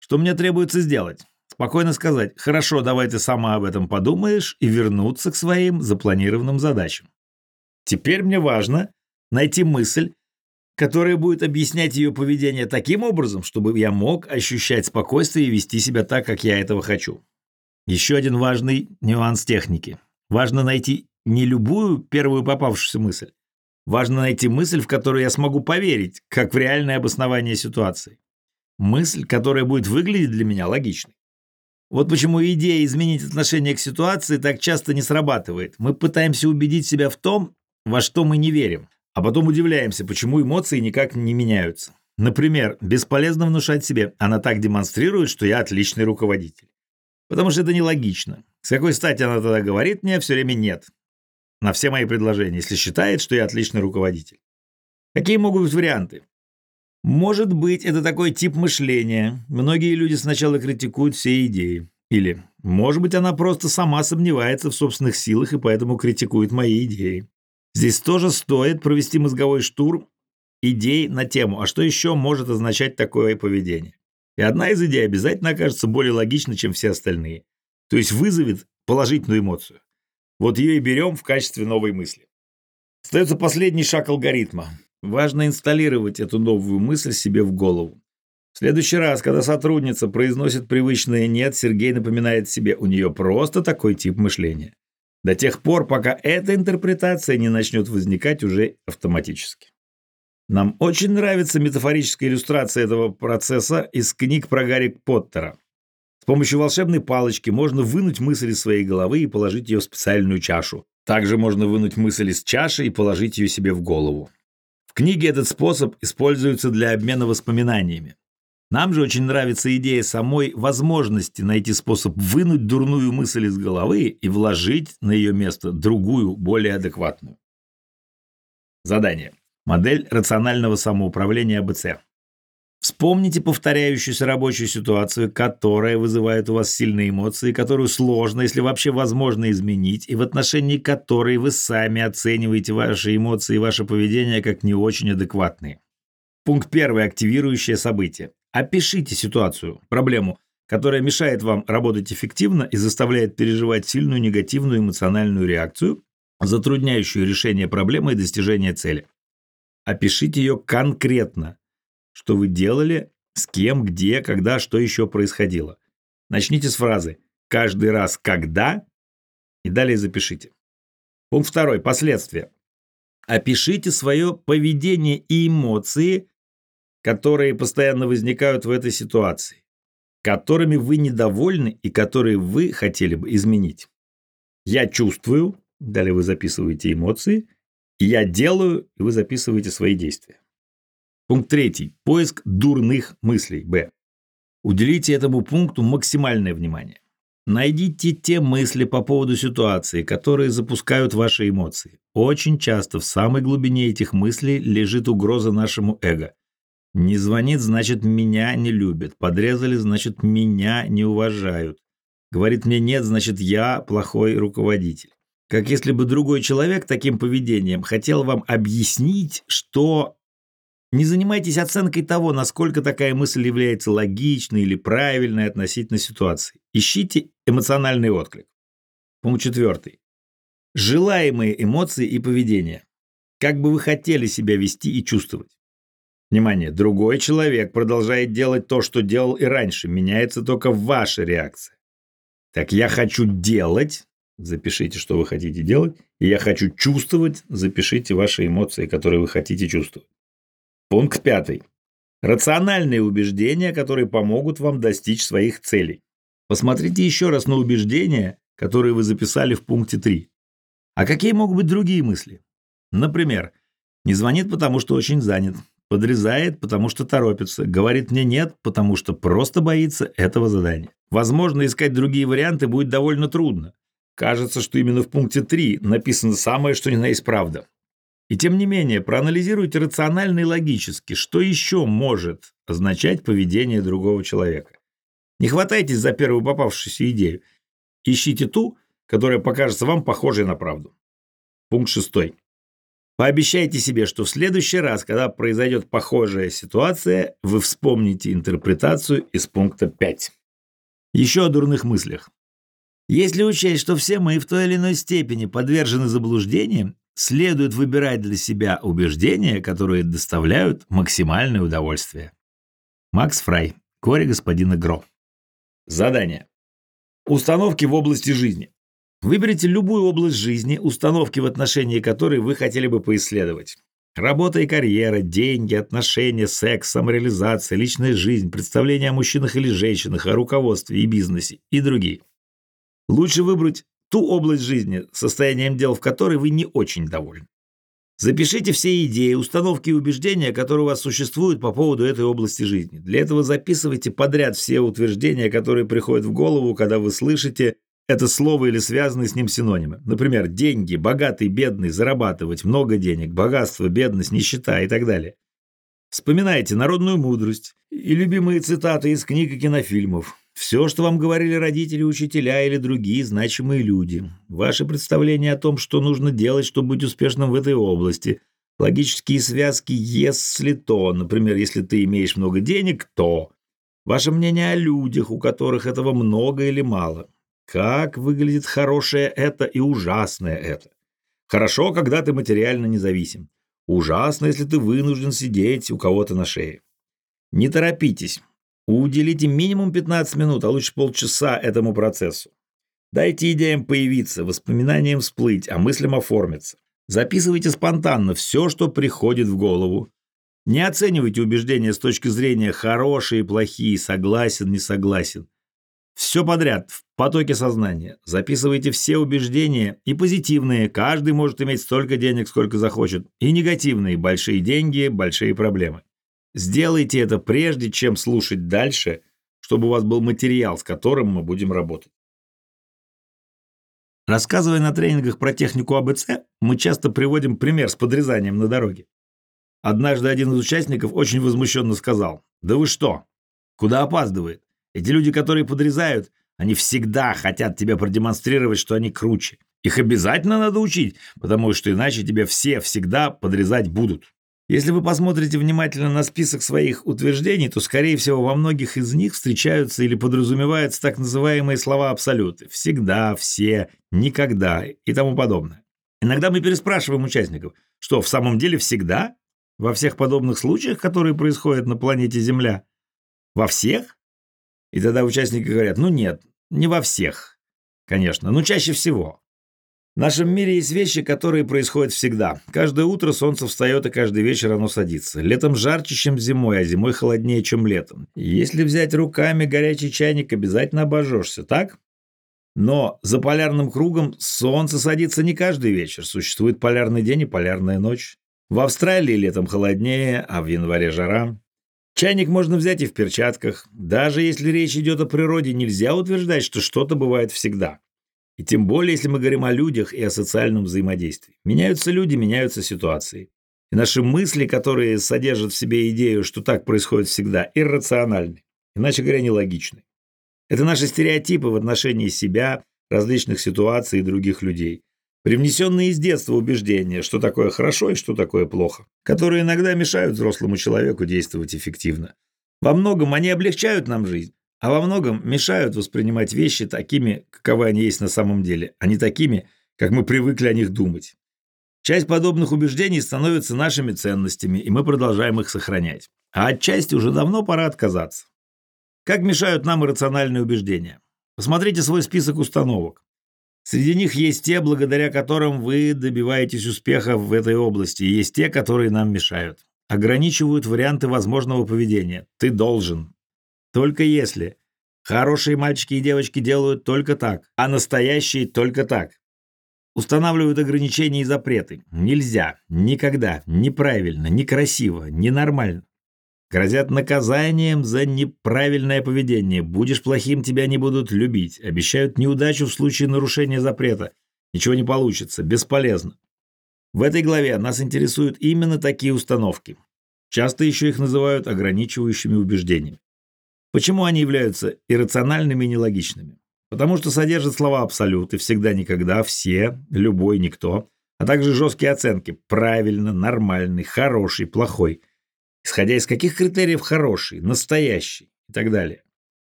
Что мне требуется сделать? Спокойно сказать, хорошо, давай ты сама об этом подумаешь и вернуться к своим запланированным задачам. Теперь мне важно найти мысль, которая будет объяснять ее поведение таким образом, чтобы я мог ощущать спокойствие и вести себя так, как я этого хочу. Еще один важный нюанс техники. Важно найти не любую первую попавшуюся мысль. Важно найти мысль, в которую я смогу поверить, как в реальное обоснование ситуации. Мысль, которая будет выглядеть для меня логичной. Вот почему идея изменить отношение к ситуации так часто не срабатывает. Мы пытаемся убедить себя в том, во что мы не верим. А потом удивляемся, почему эмоции никак не меняются. Например, бесполезно внушать себе, она так демонстрирует, что я отличный руководитель. Потому что это нелогично. С какой стати она тогда говорит мне все время «нет» на все мои предложения, если считает, что я отличный руководитель? Какие могут быть варианты? Может быть, это такой тип мышления. Многие люди сначала критикуют все идеи. Или, может быть, она просто сама сомневается в собственных силах и поэтому критикует мои идеи. Здесь тоже стоит провести мозговой штурм идей на тему, а что еще может означать такое поведение. И одна из идей обязательно окажется более логичной, чем все остальные. То есть вызовет положительную эмоцию. Вот ее и берем в качестве новой мысли. Остается последний шаг алгоритма. Важно инсталлировать эту новую мысль себе в голову. В следующий раз, когда сотрудница произносит привычное «нет», Сергей напоминает себе, у нее просто такой тип мышления до тех пор, пока эта интерпретация не начнет возникать уже автоматически. Нам очень нравится метафорическая иллюстрация этого процесса из книг про Гарри Поттера. С помощью волшебной палочки можно вынуть мысль из своей головы и положить ее в специальную чашу. Также можно вынуть мысль из чаши и положить ее себе в голову. В книге этот способ используется для обмена воспоминаниями. Нам же очень нравится идея самой возможности найти способ вынуть дурную мысль из головы и вложить на ее место другую, более адекватную. Задание. Модель рационального самоуправления АБЦ. Вспомните повторяющуюся рабочую ситуацию, которая вызывает у вас сильные эмоции, которую сложно, если вообще возможно, изменить, и в отношении которой вы сами оцениваете ваши эмоции и ваше поведение как не очень адекватные. Пункт первый. Активирующее событие. Опишите ситуацию, проблему, которая мешает вам работать эффективно и заставляет переживать сильную негативную эмоциональную реакцию, затрудняющую решение проблемы и достижение цели. Опишите ее конкретно, что вы делали, с кем, где, когда, что еще происходило. Начните с фразы «каждый раз когда» и далее запишите. Пункт второй. Последствия. Опишите свое поведение и эмоции которые постоянно возникают в этой ситуации, которыми вы недовольны и которые вы хотели бы изменить. Я чувствую, далее вы записываете эмоции, я делаю, и вы записываете свои действия. Пункт третий. Поиск дурных мыслей. Б. Уделите этому пункту максимальное внимание. Найдите те мысли по поводу ситуации, которые запускают ваши эмоции. Очень часто в самой глубине этих мыслей лежит угроза нашему эго. Не звонит, значит, меня не любят. Подрезали, значит, меня не уважают. Говорит мне нет, значит, я плохой руководитель. Как если бы другой человек таким поведением хотел вам объяснить, что не занимайтесь оценкой того, насколько такая мысль является логичной или правильной относительно ситуации. Ищите эмоциональный отклик. Пункт четвертый. Желаемые эмоции и поведение. Как бы вы хотели себя вести и чувствовать. Внимание, другой человек продолжает делать то, что делал и раньше. Меняется только ваша реакция. Так я хочу делать, запишите, что вы хотите делать, и я хочу чувствовать, запишите ваши эмоции, которые вы хотите чувствовать. Пункт пятый. Рациональные убеждения, которые помогут вам достичь своих целей. Посмотрите еще раз на убеждения, которые вы записали в пункте 3. А какие могут быть другие мысли? Например, не звонит, потому что очень занят. Подрезает, потому что торопится. Говорит мне нет, потому что просто боится этого задания. Возможно, искать другие варианты будет довольно трудно. Кажется, что именно в пункте 3 написано самое, что ни на есть правда. И тем не менее, проанализируйте рационально и логически, что еще может означать поведение другого человека. Не хватайтесь за первую попавшуюся идею. Ищите ту, которая покажется вам похожей на правду. Пункт шестой. Пообещайте себе, что в следующий раз, когда произойдет похожая ситуация, вы вспомните интерпретацию из пункта 5. Еще о дурных мыслях. Если учесть, что все мы в той или иной степени подвержены заблуждениям, следует выбирать для себя убеждения, которые доставляют максимальное удовольствие. Макс Фрай. Горе господина Гро. Задание. Установки в области жизни. Выберите любую область жизни, установки в отношении которой вы хотели бы поисследовать. Работа и карьера, деньги, отношения, секс, самореализация, личная жизнь, представления о мужчинах или женщинах, о руководстве и бизнесе и другие. Лучше выбрать ту область жизни, состоянием дел в которой вы не очень довольны. Запишите все идеи, установки и убеждения, которые у вас существуют по поводу этой области жизни. Для этого записывайте подряд все утверждения, которые приходят в голову, когда вы слышите это слово или связанные с ним синонимы. Например, деньги, богатый, бедный, зарабатывать, много денег, богатство, бедность, нищета и так далее. Вспоминайте народную мудрость и любимые цитаты из книг и кинофильмов. Все, что вам говорили родители, учителя или другие значимые люди. Ваши представления о том, что нужно делать, чтобы быть успешным в этой области. Логические связки «если то». Например, если ты имеешь много денег, то. Ваше мнение о людях, у которых этого много или мало. Как выглядит хорошее это и ужасное это. Хорошо, когда ты материально независим. Ужасно, если ты вынужден сидеть у кого-то на шее. Не торопитесь. Уделите минимум 15 минут, а лучше полчаса этому процессу. Дайте идеям появиться, воспоминаниям всплыть, а мыслям оформиться. Записывайте спонтанно все, что приходит в голову. Не оценивайте убеждения с точки зрения хорошие, плохие, согласен, не согласен. Все подряд, в потоке сознания. Записывайте все убеждения и позитивные. Каждый может иметь столько денег, сколько захочет. И негативные. Большие деньги, большие проблемы. Сделайте это прежде, чем слушать дальше, чтобы у вас был материал, с которым мы будем работать. Рассказывая на тренингах про технику АБЦ, мы часто приводим пример с подрезанием на дороге. Однажды один из участников очень возмущенно сказал, «Да вы что? Куда опаздывает? Эти люди, которые подрезают, они всегда хотят тебе продемонстрировать, что они круче. Их обязательно надо учить, потому что иначе тебя все всегда подрезать будут. Если вы посмотрите внимательно на список своих утверждений, то, скорее всего, во многих из них встречаются или подразумеваются так называемые слова абсолюты. Всегда, все, никогда и тому подобное. Иногда мы переспрашиваем участников, что в самом деле всегда? Во всех подобных случаях, которые происходят на планете Земля? Во всех? И тогда участники говорят, ну нет, не во всех, конечно, но чаще всего. В нашем мире есть вещи, которые происходят всегда. Каждое утро солнце встает, и каждый вечер оно садится. Летом жарче, чем зимой, а зимой холоднее, чем летом. Если взять руками горячий чайник, обязательно обожжешься, так? Но за полярным кругом солнце садится не каждый вечер. Существует полярный день и полярная ночь. В Австралии летом холоднее, а в январе жара. Чайник можно взять и в перчатках. Даже если речь идет о природе, нельзя утверждать, что что-то бывает всегда. И тем более, если мы говорим о людях и о социальном взаимодействии. Меняются люди, меняются ситуации. И наши мысли, которые содержат в себе идею, что так происходит всегда, иррациональны, иначе говоря, нелогичны. Это наши стереотипы в отношении себя, различных ситуаций и других людей. Привнесенные из детства убеждения, что такое хорошо и что такое плохо, которые иногда мешают взрослому человеку действовать эффективно. Во многом они облегчают нам жизнь, а во многом мешают воспринимать вещи такими, каковы они есть на самом деле, а не такими, как мы привыкли о них думать. Часть подобных убеждений становится нашими ценностями, и мы продолжаем их сохранять. А от части уже давно пора отказаться. Как мешают нам иррациональные убеждения? Посмотрите свой список установок. Среди них есть те, благодаря которым вы добиваетесь успеха в этой области, и есть те, которые нам мешают. Ограничивают варианты возможного поведения. Ты должен. Только если. Хорошие мальчики и девочки делают только так, а настоящие только так. Устанавливают ограничения и запреты. Нельзя, никогда, неправильно, некрасиво, ненормально. Грозят наказанием за неправильное поведение. Будешь плохим, тебя не будут любить. Обещают неудачу в случае нарушения запрета. Ничего не получится, бесполезно. В этой главе нас интересуют именно такие установки. Часто еще их называют ограничивающими убеждениями. Почему они являются иррациональными и нелогичными? Потому что содержат слова абсолюты, всегда, никогда, все, любой, никто, а также жесткие оценки правильно, нормальный, хороший, плохой – исходя из каких критериев хороший, настоящий и так далее.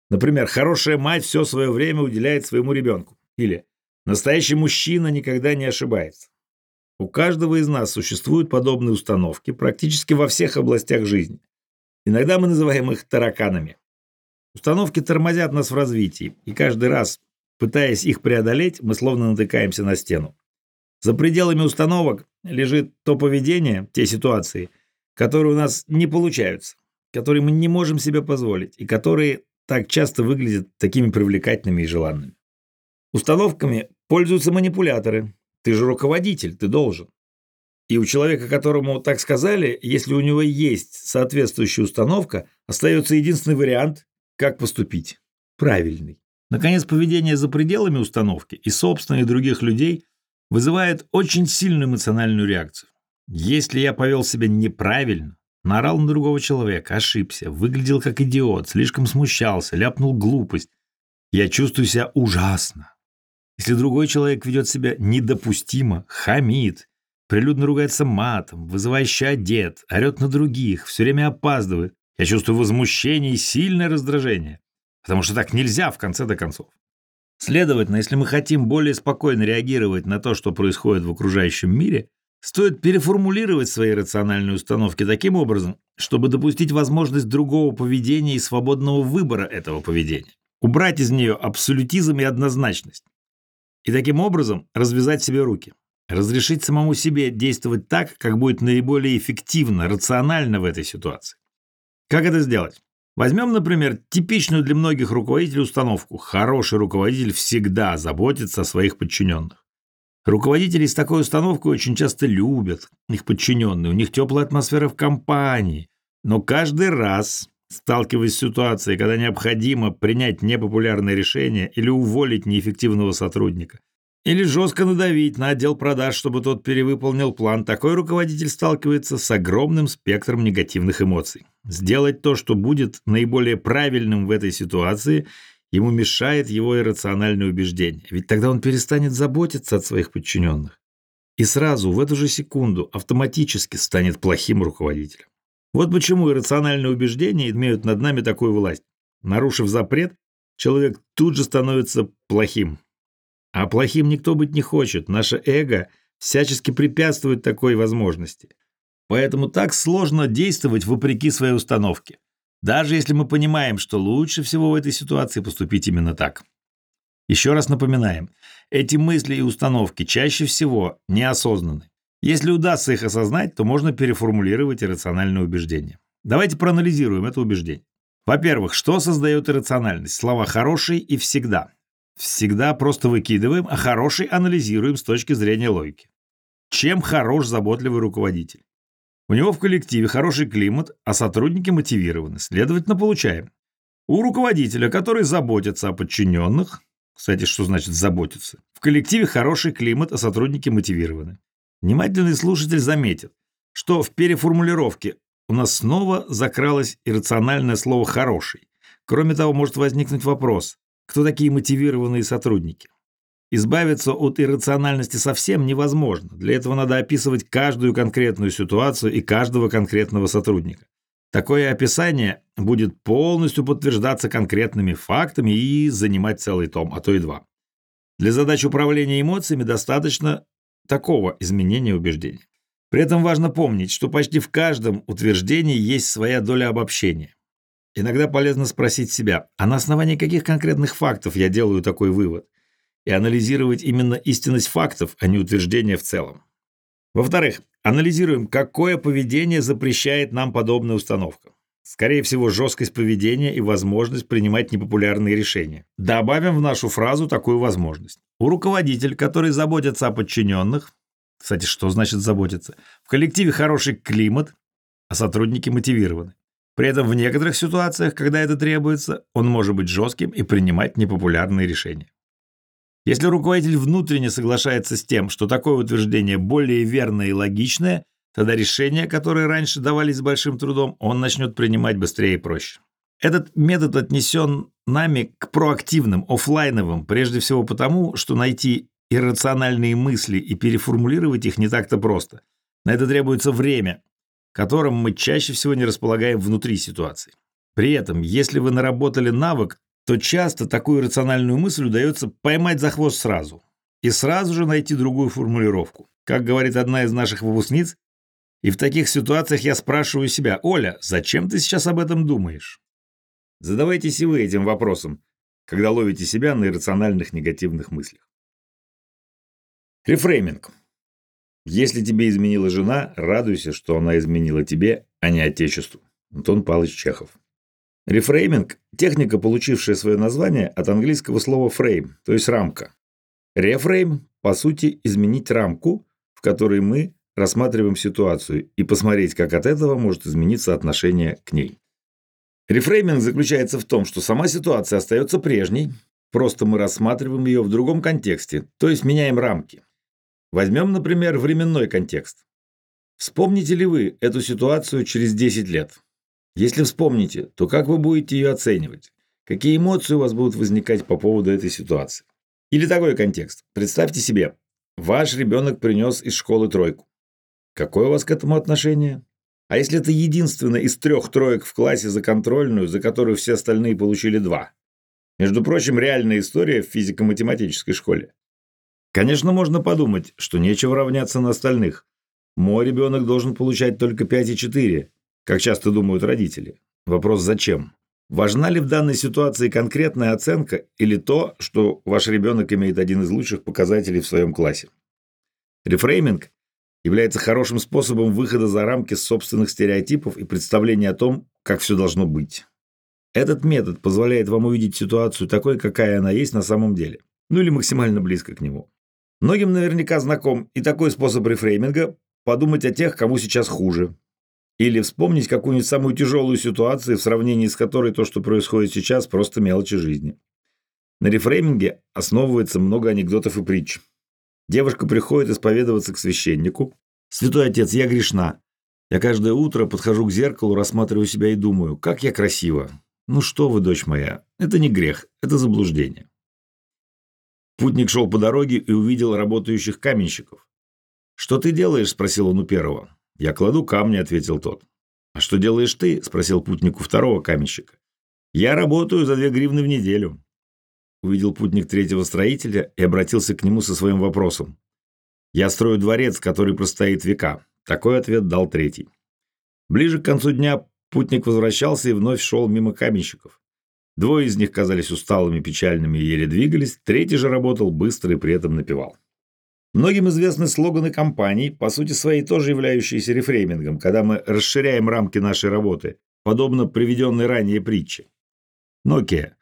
Например, хорошая мать все свое время уделяет своему ребенку. Или настоящий мужчина никогда не ошибается. У каждого из нас существуют подобные установки практически во всех областях жизни. Иногда мы называем их тараканами. Установки тормозят нас в развитии, и каждый раз, пытаясь их преодолеть, мы словно натыкаемся на стену. За пределами установок лежит то поведение, те ситуации – которые у нас не получаются, которые мы не можем себе позволить и которые так часто выглядят такими привлекательными и желанными. Установками пользуются манипуляторы. Ты же руководитель, ты должен. И у человека, которому так сказали, если у него есть соответствующая установка, остается единственный вариант, как поступить. Правильный. Наконец, поведение за пределами установки и собственных других людей вызывает очень сильную эмоциональную реакцию. Если я повел себя неправильно, наорал на другого человека, ошибся, выглядел как идиот, слишком смущался, ляпнул глупость, я чувствую себя ужасно. Если другой человек ведет себя недопустимо, хамит, прилюдно ругается матом, вызывающе одет, орет на других, все время опаздывает, я чувствую возмущение и сильное раздражение, потому что так нельзя в конце-то концов. Следовательно, если мы хотим более спокойно реагировать на то, что происходит в окружающем мире, Стоит переформулировать свои рациональные установки таким образом, чтобы допустить возможность другого поведения и свободного выбора этого поведения. Убрать из нее абсолютизм и однозначность. И таким образом развязать себе руки. Разрешить самому себе действовать так, как будет наиболее эффективно, рационально в этой ситуации. Как это сделать? Возьмем, например, типичную для многих руководителей установку. Хороший руководитель всегда заботится о своих подчиненных. Руководители с такой установкой очень часто любят их подчиненные, у них теплая атмосфера в компании. Но каждый раз, сталкиваясь с ситуацией, когда необходимо принять непопулярное решение или уволить неэффективного сотрудника, или жестко надавить на отдел продаж, чтобы тот перевыполнил план, такой руководитель сталкивается с огромным спектром негативных эмоций. Сделать то, что будет наиболее правильным в этой ситуации – Ему мешает его иррациональное убеждение, ведь тогда он перестанет заботиться о своих подчиненных. И сразу, в эту же секунду, автоматически станет плохим руководителем. Вот почему иррациональные убеждения имеют над нами такую власть. Нарушив запрет, человек тут же становится плохим. А плохим никто быть не хочет. Наше эго всячески препятствует такой возможности. Поэтому так сложно действовать вопреки своей установке. Даже если мы понимаем, что лучше всего в этой ситуации поступить именно так. Еще раз напоминаем, эти мысли и установки чаще всего неосознанны. Если удастся их осознать, то можно переформулировать иррациональное убеждение. Давайте проанализируем это убеждение. Во-первых, что создает иррациональность? Слова «хороший» и «всегда». Всегда просто выкидываем, а «хороший» анализируем с точки зрения логики. Чем хорош заботливый руководитель? У него в коллективе хороший климат, а сотрудники мотивированы. Следовательно, получаем. У руководителя, который заботится о подчиненных, кстати, что значит заботиться, в коллективе хороший климат, а сотрудники мотивированы. Внимательный слушатель заметит, что в переформулировке у нас снова закралось иррациональное слово «хороший». Кроме того, может возникнуть вопрос, кто такие мотивированные сотрудники? Избавиться от иррациональности совсем невозможно. Для этого надо описывать каждую конкретную ситуацию и каждого конкретного сотрудника. Такое описание будет полностью подтверждаться конкретными фактами и занимать целый том, а то и два. Для задач управления эмоциями достаточно такого изменения убеждений. При этом важно помнить, что почти в каждом утверждении есть своя доля обобщения. Иногда полезно спросить себя, а на основании каких конкретных фактов я делаю такой вывод? И анализировать именно истинность фактов, а не утверждения в целом. Во-вторых, анализируем, какое поведение запрещает нам подобная установка. Скорее всего, жесткость поведения и возможность принимать непопулярные решения. Добавим в нашу фразу такую возможность. У руководителя, который заботится о подчиненных, кстати, что значит заботиться, в коллективе хороший климат, а сотрудники мотивированы. При этом в некоторых ситуациях, когда это требуется, он может быть жестким и принимать непопулярные решения. Если руководитель внутренне соглашается с тем, что такое утверждение более верное и логичное, тогда решения, которые раньше давались с большим трудом, он начнет принимать быстрее и проще. Этот метод отнесен нами к проактивным, офлайновым, прежде всего потому, что найти иррациональные мысли и переформулировать их не так-то просто. На это требуется время, которым мы чаще всего не располагаем внутри ситуации. При этом, если вы наработали навык, то часто такую рациональную мысль удается поймать за хвост сразу и сразу же найти другую формулировку. Как говорит одна из наших выпускниц, и в таких ситуациях я спрашиваю себя, «Оля, зачем ты сейчас об этом думаешь?» Задавайтесь и вы этим вопросом, когда ловите себя на иррациональных негативных мыслях. Рефрейминг. Если тебе изменила жена, радуйся, что она изменила тебе, а не отечеству. Антон Павлович Чехов. Рефрейминг – техника, получившая свое название от английского слова frame, то есть рамка. Рефрейм, по сути, изменить рамку, в которой мы рассматриваем ситуацию, и посмотреть, как от этого может измениться отношение к ней. Рефрейминг заключается в том, что сама ситуация остается прежней, просто мы рассматриваем ее в другом контексте, то есть меняем рамки. Возьмем, например, временной контекст. Вспомните ли вы эту ситуацию через 10 лет? Если вспомните, то как вы будете ее оценивать? Какие эмоции у вас будут возникать по поводу этой ситуации? Или такой контекст. Представьте себе, ваш ребенок принес из школы тройку. Какое у вас к этому отношение? А если это единственная из трех троек в классе за контрольную, за которую все остальные получили два? Между прочим, реальная история в физико-математической школе. Конечно, можно подумать, что нечего равняться на остальных. Мой ребенок должен получать только 5 и 4, как часто думают родители. Вопрос «зачем?». Важна ли в данной ситуации конкретная оценка или то, что ваш ребенок имеет один из лучших показателей в своем классе? Рефрейминг является хорошим способом выхода за рамки собственных стереотипов и представления о том, как все должно быть. Этот метод позволяет вам увидеть ситуацию такой, какая она есть на самом деле, ну или максимально близко к нему. Многим наверняка знаком и такой способ рефрейминга – подумать о тех, кому сейчас хуже, или вспомнить какую-нибудь самую тяжелую ситуацию, в сравнении с которой то, что происходит сейчас, просто мелочи жизни. На рефрейминге основывается много анекдотов и притч. Девушка приходит исповедоваться к священнику. «Святой отец, я грешна. Я каждое утро подхожу к зеркалу, рассматриваю себя и думаю, как я красива. Ну что вы, дочь моя, это не грех, это заблуждение». Путник шел по дороге и увидел работающих каменщиков. «Что ты делаешь?» – спросил он у первого. «Я кладу камни», — ответил тот. «А что делаешь ты?» — спросил путник у второго каменщика. «Я работаю за две гривны в неделю». Увидел путник третьего строителя и обратился к нему со своим вопросом. «Я строю дворец, который простоит века». Такой ответ дал третий. Ближе к концу дня путник возвращался и вновь шел мимо каменщиков. Двое из них казались усталыми, печальными и еле двигались, третий же работал быстро и при этом напевал. Многим известны слоганы компаний, по сути своей тоже являющиеся рефреймингом, когда мы расширяем рамки нашей работы, подобно приведенной ранее притче. Nokia.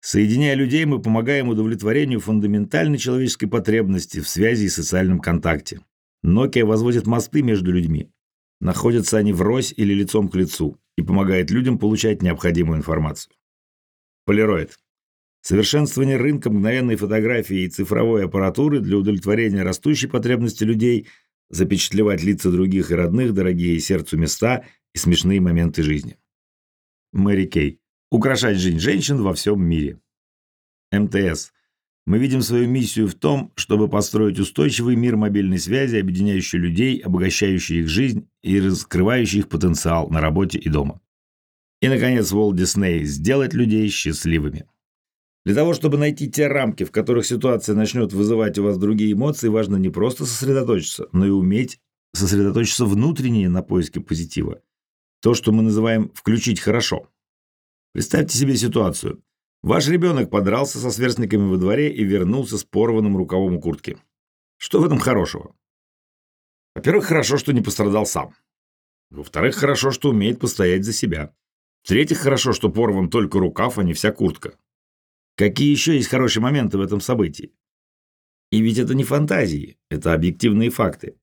Соединяя людей, мы помогаем удовлетворению фундаментальной человеческой потребности в связи и социальном контакте. Nokia возводит мосты между людьми. Находятся они врозь или лицом к лицу и помогает людям получать необходимую информацию. Полироид. Совершенствование рынка мгновенной фотографии и цифровой аппаратуры для удовлетворения растущей потребности людей запечатлевать лица других и родных, дорогие сердцу места и смешные моменты жизни. Мэри Кей. Украшать жизнь женщин во всем мире. МТС. Мы видим свою миссию в том, чтобы построить устойчивый мир мобильной связи, объединяющий людей, обогащающий их жизнь и раскрывающий их потенциал на работе и дома. И, наконец, Walt Disney – сделать людей счастливыми. Для того, чтобы найти те рамки, в которых ситуация начнет вызывать у вас другие эмоции, важно не просто сосредоточиться, но и уметь сосредоточиться внутренне на поиске позитива. То, что мы называем «включить хорошо». Представьте себе ситуацию – Ваш ребенок подрался со сверстниками во дворе и вернулся с порванным рукавом у куртки. Что в этом хорошего? Во-первых, хорошо, что не пострадал сам. Во-вторых, хорошо, что умеет постоять за себя. В-третьих, хорошо, что порван только рукав, а не вся куртка. Какие еще есть хорошие моменты в этом событии? И ведь это не фантазии, это объективные факты.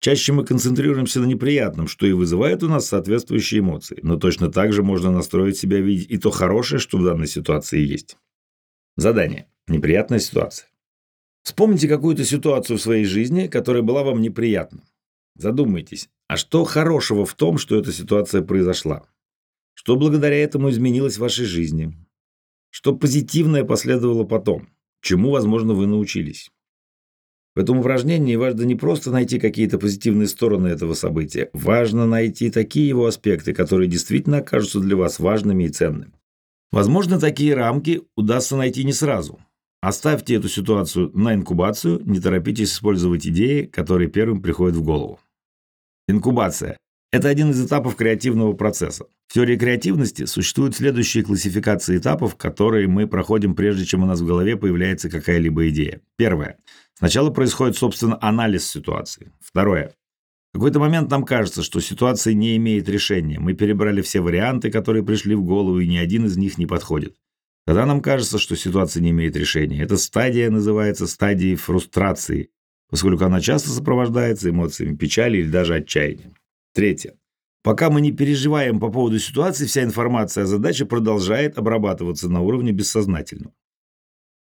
Чаще мы концентрируемся на неприятном, что и вызывает у нас соответствующие эмоции, но точно так же можно настроить себя видеть и то хорошее, что в данной ситуации есть. Задание. Неприятная ситуация. Вспомните какую-то ситуацию в своей жизни, которая была вам неприятна. Задумайтесь, а что хорошего в том, что эта ситуация произошла? Что благодаря этому изменилось в вашей жизни? Что позитивное последовало потом? Чему, возможно, вы научились? В этом упражнении важно не просто найти какие-то позитивные стороны этого события, важно найти такие его аспекты, которые действительно окажутся для вас важными и ценными. Возможно, такие рамки удастся найти не сразу. Оставьте эту ситуацию на инкубацию, не торопитесь использовать идеи, которые первым приходят в голову. Инкубация – это один из этапов креативного процесса. В теории креативности существуют следующие классификации этапов, которые мы проходим прежде, чем у нас в голове появляется какая-либо идея. Первое – Сначала происходит, собственно, анализ ситуации. Второе. В какой-то момент нам кажется, что ситуация не имеет решения. Мы перебрали все варианты, которые пришли в голову, и ни один из них не подходит. Тогда нам кажется, что ситуация не имеет решения. Эта стадия называется стадией фрустрации, поскольку она часто сопровождается эмоциями печали или даже отчаяния. Третье. Пока мы не переживаем по поводу ситуации, вся информация о задаче продолжает обрабатываться на уровне бессознательного.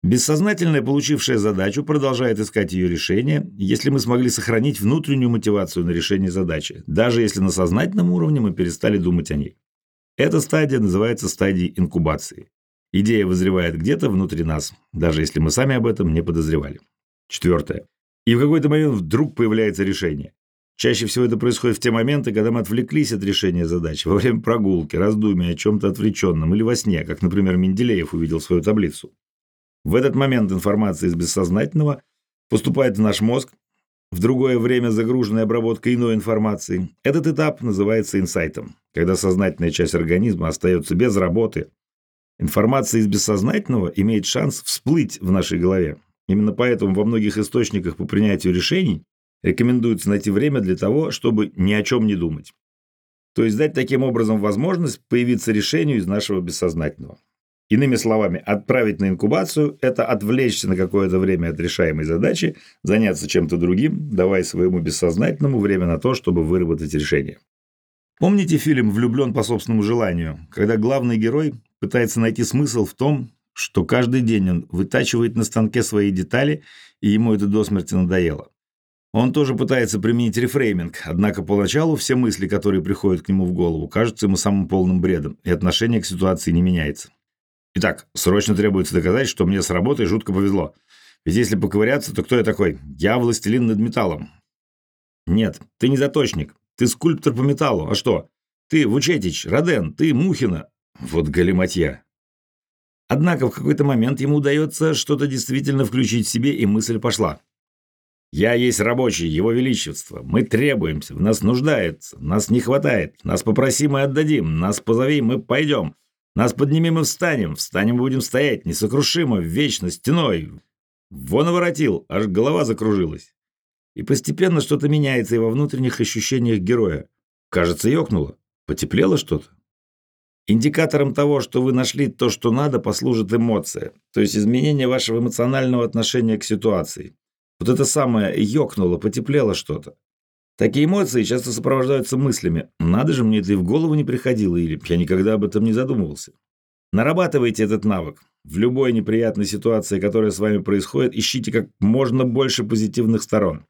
Бессознательное, получившее задачу, продолжает искать ее решение, если мы смогли сохранить внутреннюю мотивацию на решение задачи, даже если на сознательном уровне мы перестали думать о ней. Эта стадия называется стадией инкубации. Идея вызревает где-то внутри нас, даже если мы сами об этом не подозревали. Четвертое. И в какой-то момент вдруг появляется решение. Чаще всего это происходит в те моменты, когда мы отвлеклись от решения задачи, во время прогулки, раздумия о чем-то отвлеченном или во сне, как, например, Менделеев увидел свою таблицу. В этот момент информация из бессознательного поступает в наш мозг, в другое время загруженная обработка иной информации. Этот этап называется инсайтом, когда сознательная часть организма остается без работы. Информация из бессознательного имеет шанс всплыть в нашей голове. Именно поэтому во многих источниках по принятию решений рекомендуется найти время для того, чтобы ни о чем не думать. То есть дать таким образом возможность появиться решению из нашего бессознательного. Иными словами, отправить на инкубацию – это отвлечься на какое-то время от решаемой задачи, заняться чем-то другим, давая своему бессознательному время на то, чтобы выработать решение. Помните фильм «Влюблен по собственному желанию», когда главный герой пытается найти смысл в том, что каждый день он вытачивает на станке свои детали, и ему это до смерти надоело. Он тоже пытается применить рефрейминг, однако поначалу все мысли, которые приходят к нему в голову, кажутся ему самым полным бредом, и отношение к ситуации не меняется. Итак, срочно требуется доказать, что мне с работой жутко повезло. Ведь если поковыряться, то кто я такой? Я властелин над металлом. Нет, ты не заточник. Ты скульптор по металлу. А что? Ты Вучетич, Роден, ты Мухина. Вот галиматья. Однако в какой-то момент ему удается что-то действительно включить в себе, и мысль пошла. «Я есть рабочий, его величество. Мы требуемся, в нас нуждается, нас не хватает. Нас попроси, мы отдадим, нас позови, мы пойдем. Нас поднимем и встанем, встанем и будем стоять, несокрушимо, вечно, стеной. Вон воротил, аж голова закружилась. И постепенно что-то меняется и во внутренних ощущениях героя. Кажется, ёкнуло. Потеплело что-то. Индикатором того, что вы нашли то, что надо, послужит эмоция, то есть изменение вашего эмоционального отношения к ситуации. Вот это самое ёкнуло, потеплело что-то. Такие эмоции часто сопровождаются мыслями «надо же, мне это и в голову не приходило» или «я никогда об этом не задумывался». Нарабатывайте этот навык. В любой неприятной ситуации, которая с вами происходит, ищите как можно больше позитивных сторон.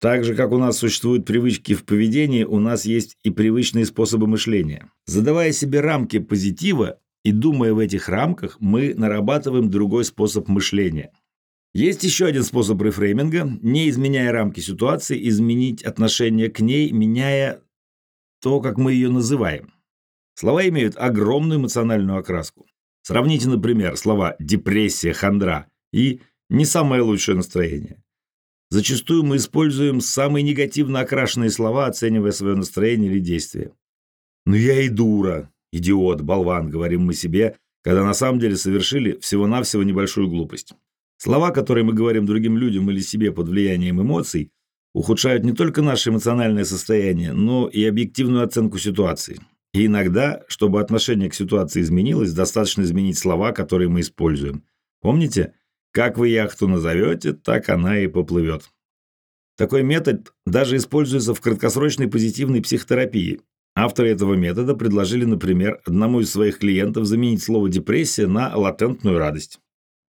Так же, как у нас существуют привычки в поведении, у нас есть и привычные способы мышления. Задавая себе рамки позитива и думая в этих рамках, мы нарабатываем другой способ мышления. Есть еще один способ рефрейминга, не изменяя рамки ситуации, изменить отношение к ней, меняя то, как мы ее называем. Слова имеют огромную эмоциональную окраску. Сравните, например, слова «депрессия», «хандра» и «не самое лучшее настроение». Зачастую мы используем самые негативно окрашенные слова, оценивая свое настроение или действие. «Ну я и дура», «идиот», «болван», говорим мы себе, когда на самом деле совершили всего-навсего небольшую глупость. Слова, которые мы говорим другим людям или себе под влиянием эмоций, ухудшают не только наше эмоциональное состояние, но и объективную оценку ситуации. И иногда, чтобы отношение к ситуации изменилось, достаточно изменить слова, которые мы используем. Помните, как вы яхту назовете, так она и поплывет. Такой метод даже используется в краткосрочной позитивной психотерапии. Авторы этого метода предложили, например, одному из своих клиентов заменить слово «депрессия» на латентную радость.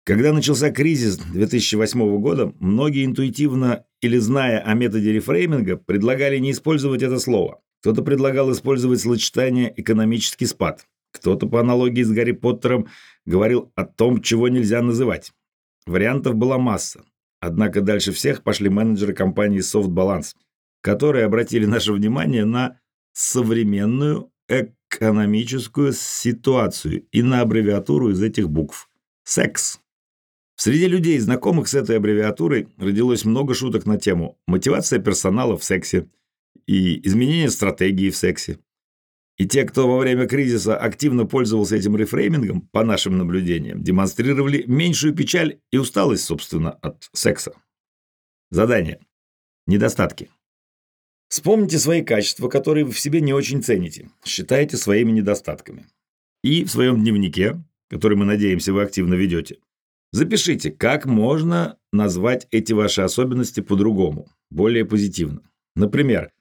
Когда начался кризис 2008 года, многие интуитивно или зная о методе рефрейминга, предлагали не использовать это слово. Кто-то предлагал использовать сочетание «экономический спад». Кто-то, по аналогии с Гарри Поттером, говорил о том, чего нельзя называть. Вариантов была масса. Однако дальше всех пошли менеджеры компании Soft Balance, которые обратили наше внимание на современную экономическую ситуацию и на аббревиатуру из этих букв – секс. Среди людей, знакомых с этой аббревиатурой, родилось много шуток на тему «мотивация персонала в сексе» и «изменение стратегии в сексе». И те, кто во время кризиса активно пользовался этим рефреймингом, по нашим наблюдениям, демонстрировали меньшую печаль и усталость, собственно, от секса. Задание. Недостатки. Вспомните свои качества, которые вы в себе не очень цените, считаете своими недостатками. И в своем дневнике, который мы надеемся вы активно ведете, Запишите, как можно назвать эти ваши особенности по-другому, более позитивно. Например,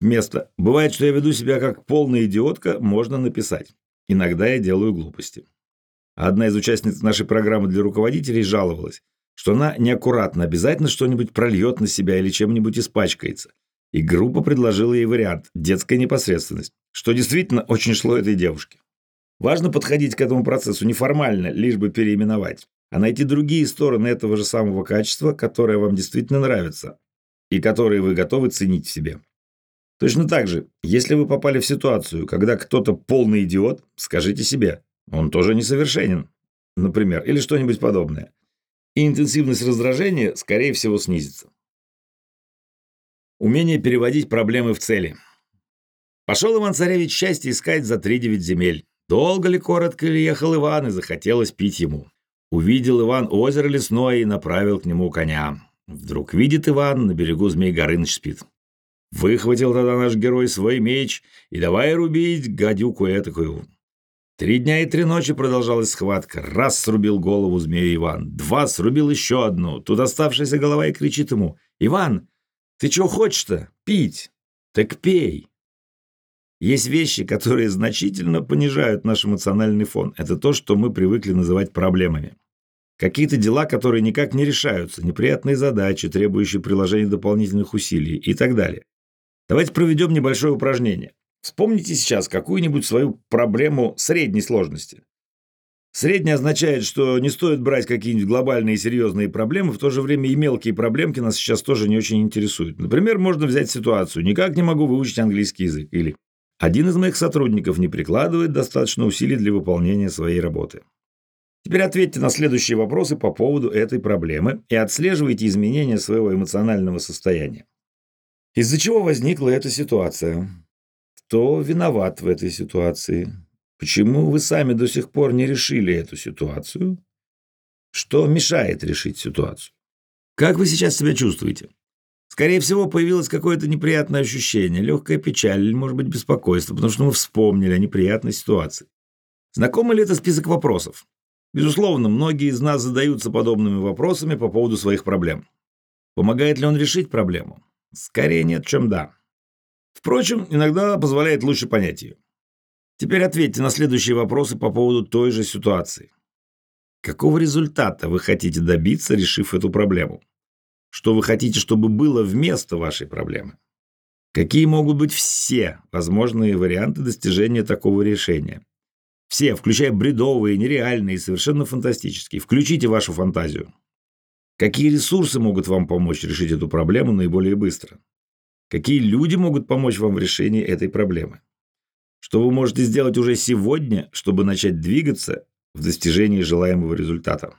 вместо «бывает, что я веду себя как полная идиотка» можно написать «иногда я делаю глупости». Одна из участниц нашей программы для руководителей жаловалась, что она неаккуратно обязательно что-нибудь прольет на себя или чем-нибудь испачкается. И группа предложила ей вариант «детская непосредственность», что действительно очень шло этой девушке. Важно подходить к этому процессу неформально, лишь бы переименовать а найти другие стороны этого же самого качества, которое вам действительно нравится и которые вы готовы ценить в себе. Точно так же, если вы попали в ситуацию, когда кто-то полный идиот, скажите себе, он тоже несовершенен, например, или что-нибудь подобное. И интенсивность раздражения, скорее всего, снизится. Умение переводить проблемы в цели. Пошел Иван-Царевич счастье искать за три девять земель. Долго ли, коротко ли ехал Иван, и захотелось пить ему. Увидел Иван озеро лесное и направил к нему коня. Вдруг видит Иван, на берегу Змей Горыныч спит. Выхватил тогда наш герой свой меч и давай рубить гадюку этакую. Три дня и три ночи продолжалась схватка. Раз срубил голову змея Иван, два срубил еще одну. Тут оставшаяся голова и кричит ему, «Иван, ты чего хочешь-то? Пить? Так пей!» Есть вещи, которые значительно понижают наш эмоциональный фон. Это то, что мы привыкли называть проблемами. Какие-то дела, которые никак не решаются, неприятные задачи, требующие приложения дополнительных усилий и так далее. Давайте проведем небольшое упражнение. Вспомните сейчас какую-нибудь свою проблему средней сложности. Средняя означает, что не стоит брать какие-нибудь глобальные серьезные проблемы, в то же время и мелкие проблемки нас сейчас тоже не очень интересуют. Например, можно взять ситуацию «никак не могу выучить английский язык» или «один из моих сотрудников не прикладывает достаточно усилий для выполнения своей работы». Теперь ответьте на следующие вопросы по поводу этой проблемы и отслеживайте изменения своего эмоционального состояния. Из-за чего возникла эта ситуация? Кто виноват в этой ситуации? Почему вы сами до сих пор не решили эту ситуацию? Что мешает решить ситуацию? Как вы сейчас себя чувствуете? Скорее всего, появилось какое-то неприятное ощущение, легкая печаль или, может быть, беспокойство, потому что мы вспомнили о неприятной ситуации. Знакомый ли это список вопросов? Безусловно, многие из нас задаются подобными вопросами по поводу своих проблем. Помогает ли он решить проблему? Скорее нет, чем да. Впрочем, иногда позволяет лучше понять ее. Теперь ответьте на следующие вопросы по поводу той же ситуации. Какого результата вы хотите добиться, решив эту проблему? Что вы хотите, чтобы было вместо вашей проблемы? Какие могут быть все возможные варианты достижения такого решения? Все, включая бредовые, нереальные, совершенно фантастические. Включите вашу фантазию. Какие ресурсы могут вам помочь решить эту проблему наиболее быстро? Какие люди могут помочь вам в решении этой проблемы? Что вы можете сделать уже сегодня, чтобы начать двигаться в достижении желаемого результата.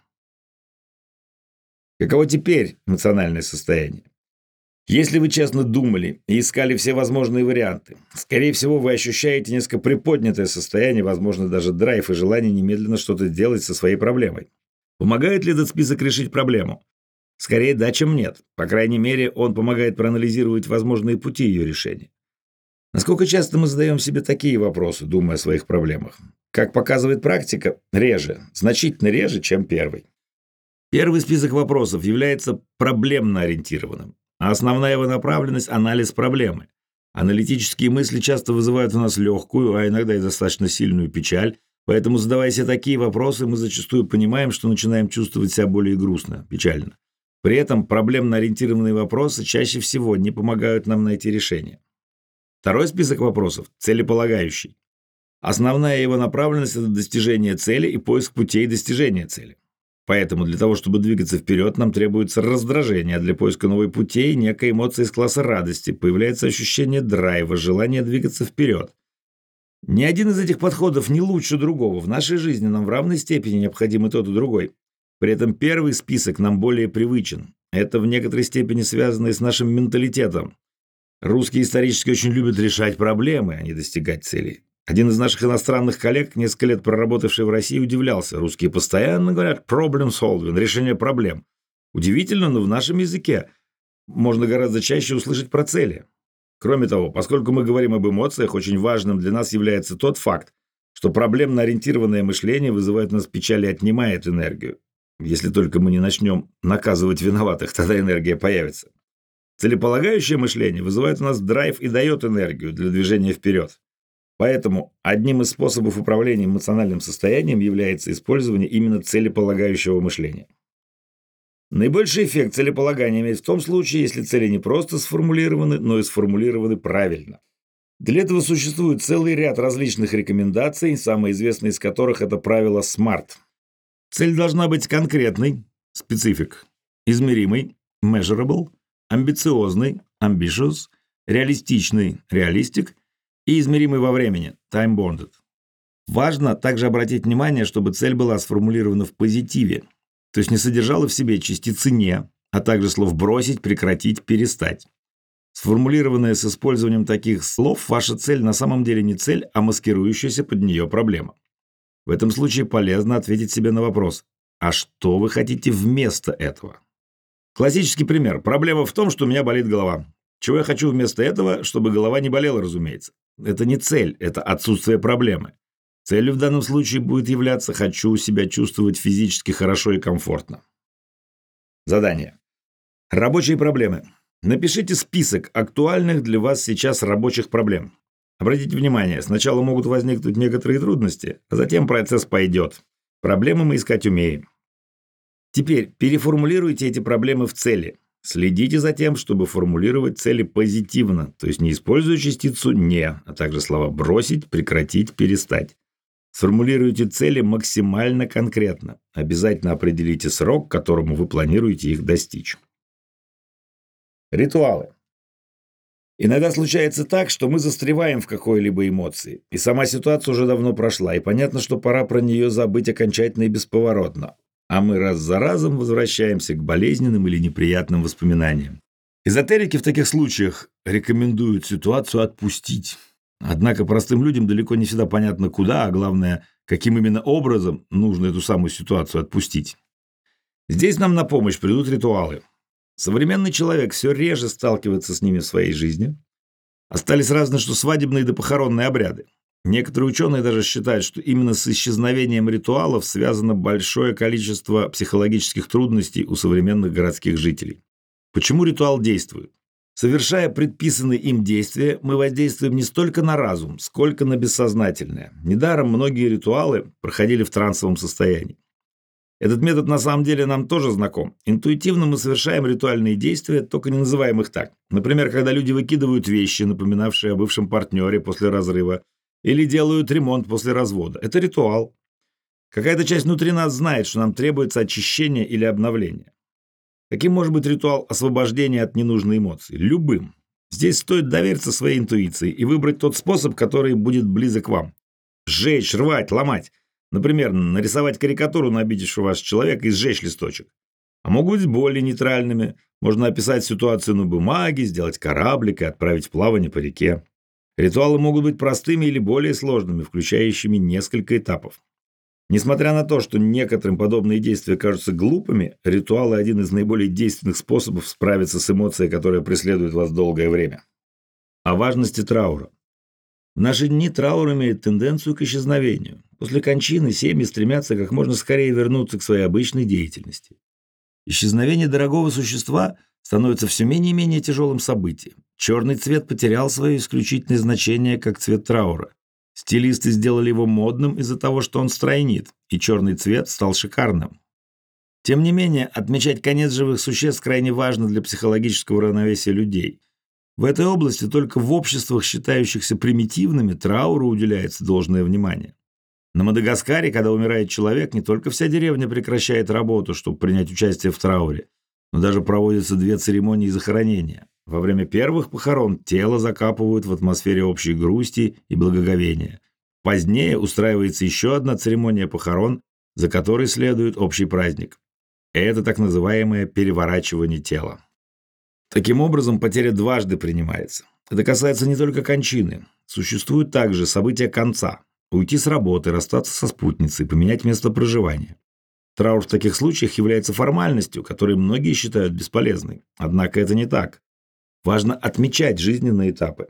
Каково теперь эмоциональное состояние? Если вы честно думали и искали все возможные варианты, скорее всего, вы ощущаете несколько приподнятое состояние, возможно, даже драйв и желание немедленно что-то делать со своей проблемой. Помогает ли этот список решить проблему? Скорее да, чем нет. По крайней мере, он помогает проанализировать возможные пути ее решения. Насколько часто мы задаем себе такие вопросы, думая о своих проблемах? Как показывает практика, реже, значительно реже, чем первый. Первый список вопросов является проблемно ориентированным, а основная его направленность – анализ проблемы. Аналитические мысли часто вызывают у нас легкую, а иногда и достаточно сильную печаль, поэтому, задавая себе такие вопросы, мы зачастую понимаем, что начинаем чувствовать себя более грустно, печально. При этом проблемно ориентированные вопросы чаще всего не помогают нам найти решение. Второй список вопросов – целеполагающий. Основная его направленность – это достижение цели и поиск путей достижения цели. Поэтому для того, чтобы двигаться вперед, нам требуется раздражение, а для поиска новой путей – некая эмоция из класса радости, появляется ощущение драйва, желание двигаться вперед. Ни один из этих подходов не лучше другого. В нашей жизни нам в равной степени необходим и тот, и другой. При этом первый список нам более привычен. Это в некоторой степени связано и с нашим менталитетом. Русские исторически очень любят решать проблемы, а не достигать целей. Один из наших иностранных коллег, несколько лет проработавший в России, удивлялся. Русские постоянно говорят problem solving, решение проблем. Удивительно, но в нашем языке можно гораздо чаще услышать про цели. Кроме того, поскольку мы говорим об эмоциях, очень важным для нас является тот факт, что проблемно-ориентированное мышление вызывает у нас печаль и отнимает энергию. Если только мы не начнем наказывать виноватых, тогда энергия появится. Целеполагающее мышление вызывает у нас драйв и дает энергию для движения вперед. Поэтому одним из способов управления эмоциональным состоянием является использование именно целеполагающего мышления. Наибольший эффект целеполагания имеет в том случае, если цели не просто сформулированы, но и сформулированы правильно. Для этого существует целый ряд различных рекомендаций, самые известные из которых это правило SMART. Цель должна быть конкретной, специфик, измеримой, measurable, амбициозный, ambitious, реалистичный, realistic и измеримый во времени, time-bonded. Важно также обратить внимание, чтобы цель была сформулирована в позитиве, то есть не содержала в себе частицы «не», а также слов «бросить», «прекратить», «перестать». Сформулированная с использованием таких слов, ваша цель на самом деле не цель, а маскирующаяся под нее проблема. В этом случае полезно ответить себе на вопрос «А что вы хотите вместо этого?» Классический пример. Проблема в том, что у меня болит голова. Чего я хочу вместо этого, чтобы голова не болела, разумеется. Это не цель, это отсутствие проблемы. Целью в данном случае будет являться «хочу себя чувствовать физически хорошо и комфортно». Задание. Рабочие проблемы. Напишите список актуальных для вас сейчас рабочих проблем. Обратите внимание, сначала могут возникнуть некоторые трудности, а затем процесс пойдет. Проблемы мы искать умеем. Теперь переформулируйте эти проблемы в цели. Следите за тем, чтобы формулировать цели позитивно, то есть не используя частицу «не», а также слова «бросить», «прекратить», «перестать». Сформулируйте цели максимально конкретно. Обязательно определите срок, к которому вы планируете их достичь. Ритуалы. Иногда случается так, что мы застреваем в какой-либо эмоции, и сама ситуация уже давно прошла, и понятно, что пора про нее забыть окончательно и бесповоротно а мы раз за разом возвращаемся к болезненным или неприятным воспоминаниям. Эзотерики в таких случаях рекомендуют ситуацию отпустить. Однако простым людям далеко не всегда понятно, куда, а главное, каким именно образом нужно эту самую ситуацию отпустить. Здесь нам на помощь придут ритуалы. Современный человек все реже сталкивается с ними в своей жизни. Остались разные, что свадебные да похоронные обряды. Некоторые ученые даже считают, что именно с исчезновением ритуалов связано большое количество психологических трудностей у современных городских жителей. Почему ритуал действует? Совершая предписанные им действия, мы воздействуем не столько на разум, сколько на бессознательное. Недаром многие ритуалы проходили в трансовом состоянии. Этот метод на самом деле нам тоже знаком. Интуитивно мы совершаем ритуальные действия, только не называем их так. Например, когда люди выкидывают вещи, напоминавшие о бывшем партнере после разрыва, или делают ремонт после развода. Это ритуал. Какая-то часть внутри нас знает, что нам требуется очищение или обновление. Каким может быть ритуал освобождения от ненужной эмоции? Любым. Здесь стоит довериться своей интуиции и выбрать тот способ, который будет близок вам. Сжечь, рвать, ломать. Например, нарисовать карикатуру на обидевшего вас человека и сжечь листочек. А могут быть более нейтральными. Можно описать ситуацию на бумаге, сделать кораблик и отправить в плавание по реке. Ритуалы могут быть простыми или более сложными, включающими несколько этапов. Несмотря на то, что некоторым подобные действия кажутся глупыми, ритуалы – один из наиболее действенных способов справиться с эмоцией, которая преследует вас долгое время. О важности траура. В наши дни траур имеет тенденцию к исчезновению. После кончины семьи стремятся как можно скорее вернуться к своей обычной деятельности. Исчезновение дорогого существа становится все менее и менее тяжелым событием. Черный цвет потерял свое исключительное значение как цвет траура. Стилисты сделали его модным из-за того, что он стройнит, и черный цвет стал шикарным. Тем не менее, отмечать конец живых существ крайне важно для психологического равновесия людей. В этой области только в обществах, считающихся примитивными, трауру уделяется должное внимание. На Мадагаскаре, когда умирает человек, не только вся деревня прекращает работу, чтобы принять участие в трауре, но даже проводятся две церемонии захоронения. Во время первых похорон тело закапывают в атмосфере общей грусти и благоговения. Позднее устраивается еще одна церемония похорон, за которой следует общий праздник. Это так называемое переворачивание тела. Таким образом, потеря дважды принимается. Это касается не только кончины. Существуют также события конца. Уйти с работы, расстаться со спутницей, поменять место проживания. Траур в таких случаях является формальностью, которую многие считают бесполезной. Однако это не так. Важно отмечать жизненные этапы.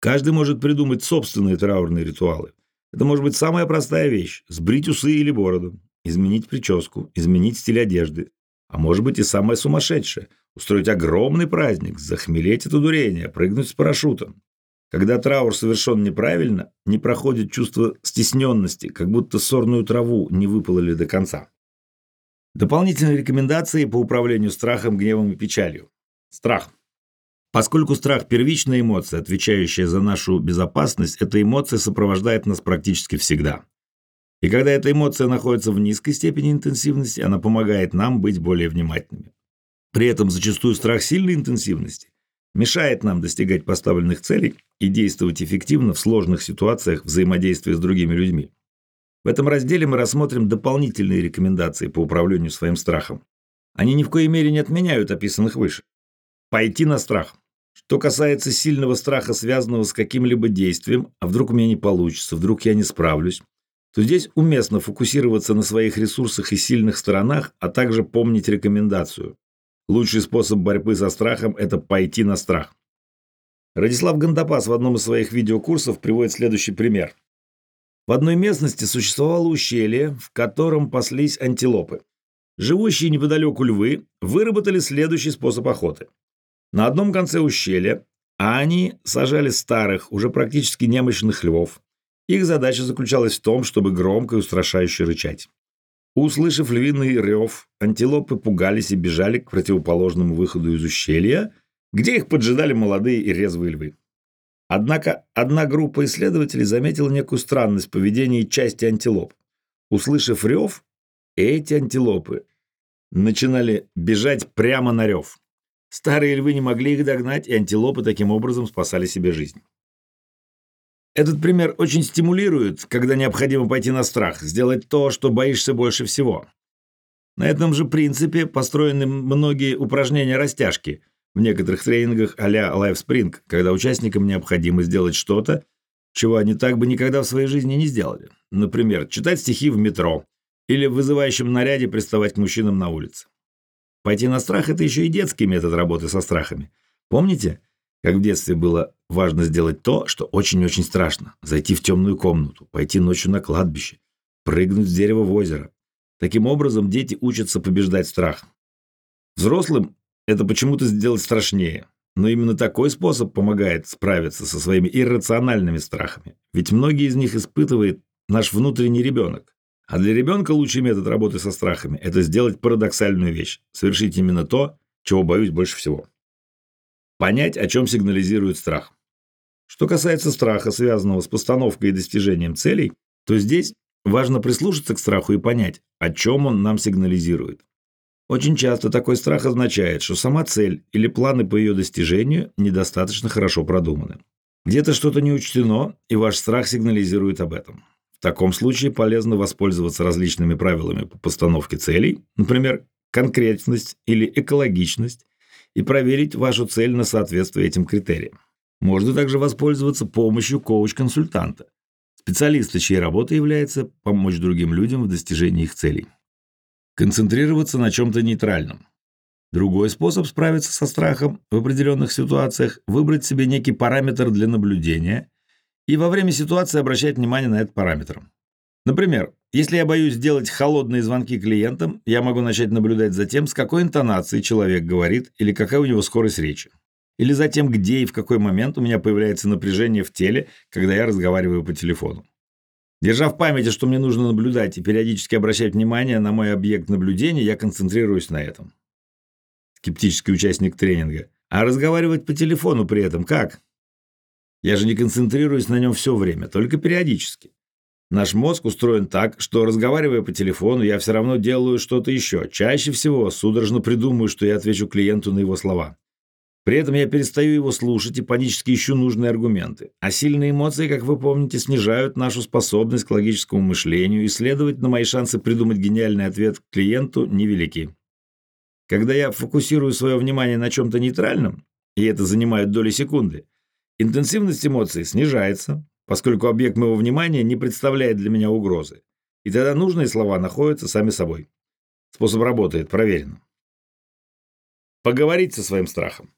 Каждый может придумать собственные траурные ритуалы. Это может быть самая простая вещь – сбрить усы или бороду, изменить прическу, изменить стиль одежды. А может быть и самое сумасшедшее – устроить огромный праздник, захмелеть от удурения, прыгнуть с парашютом. Когда траур совершен неправильно, не проходит чувство стесненности, как будто сорную траву не выпололи до конца. Дополнительные рекомендации по управлению страхом, гневом и печалью. Страх. Поскольку страх – первичная эмоция, отвечающая за нашу безопасность, эта эмоция сопровождает нас практически всегда. И когда эта эмоция находится в низкой степени интенсивности, она помогает нам быть более внимательными. При этом зачастую страх сильной интенсивности мешает нам достигать поставленных целей и действовать эффективно в сложных ситуациях взаимодействия с другими людьми. В этом разделе мы рассмотрим дополнительные рекомендации по управлению своим страхом. Они ни в коей мере не отменяют описанных выше. Пойти на страх. Что касается сильного страха, связанного с каким-либо действием, а вдруг у меня не получится, вдруг я не справлюсь, то здесь уместно фокусироваться на своих ресурсах и сильных сторонах, а также помнить рекомендацию. Лучший способ борьбы со страхом – это пойти на страх. Радислав Гандапас в одном из своих видеокурсов приводит следующий пример. В одной местности существовало ущелье, в котором паслись антилопы. Живущие неподалеку львы выработали следующий способ охоты – на одном конце ущелья они сажали старых, уже практически немощных львов. Их задача заключалась в том, чтобы громко и устрашающе рычать. Услышав львиный рев, антилопы пугались и бежали к противоположному выходу из ущелья, где их поджидали молодые и резвые львы. Однако одна группа исследователей заметила некую странность в поведении части антилоп. Услышав рев, эти антилопы начинали бежать прямо на рев. Старые львы не могли их догнать, и антилопы таким образом спасали себе жизнь. Этот пример очень стимулирует, когда необходимо пойти на страх, сделать то, что боишься больше всего. На этом же принципе построены многие упражнения растяжки в некоторых тренингах а-ля Life Spring, когда участникам необходимо сделать что-то, чего они так бы никогда в своей жизни не сделали. Например, читать стихи в метро или в вызывающем наряде приставать к мужчинам на улице. Пойти на страх – это еще и детский метод работы со страхами. Помните, как в детстве было важно сделать то, что очень-очень страшно – зайти в темную комнату, пойти ночью на кладбище, прыгнуть с дерева в озеро. Таким образом, дети учатся побеждать страх. Взрослым это почему-то сделать страшнее. но именно такой способ помогает справиться со своими иррациональными страхами. Ведь многие из них испытывает наш внутренний ребенок. А для ребенка лучший метод работы со страхами – это сделать парадоксальную вещь, совершить именно то, чего боюсь больше всего. Понять, о чем сигнализирует страх. Что касается страха, связанного с постановкой и достижением целей, то здесь важно прислушаться к страху и понять, о чем он нам сигнализирует. Очень часто такой страх означает, что сама цель или планы по ее достижению недостаточно хорошо продуманы. Где-то что-то не учтено, и ваш страх сигнализирует об этом. В таком случае полезно воспользоваться различными правилами по постановке целей, например, конкретность или экологичность, и проверить вашу цель на соответствие этим критериям. Можно также воспользоваться помощью коуч-консультанта, специалиста, чьей работой является помочь другим людям в достижении их целей. Концентрироваться на чем-то нейтральном. Другой способ справиться со страхом в определенных ситуациях – выбрать себе некий параметр для наблюдения и во время ситуации обращать внимание на этот параметр. Например, если я боюсь делать холодные звонки клиентам, я могу начать наблюдать за тем, с какой интонацией человек говорит или какая у него скорость речи. Или за тем, где и в какой момент у меня появляется напряжение в теле, когда я разговариваю по телефону. Держа в памяти, что мне нужно наблюдать и периодически обращать внимание на мой объект наблюдения, я концентрируюсь на этом. Скептический участник тренинга. А разговаривать по телефону при этом как? Я же не концентрируюсь на нем все время, только периодически. Наш мозг устроен так, что, разговаривая по телефону, я все равно делаю что-то еще. Чаще всего судорожно придумаю, что я отвечу клиенту на его слова. При этом я перестаю его слушать и панически ищу нужные аргументы. А сильные эмоции, как вы помните, снижают нашу способность к логическому мышлению, и, следовательно, мои шансы придумать гениальный ответ клиенту невелики. Когда я фокусирую свое внимание на чем-то нейтральном, и это занимает доли секунды, интенсивность эмоций снижается, поскольку объект моего внимания не представляет для меня угрозы. И тогда нужные слова находятся сами собой. Способ работает, проверено. Поговорить со своим страхом.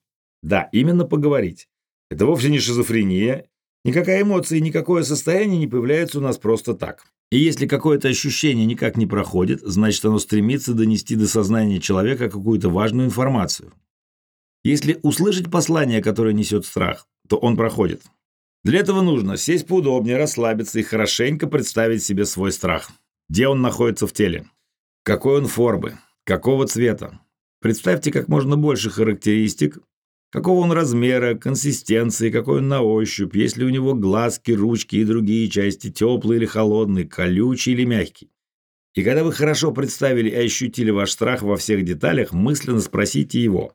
Да, именно поговорить. Это вовсе не шизофрения. Никакая эмоция и никакое состояние не появляются у нас просто так. И если какое-то ощущение никак не проходит, значит оно стремится донести до сознания человека какую-то важную информацию. Если услышать послание, которое несет страх, то он проходит. Для этого нужно сесть поудобнее, расслабиться и хорошенько представить себе свой страх. Где он находится в теле? Какой он формы? Какого цвета? Представьте как можно больше характеристик, какого он размера, консистенции, какой он на ощупь, есть ли у него глазки, ручки и другие части, теплые или холодные, колючие или мягкие. И когда вы хорошо представили и ощутили ваш страх во всех деталях, мысленно спросите его,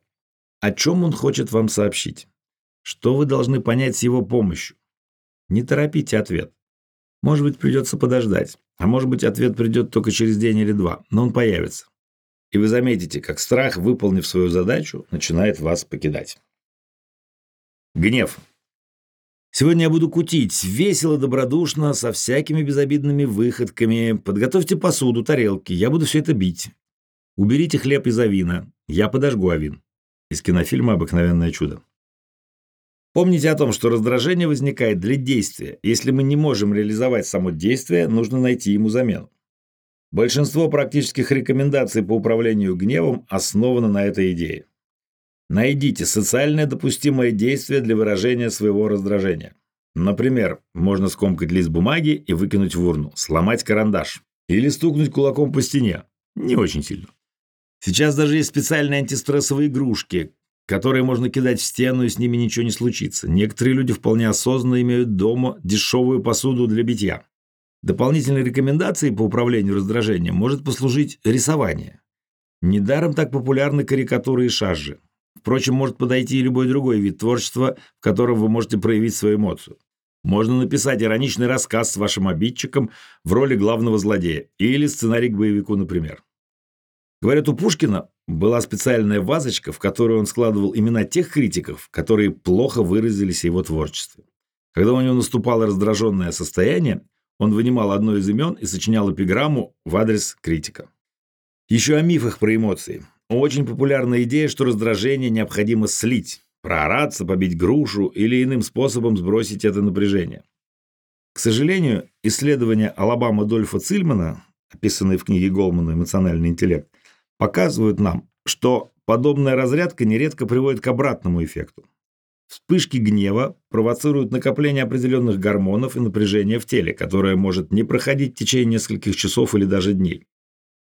о чем он хочет вам сообщить, что вы должны понять с его помощью. Не торопите ответ. Может быть, придется подождать, а может быть, ответ придет только через день или два, но он появится. И вы заметите, как страх, выполнив свою задачу, начинает вас покидать. Гнев. Сегодня я буду кутить, весело, добродушно, со всякими безобидными выходками. Подготовьте посуду, тарелки, я буду все это бить. Уберите хлеб из авина, я подожгу авин. Из кинофильма «Обыкновенное чудо». Помните о том, что раздражение возникает для действия. Если мы не можем реализовать само действие, нужно найти ему замену. Большинство практических рекомендаций по управлению гневом основано на этой идее. Найдите социальное допустимое действие для выражения своего раздражения. Например, можно скомкать лист бумаги и выкинуть в урну, сломать карандаш или стукнуть кулаком по стене. Не очень сильно. Сейчас даже есть специальные антистрессовые игрушки, которые можно кидать в стену, и с ними ничего не случится. Некоторые люди вполне осознанно имеют дома дешевую посуду для битья. Дополнительной рекомендацией по управлению раздражением может послужить рисование. Недаром так популярны карикатуры и шаржи. Впрочем, может подойти и любой другой вид творчества, в котором вы можете проявить свою эмоцию. Можно написать ироничный рассказ с вашим обидчиком в роли главного злодея или сценарий к боевику, например. Говорят, у Пушкина была специальная вазочка, в которую он складывал имена тех критиков, которые плохо выразились в его творчестве. Когда у него наступало раздраженное состояние, он вынимал одно из имен и сочинял эпиграмму в адрес критика. Еще о мифах про эмоции. Очень популярная идея, что раздражение необходимо слить, проораться, побить грушу или иным способом сбросить это напряжение. К сожалению, исследования Алабама Дольфа Цильмана, описанные в книге Голмана «Эмоциональный интеллект», показывают нам, что подобная разрядка нередко приводит к обратному эффекту. Вспышки гнева провоцируют накопление определенных гормонов и напряжения в теле, которое может не проходить в течение нескольких часов или даже дней.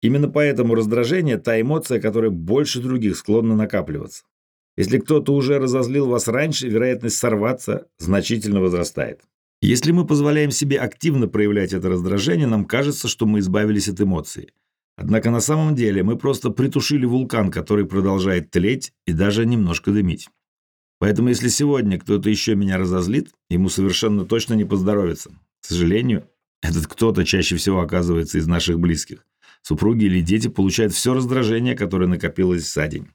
Именно поэтому раздражение – та эмоция, которая больше других склонна накапливаться. Если кто-то уже разозлил вас раньше, вероятность сорваться значительно возрастает. Если мы позволяем себе активно проявлять это раздражение, нам кажется, что мы избавились от эмоций. Однако на самом деле мы просто притушили вулкан, который продолжает тлеть и даже немножко дымить. Поэтому если сегодня кто-то еще меня разозлит, ему совершенно точно не поздоровится. К сожалению, этот кто-то чаще всего оказывается из наших близких. Супруги или дети получают все раздражение, которое накопилось за день.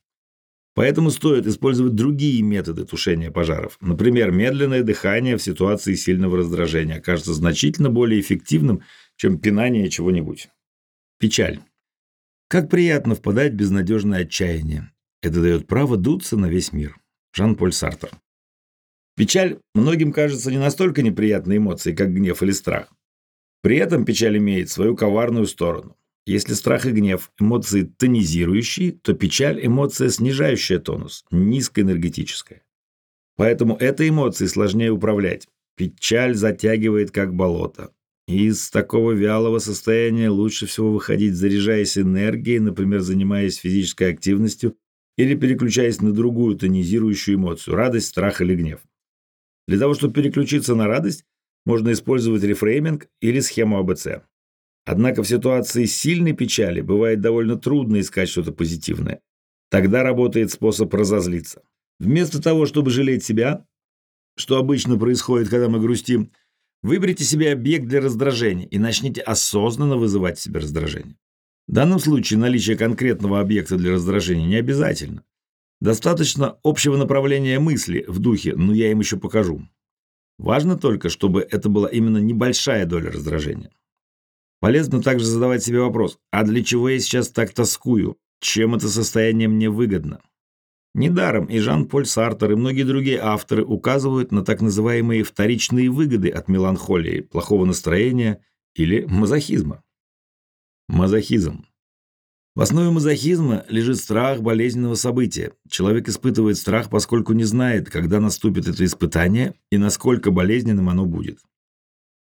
Поэтому стоит использовать другие методы тушения пожаров. Например, медленное дыхание в ситуации сильного раздражения окажется значительно более эффективным, чем пинание чего-нибудь. Печаль. Как приятно впадать в безнадежное отчаяние. Это дает право дуться на весь мир. Жан-Поль Сартер. Печаль многим кажется не настолько неприятной эмоцией, как гнев или страх. При этом печаль имеет свою коварную сторону. Если страх и гнев – эмоции тонизирующие, то печаль – эмоция, снижающая тонус, низкоэнергетическая. Поэтому этой эмоцией сложнее управлять. Печаль затягивает как болото. Из такого вялого состояния лучше всего выходить, заряжаясь энергией, например, занимаясь физической активностью или переключаясь на другую тонизирующую эмоцию – радость, страх или гнев. Для того, чтобы переключиться на радость, можно использовать рефрейминг или схему АБЦ. Однако в ситуации сильной печали бывает довольно трудно искать что-то позитивное. Тогда работает способ разозлиться. Вместо того, чтобы жалеть себя, что обычно происходит, когда мы грустим, выберите себе объект для раздражения и начните осознанно вызывать в себе раздражение. В данном случае наличие конкретного объекта для раздражения не обязательно. Достаточно общего направления мысли в духе «ну я им еще покажу». Важно только, чтобы это была именно небольшая доля раздражения. Полезно также задавать себе вопрос, а для чего я сейчас так тоскую? Чем это состояние мне выгодно? Недаром и Жан-Поль Сартер, и многие другие авторы указывают на так называемые вторичные выгоды от меланхолии, плохого настроения или мазохизма. Мазохизм. В основе мазохизма лежит страх болезненного события. Человек испытывает страх, поскольку не знает, когда наступит это испытание и насколько болезненным оно будет.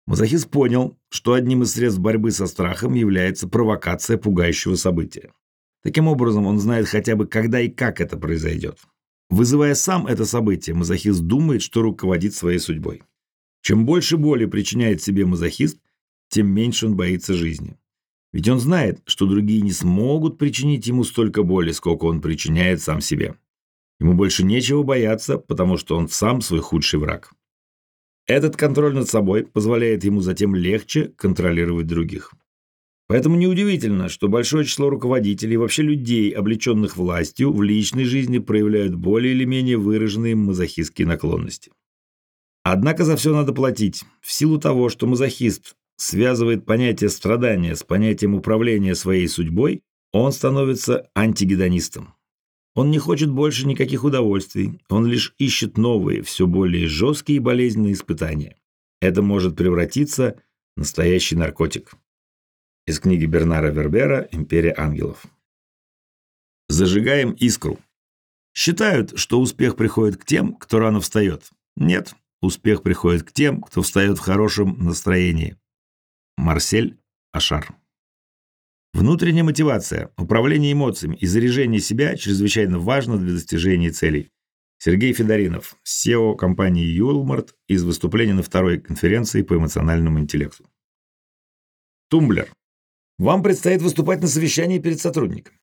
Мазохист понял, что одним из средств борьбы со страхом является провокация пугающего события. Таким образом, он знает хотя бы, когда и как это произойдет. Вызывая сам это событие, мазохист думает, что руководит своей судьбой. Чем больше боли причиняет себе мазохист, тем меньше он боится жизни. Ведь он знает, что другие не смогут причинить ему столько боли, сколько он причиняет сам себе. Ему больше нечего бояться, потому что он сам свой худший враг. Этот контроль над собой позволяет ему затем легче контролировать других. Поэтому неудивительно, что большое число руководителей и вообще людей, облеченных властью, в личной жизни проявляют более или менее выраженные мазохистские наклонности. Однако за все надо платить. В силу того, что мазохист связывает понятие страдания с понятием управления своей судьбой, он становится антигедонистом. Он не хочет больше никаких удовольствий, он лишь ищет новые, все более жесткие и болезненные испытания. Это может превратиться в настоящий наркотик. Из книги Бернара Вербера «Империя ангелов». Зажигаем искру. Считают, что успех приходит к тем, кто рано встает. Нет, успех приходит к тем, кто встает в хорошем настроении. Марсель Ашар. Внутренняя мотивация, управление эмоциями и заряжение себя чрезвычайно важно для достижения целей. Сергей Федоринов, CEO компании Юлмарт из выступления на второй конференции по эмоциональному интеллекту. Тумблер. Вам предстоит выступать на совещании перед сотрудниками.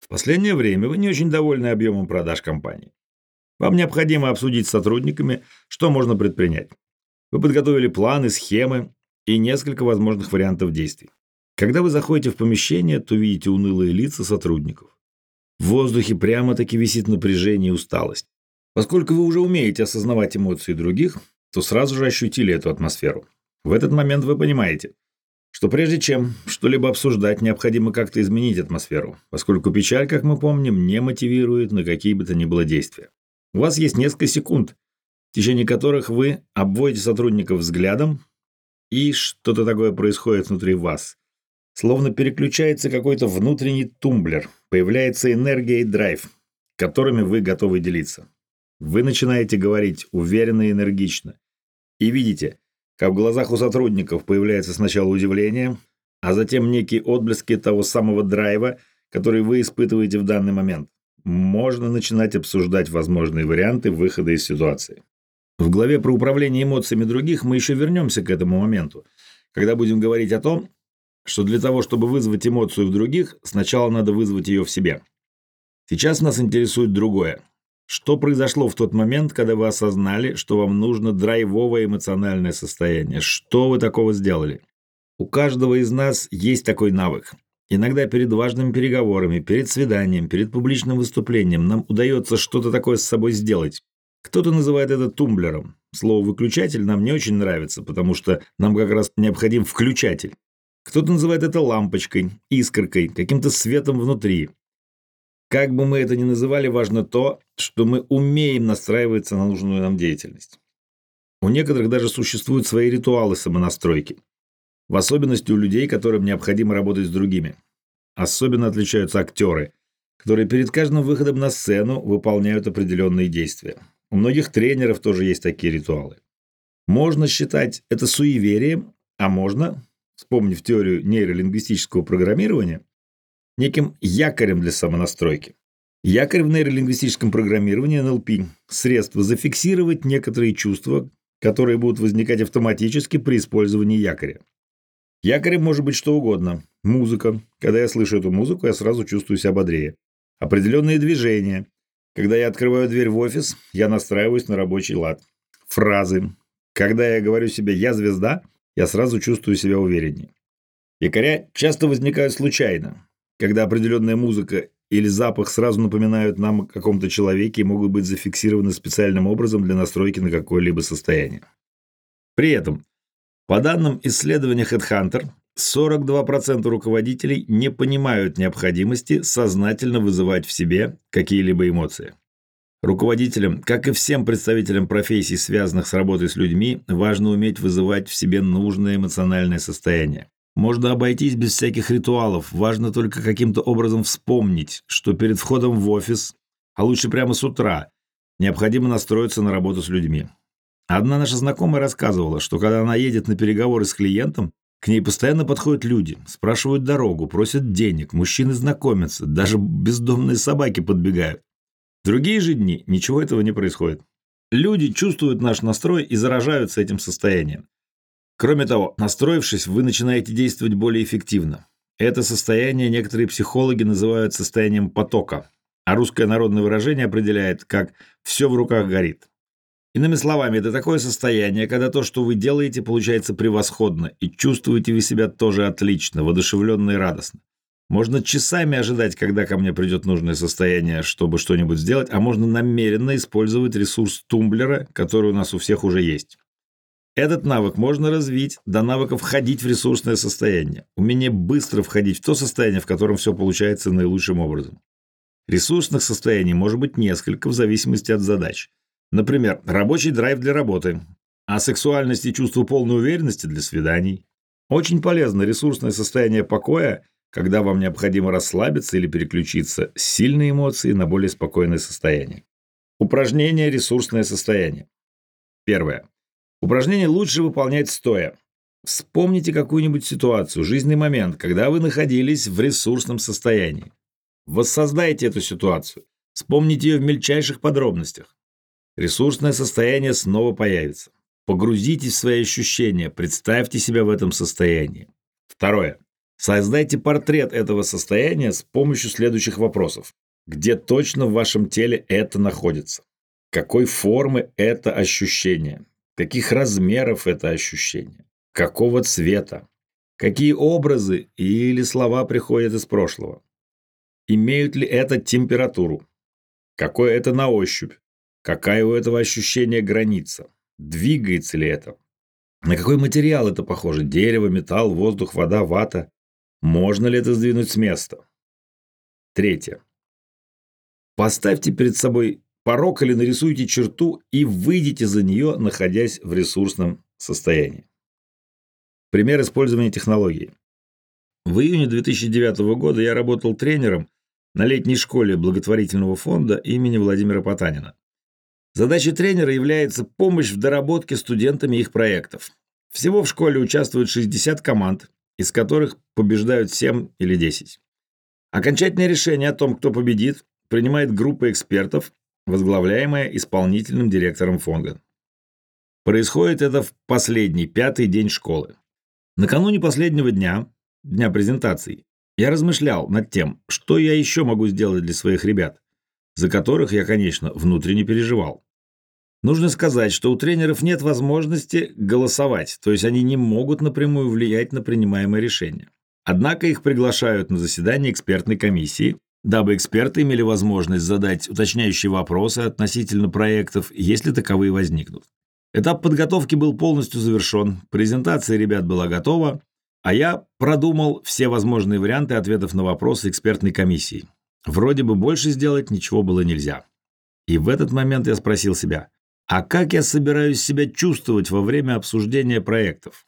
В последнее время вы не очень довольны объемом продаж компании. Вам необходимо обсудить с сотрудниками, что можно предпринять. Вы подготовили планы, схемы, и несколько возможных вариантов действий. Когда вы заходите в помещение, то видите унылые лица сотрудников. В воздухе прямо-таки висит напряжение и усталость. Поскольку вы уже умеете осознавать эмоции других, то сразу же ощутили эту атмосферу. В этот момент вы понимаете, что прежде чем что-либо обсуждать, необходимо как-то изменить атмосферу, поскольку печаль, как мы помним, не мотивирует на какие бы то ни было действия. У вас есть несколько секунд, в течение которых вы обводите сотрудников взглядом, и что-то такое происходит внутри вас. Словно переключается какой-то внутренний тумблер, появляется энергия и драйв, которыми вы готовы делиться. Вы начинаете говорить уверенно и энергично. И видите, как в глазах у сотрудников появляется сначала удивление, а затем некие отблески того самого драйва, который вы испытываете в данный момент. Можно начинать обсуждать возможные варианты выхода из ситуации. В главе про управление эмоциями других мы еще вернемся к этому моменту, когда будем говорить о том, что для того, чтобы вызвать эмоцию в других, сначала надо вызвать ее в себе. Сейчас нас интересует другое. Что произошло в тот момент, когда вы осознали, что вам нужно драйвовое эмоциональное состояние? Что вы такого сделали? У каждого из нас есть такой навык. Иногда перед важными переговорами, перед свиданием, перед публичным выступлением нам удается что-то такое с собой сделать. Кто-то называет это тумблером. Слово «выключатель» нам не очень нравится, потому что нам как раз необходим включатель. Кто-то называет это лампочкой, искоркой, каким-то светом внутри. Как бы мы это ни называли, важно то, что мы умеем настраиваться на нужную нам деятельность. У некоторых даже существуют свои ритуалы самонастройки. В особенности у людей, которым необходимо работать с другими. Особенно отличаются актеры, которые перед каждым выходом на сцену выполняют определенные действия. У многих тренеров тоже есть такие ритуалы. Можно считать это суеверием, а можно, вспомнив теорию нейролингвистического программирования, неким якорем для самонастройки. Якорь в нейролингвистическом программировании НЛП – средство зафиксировать некоторые чувства, которые будут возникать автоматически при использовании якоря. Якорем может быть что угодно. Музыка. Когда я слышу эту музыку, я сразу чувствую себя бодрее. Определенные движения. Когда я открываю дверь в офис, я настраиваюсь на рабочий лад. Фразы. Когда я говорю себе «я звезда», я сразу чувствую себя увереннее. Якоря часто возникают случайно когда определенная музыка или запах сразу напоминают нам о каком-то человеке и могут быть зафиксированы специальным образом для настройки на какое-либо состояние. При этом, по данным исследования HeadHunter, 42% руководителей не понимают необходимости сознательно вызывать в себе какие-либо эмоции. Руководителям, как и всем представителям профессий, связанных с работой с людьми, важно уметь вызывать в себе нужное эмоциональное состояние. Можно обойтись без всяких ритуалов, важно только каким-то образом вспомнить, что перед входом в офис, а лучше прямо с утра, необходимо настроиться на работу с людьми. Одна наша знакомая рассказывала, что когда она едет на переговоры с клиентом, к ней постоянно подходят люди, спрашивают дорогу, просят денег, мужчины знакомятся, даже бездомные собаки подбегают. В другие же дни ничего этого не происходит. Люди чувствуют наш настрой и заражаются этим состоянием. Кроме того, настроившись, вы начинаете действовать более эффективно. Это состояние некоторые психологи называют состоянием потока, а русское народное выражение определяет как «все в руках горит». Иными словами, это такое состояние, когда то, что вы делаете, получается превосходно, и чувствуете вы себя тоже отлично, воодушевленно и радостно. Можно часами ожидать, когда ко мне придет нужное состояние, чтобы что-нибудь сделать, а можно намеренно использовать ресурс тумблера, который у нас у всех уже есть. Этот навык можно развить до навыка входить в ресурсное состояние, умение быстро входить в то состояние, в котором все получается наилучшим образом. Ресурсных состояний может быть несколько в зависимости от задач. Например, рабочий драйв для работы, а сексуальность и чувство полной уверенности для свиданий. Очень полезно ресурсное состояние покоя, когда вам необходимо расслабиться или переключиться с сильной эмоции на более спокойное состояние. Упражнение «Ресурсное состояние». Первое. Упражнение лучше выполнять стоя. Вспомните какую-нибудь ситуацию, жизненный момент, когда вы находились в ресурсном состоянии. Воссоздайте эту ситуацию. Вспомните ее в мельчайших подробностях. Ресурсное состояние снова появится. Погрузитесь в свои ощущения, представьте себя в этом состоянии. Второе. Создайте портрет этого состояния с помощью следующих вопросов. Где точно в вашем теле это находится? Какой формы это ощущение? Каких размеров это ощущение? Какого цвета? Какие образы или слова приходят из прошлого? Имеют ли это температуру? Какое это на ощупь? Какая у этого ощущения граница? Двигается ли это? На какой материал это похоже? Дерево, металл, воздух, вода, вата? Можно ли это сдвинуть с места? Третье. Поставьте перед собой порог или нарисуйте черту и выйдите за нее, находясь в ресурсном состоянии. Пример использования технологии. В июне 2009 года я работал тренером на летней школе благотворительного фонда имени Владимира Потанина. Задачей тренера является помощь в доработке студентами их проектов. Всего в школе участвует 60 команд, из которых побеждают 7 или 10. Окончательное решение о том, кто победит, принимает группа экспертов, возглавляемая исполнительным директором фонда. Происходит это в последний, пятый день школы. Накануне последнего дня, дня презентаций, я размышлял над тем, что я еще могу сделать для своих ребят, за которых я, конечно, внутренне переживал. Нужно сказать, что у тренеров нет возможности голосовать, то есть они не могут напрямую влиять на принимаемое решение. Однако их приглашают на заседание экспертной комиссии, дабы эксперты имели возможность задать уточняющие вопросы относительно проектов, если таковые возникнут. Этап подготовки был полностью завершен, презентация ребят была готова, а я продумал все возможные варианты ответов на вопросы экспертной комиссии. Вроде бы больше сделать ничего было нельзя. И в этот момент я спросил себя, а как я собираюсь себя чувствовать во время обсуждения проектов?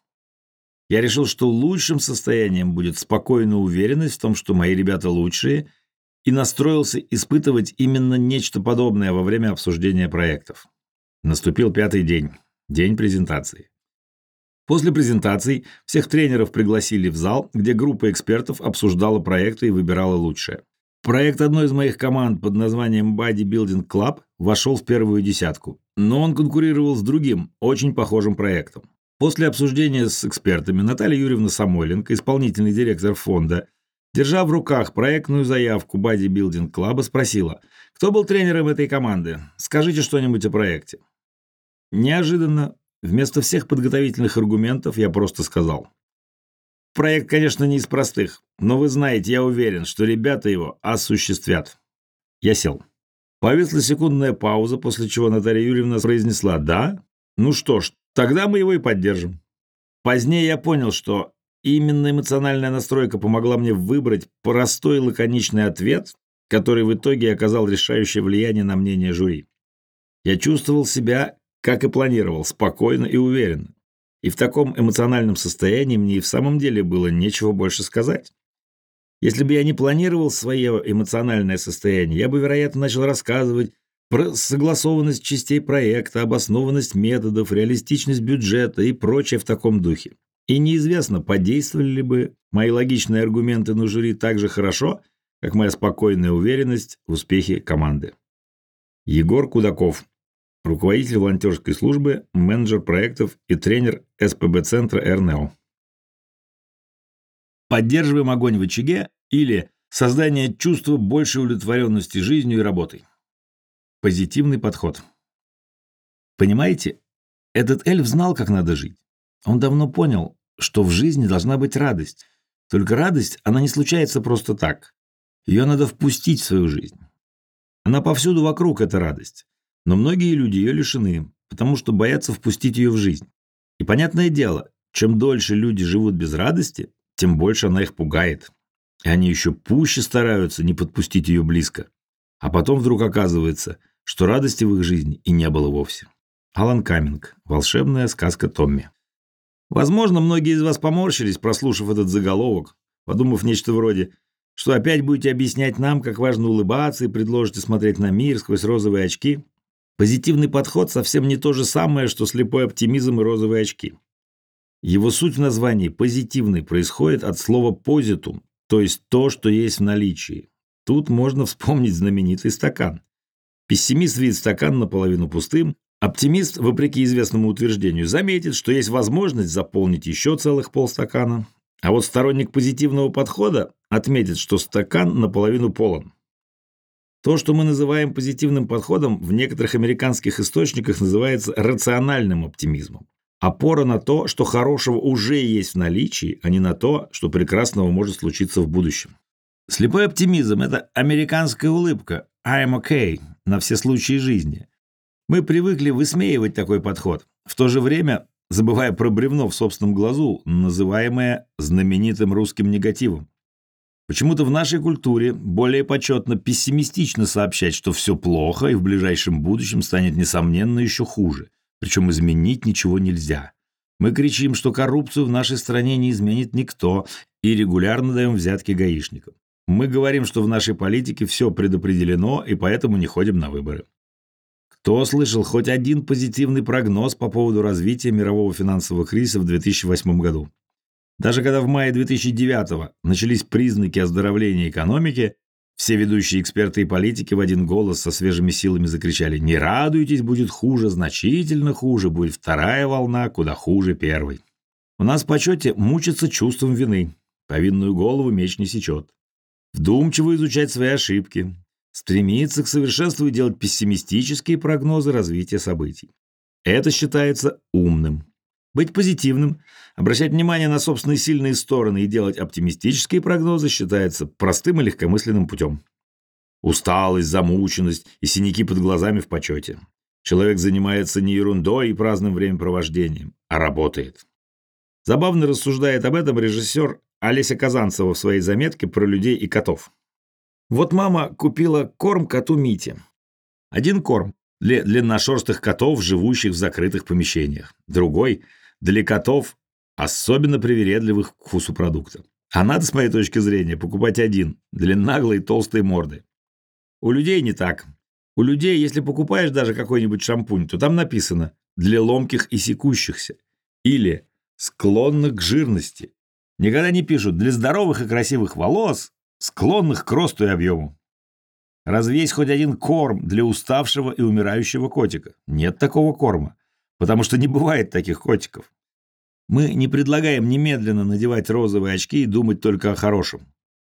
Я решил, что лучшим состоянием будет спокойная уверенность в том, что мои ребята лучшие, и настроился испытывать именно нечто подобное во время обсуждения проектов. Наступил пятый день, день презентации. После презентаций всех тренеров пригласили в зал, где группа экспертов обсуждала проекты и выбирала лучшее. Проект одной из моих команд под названием Bodybuilding Club вошел в первую десятку, но он конкурировал с другим, очень похожим проектом. После обсуждения с экспертами Наталья Юрьевна Самойленко, исполнительный директор фонда, держа в руках проектную заявку Bodybuilding Club, спросила, кто был тренером этой команды? Скажите что-нибудь о проекте. Неожиданно, вместо всех подготовительных аргументов, я просто сказал – Проект, конечно, не из простых, но вы знаете, я уверен, что ребята его осуществят. Я сел. Повисла секундная пауза, после чего Наталья Юрьевна произнесла «Да? Ну что ж, тогда мы его и поддержим». Позднее я понял, что именно эмоциональная настройка помогла мне выбрать простой лаконичный ответ, который в итоге оказал решающее влияние на мнение жюри. Я чувствовал себя, как и планировал, спокойно и уверенно. И в таком эмоциональном состоянии мне и в самом деле было нечего больше сказать. Если бы я не планировал свое эмоциональное состояние, я бы, вероятно, начал рассказывать про согласованность частей проекта, обоснованность методов, реалистичность бюджета и прочее в таком духе. И неизвестно, подействовали ли бы мои логичные аргументы на жюри так же хорошо, как моя спокойная уверенность в успехе команды. Егор Кудаков, руководитель волонтерской службы, менеджер проектов и тренер СПБ-центра РНО. Поддерживаем огонь в очаге или создание чувства большей удовлетворенности жизнью и работой. Позитивный подход. Понимаете, этот эльф знал, как надо жить. Он давно понял, что в жизни должна быть радость. Только радость, она не случается просто так. Ее надо впустить в свою жизнь. Она повсюду вокруг, эта радость. Но многие люди ее лишены, потому что боятся впустить ее в жизнь. И понятное дело, чем дольше люди живут без радости, тем больше она их пугает. И они еще пуще стараются не подпустить ее близко. А потом вдруг оказывается, что радости в их жизни и не было вовсе. Алан Каминг. Волшебная сказка Томми. Возможно, многие из вас поморщились, прослушав этот заголовок, подумав нечто вроде что опять будете объяснять нам, как важно улыбаться и предложите смотреть на мир сквозь розовые очки. Позитивный подход совсем не то же самое, что слепой оптимизм и розовые очки. Его суть в названии «позитивный» происходит от слова «позитум», то есть то, что есть в наличии. Тут можно вспомнить знаменитый стакан. Пессимист видит стакан наполовину пустым, оптимист, вопреки известному утверждению, заметит, что есть возможность заполнить еще целых полстакана, а вот сторонник позитивного подхода отметит, что стакан наполовину полон. То, что мы называем позитивным подходом, в некоторых американских источниках называется рациональным оптимизмом. Опора на то, что хорошего уже есть в наличии, а не на то, что прекрасного может случиться в будущем. Слепой оптимизм – это американская улыбка «I'm okay» на все случаи жизни. Мы привыкли высмеивать такой подход, в то же время забывая про бревно в собственном глазу, называемое знаменитым русским негативом. Почему-то в нашей культуре более почетно пессимистично сообщать, что все плохо и в ближайшем будущем станет, несомненно, еще хуже. Причем изменить ничего нельзя. Мы кричим, что коррупцию в нашей стране не изменит никто, и регулярно даем взятки гаишникам. Мы говорим, что в нашей политике все предопределено, и поэтому не ходим на выборы. Кто слышал хоть один позитивный прогноз по поводу развития мирового финансового кризиса в 2008 году? Даже когда в мае 2009 начались признаки оздоровления экономики, все ведущие эксперты и политики в один голос со свежими силами закричали «Не радуйтесь, будет хуже, значительно хуже, будет вторая волна, куда хуже первой». У нас в почете мучиться чувством вины, повинную голову меч не сечет. Вдумчиво изучать свои ошибки, стремиться к совершенству и делать пессимистические прогнозы развития событий. Это считается умным. Быть позитивным, обращать внимание на собственные сильные стороны и делать оптимистические прогнозы считается простым и легкомысленным путем. Усталость, замученность и синяки под глазами в почете. Человек занимается не ерундой и праздным времяпровождением, а работает. Забавно рассуждает об этом режиссер Олеся Казанцева в своей заметке про людей и котов. Вот мама купила корм коту Мите. Один корм для длинношерстых котов, живущих в закрытых помещениях. Другой – для котов, особенно привередливых к вкусу продукта. А надо, с моей точки зрения, покупать один, для наглой толстой морды. У людей не так. У людей, если покупаешь даже какой-нибудь шампунь, то там написано «для ломких и секущихся» или «склонных к жирности». Никогда не пишут «для здоровых и красивых волос, склонных к росту и объему». Разве есть хоть один корм для уставшего и умирающего котика? Нет такого корма потому что не бывает таких котиков. Мы не предлагаем немедленно надевать розовые очки и думать только о хорошем.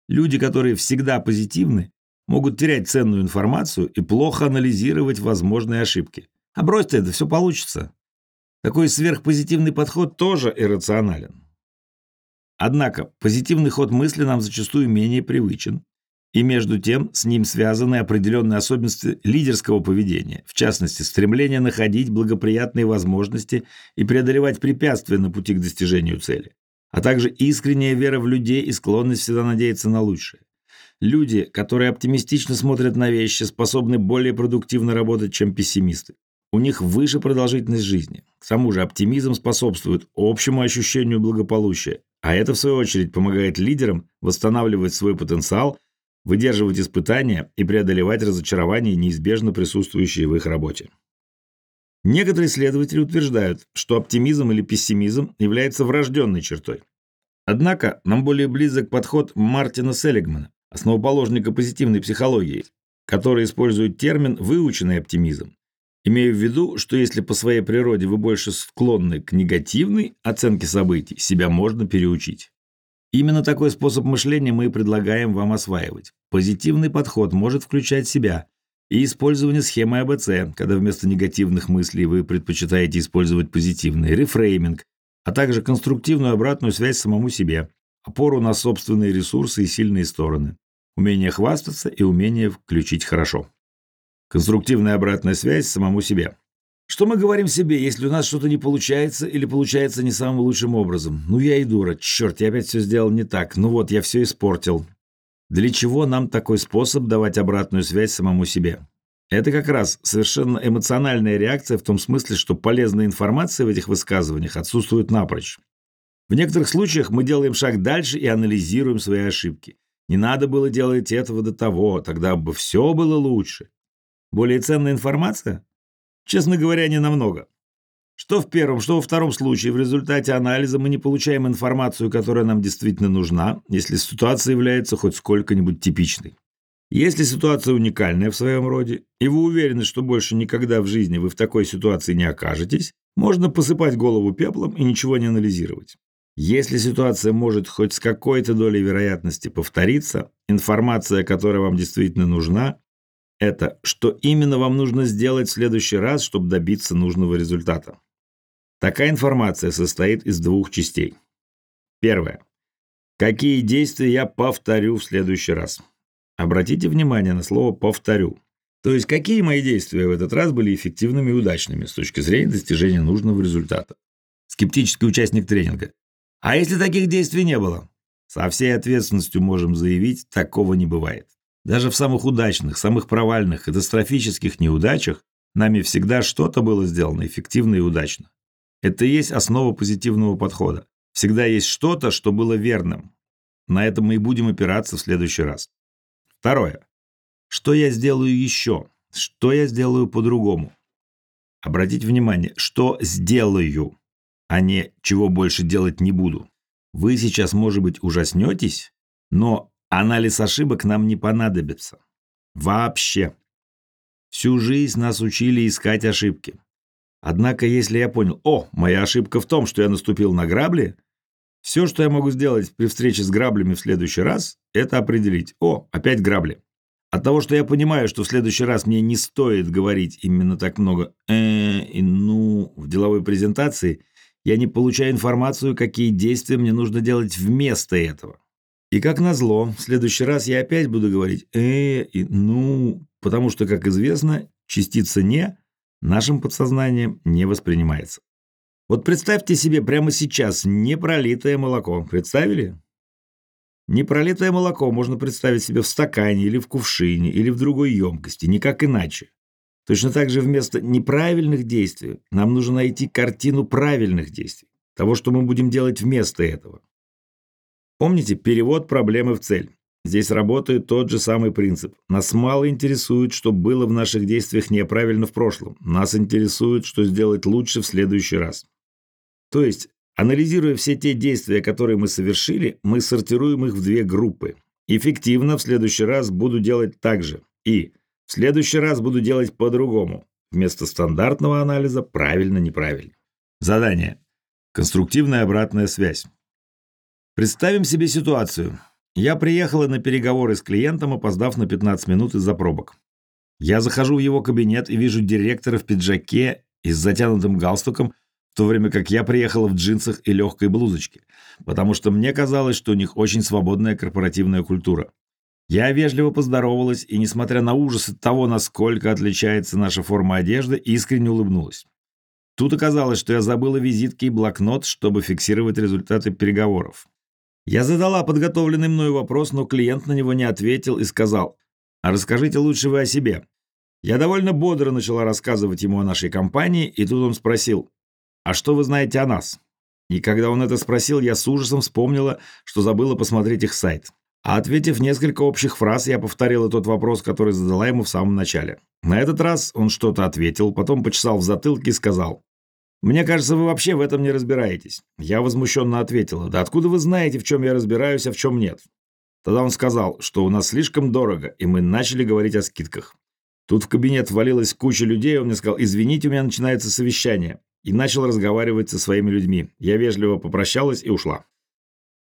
Люди, которые всегда позитивны, могут терять ценную информацию и плохо анализировать возможные ошибки. А брось ты это, все получится. Такой сверхпозитивный подход тоже иррационален. Однако позитивный ход мысли нам зачастую менее привычен, и между тем с ним связаны определенные особенности лидерского поведения, в частности, стремление находить благоприятные возможности и преодолевать препятствия на пути к достижению цели, а также искренняя вера в людей и склонность всегда надеяться на лучшее. Люди, которые оптимистично смотрят на вещи, способны более продуктивно работать, чем пессимисты. У них выше продолжительность жизни. К тому же оптимизм способствует общему ощущению благополучия, а это, в свою очередь, помогает лидерам восстанавливать свой потенциал – выдерживать испытания и преодолевать разочарования, неизбежно присутствующие в их работе. Некоторые исследователи утверждают, что оптимизм или пессимизм является врожденной чертой. Однако нам более близок подход Мартина Селигмана, основоположника позитивной психологии, который использует термин «выученный оптимизм», имея в виду, что если по своей природе вы больше склонны к негативной оценке событий, себя можно переучить. Именно такой способ мышления мы и предлагаем вам осваивать. Позитивный подход может включать себя и использование схемы АБЦ, когда вместо негативных мыслей вы предпочитаете использовать позитивный, рефрейминг, а также конструктивную обратную связь самому себе, опору на собственные ресурсы и сильные стороны, умение хвастаться и умение включить хорошо. Конструктивная обратная связь самому себе. Что мы говорим себе, если у нас что-то не получается или получается не самым лучшим образом? Ну я и дура, черт, я опять все сделал не так, ну вот, я все испортил. Для чего нам такой способ давать обратную связь самому себе? Это как раз совершенно эмоциональная реакция в том смысле, что полезная информация в этих высказываниях отсутствует напрочь. В некоторых случаях мы делаем шаг дальше и анализируем свои ошибки. Не надо было делать этого до того, тогда бы все было лучше. Более ценная информация? Честно говоря, не намного. Что в первом, что во втором случае в результате анализа мы не получаем информацию, которая нам действительно нужна, если ситуация является хоть сколько-нибудь типичной. Если ситуация уникальная в своем роде, и вы уверены, что больше никогда в жизни вы в такой ситуации не окажетесь, можно посыпать голову пеплом и ничего не анализировать. Если ситуация может хоть с какой-то долей вероятности повториться, информация, которая вам действительно нужна, это что именно вам нужно сделать в следующий раз, чтобы добиться нужного результата. Такая информация состоит из двух частей. Первое. Какие действия я повторю в следующий раз? Обратите внимание на слово «повторю». То есть, какие мои действия в этот раз были эффективными и удачными с точки зрения достижения нужного результата? Скептический участник тренинга. А если таких действий не было? Со всей ответственностью можем заявить, такого не бывает. Даже в самых удачных, самых провальных, катастрофических неудачах нами всегда что-то было сделано эффективно и удачно. Это и есть основа позитивного подхода. Всегда есть что-то, что было верным. На этом мы и будем опираться в следующий раз. Второе. Что я сделаю еще? Что я сделаю по-другому? Обратите внимание, что сделаю, а не чего больше делать не буду. Вы сейчас, может быть, ужаснетесь, но анализ ошибок нам не понадобится. Вообще. Всю жизнь нас учили искать ошибки. Однако, если я понял, о, моя ошибка в том, что я наступил на грабли, все, что я могу сделать при встрече с граблями в следующий раз, это определить, о, опять грабли. От того, что я понимаю, что в следующий раз мне не стоит говорить именно так много э и ну в деловой презентации, я не получаю информацию, какие действия мне нужно делать вместо этого. И как назло, в следующий раз я опять буду говорить э и ну, потому что, как известно, частица «не» нашим подсознанием не воспринимается. Вот представьте себе прямо сейчас непролитое молоко. Представили? Непролитое молоко можно представить себе в стакане или в кувшине или в другой емкости, никак иначе. Точно так же вместо неправильных действий нам нужно найти картину правильных действий, того, что мы будем делать вместо этого. Помните, перевод проблемы в цель. Здесь работает тот же самый принцип. Нас мало интересует, что было в наших действиях неправильно в прошлом. Нас интересует, что сделать лучше в следующий раз. То есть Анализируя все те действия, которые мы совершили, мы сортируем их в две группы. Эффективно в следующий раз буду делать так же. И в следующий раз буду делать по-другому. Вместо стандартного анализа правильно-неправильно. Задание. Конструктивная обратная связь. Представим себе ситуацию. Я приехала на переговоры с клиентом, опоздав на 15 минут из-за пробок. Я захожу в его кабинет и вижу директора в пиджаке и с затянутым галстуком – в то время как я приехала в джинсах и легкой блузочке, потому что мне казалось, что у них очень свободная корпоративная культура. Я вежливо поздоровалась и, несмотря на ужас от того, насколько отличается наша форма одежды, искренне улыбнулась. Тут оказалось, что я забыла визитки и блокнот, чтобы фиксировать результаты переговоров. Я задала подготовленный мною вопрос, но клиент на него не ответил и сказал, «А расскажите лучше вы о себе». Я довольно бодро начала рассказывать ему о нашей компании, и тут он спросил, «А что вы знаете о нас?» И когда он это спросил, я с ужасом вспомнила, что забыла посмотреть их сайт. А ответив несколько общих фраз, я повторила тот вопрос, который задала ему в самом начале. На этот раз он что-то ответил, потом почесал в затылке и сказал. «Мне кажется, вы вообще в этом не разбираетесь». Я возмущенно ответила. «Да откуда вы знаете, в чем я разбираюсь, а в чем нет?» Тогда он сказал, что у нас слишком дорого, и мы начали говорить о скидках. Тут в кабинет валилась куча людей, он мне сказал, «Извините, у меня начинается совещание» и начал разговаривать со своими людьми. Я вежливо попрощалась и ушла.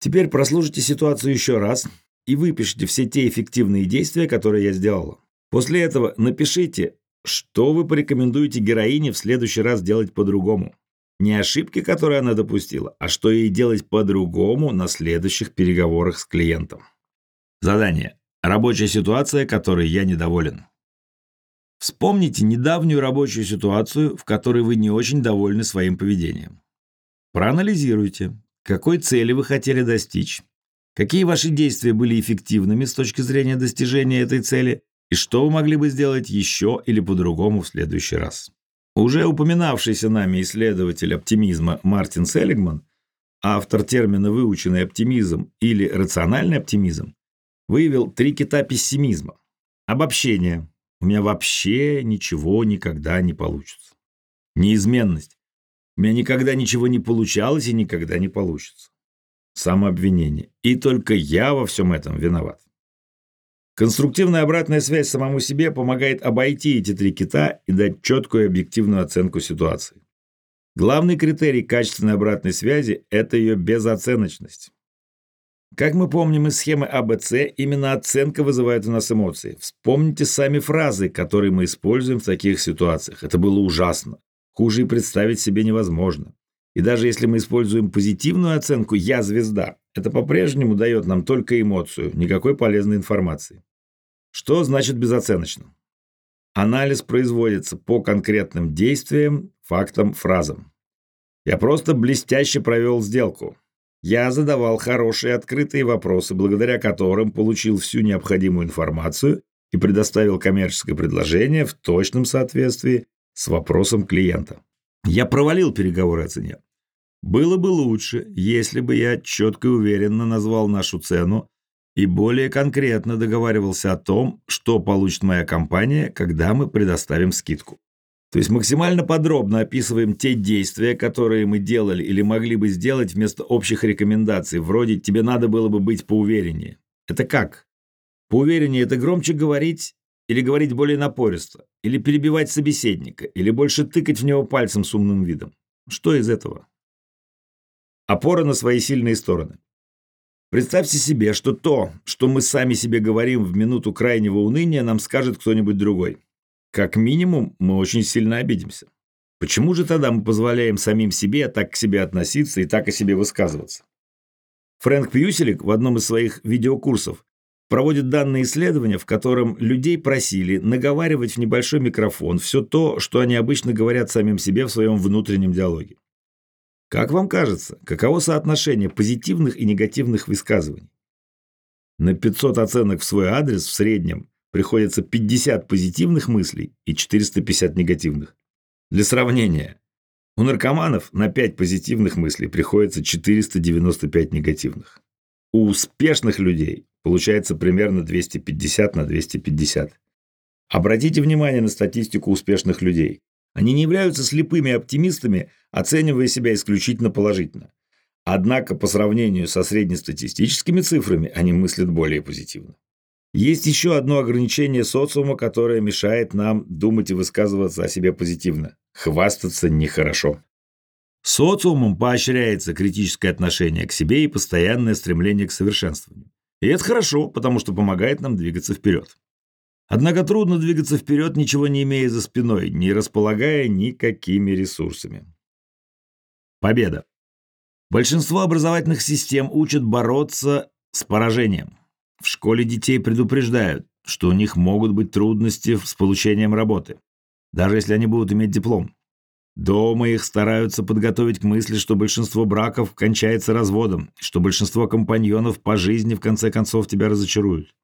Теперь прослушайте ситуацию еще раз и выпишите все те эффективные действия, которые я сделала. После этого напишите, что вы порекомендуете героине в следующий раз делать по-другому. Не ошибки, которые она допустила, а что ей делать по-другому на следующих переговорах с клиентом. Задание. Рабочая ситуация, которой я недоволен. Вспомните недавнюю рабочую ситуацию, в которой вы не очень довольны своим поведением. Проанализируйте, какой цели вы хотели достичь, какие ваши действия были эффективными с точки зрения достижения этой цели и что вы могли бы сделать еще или по-другому в следующий раз. Уже упоминавшийся нами исследователь оптимизма Мартин Селигман, автор термина «выученный оптимизм» или «рациональный оптимизм», выявил три кита пессимизма. Обобщение – у меня вообще ничего никогда не получится. Неизменность. У меня никогда ничего не получалось и никогда не получится. Самообвинение. И только я во всем этом виноват. Конструктивная обратная связь самому себе помогает обойти эти три кита и дать четкую объективную оценку ситуации. Главный критерий качественной обратной связи – это ее безоценочность. Как мы помним из схемы АБЦ, именно оценка вызывает у нас эмоции. Вспомните сами фразы, которые мы используем в таких ситуациях. Это было ужасно. Хуже и представить себе невозможно. И даже если мы используем позитивную оценку «я звезда», это по-прежнему дает нам только эмоцию, никакой полезной информации. Что значит безоценочно? Анализ производится по конкретным действиям, фактам, фразам. Я просто блестяще провел сделку. Я задавал хорошие открытые вопросы, благодаря которым получил всю необходимую информацию и предоставил коммерческое предложение в точном соответствии с вопросом клиента. Я провалил переговоры о цене. Было бы лучше, если бы я четко и уверенно назвал нашу цену и более конкретно договаривался о том, что получит моя компания, когда мы предоставим скидку. То есть максимально подробно описываем те действия, которые мы делали или могли бы сделать вместо общих рекомендаций, вроде «тебе надо было бы быть поувереннее». Это как? Поувереннее – это громче говорить или говорить более напористо, или перебивать собеседника, или больше тыкать в него пальцем с умным видом. Что из этого? Опора на свои сильные стороны. Представьте себе, что то, что мы сами себе говорим в минуту крайнего уныния, нам скажет кто-нибудь другой. Как минимум, мы очень сильно обидимся. Почему же тогда мы позволяем самим себе так к себе относиться и так о себе высказываться? Фрэнк Пьюселик в одном из своих видеокурсов проводит данные исследования, в котором людей просили наговаривать в небольшой микрофон все то, что они обычно говорят самим себе в своем внутреннем диалоге. Как вам кажется, каково соотношение позитивных и негативных высказываний? На 500 оценок в свой адрес в среднем приходится 50 позитивных мыслей и 450 негативных. Для сравнения, у наркоманов на 5 позитивных мыслей приходится 495 негативных. У успешных людей получается примерно 250 на 250. Обратите внимание на статистику успешных людей. Они не являются слепыми оптимистами, оценивая себя исключительно положительно. Однако по сравнению со среднестатистическими цифрами они мыслят более позитивно. Есть еще одно ограничение социума, которое мешает нам думать и высказываться о себе позитивно. Хвастаться нехорошо. Социумом поощряется критическое отношение к себе и постоянное стремление к совершенствованию. И это хорошо, потому что помогает нам двигаться вперед. Однако трудно двигаться вперед, ничего не имея за спиной, не располагая никакими ресурсами. Победа. Большинство образовательных систем учат бороться с поражением. В школе детей предупреждают, что у них могут быть трудности с получением работы, даже если они будут иметь диплом. Дома их стараются подготовить к мысли, что большинство браков кончается разводом, что большинство компаньонов по жизни в конце концов тебя разочаруют.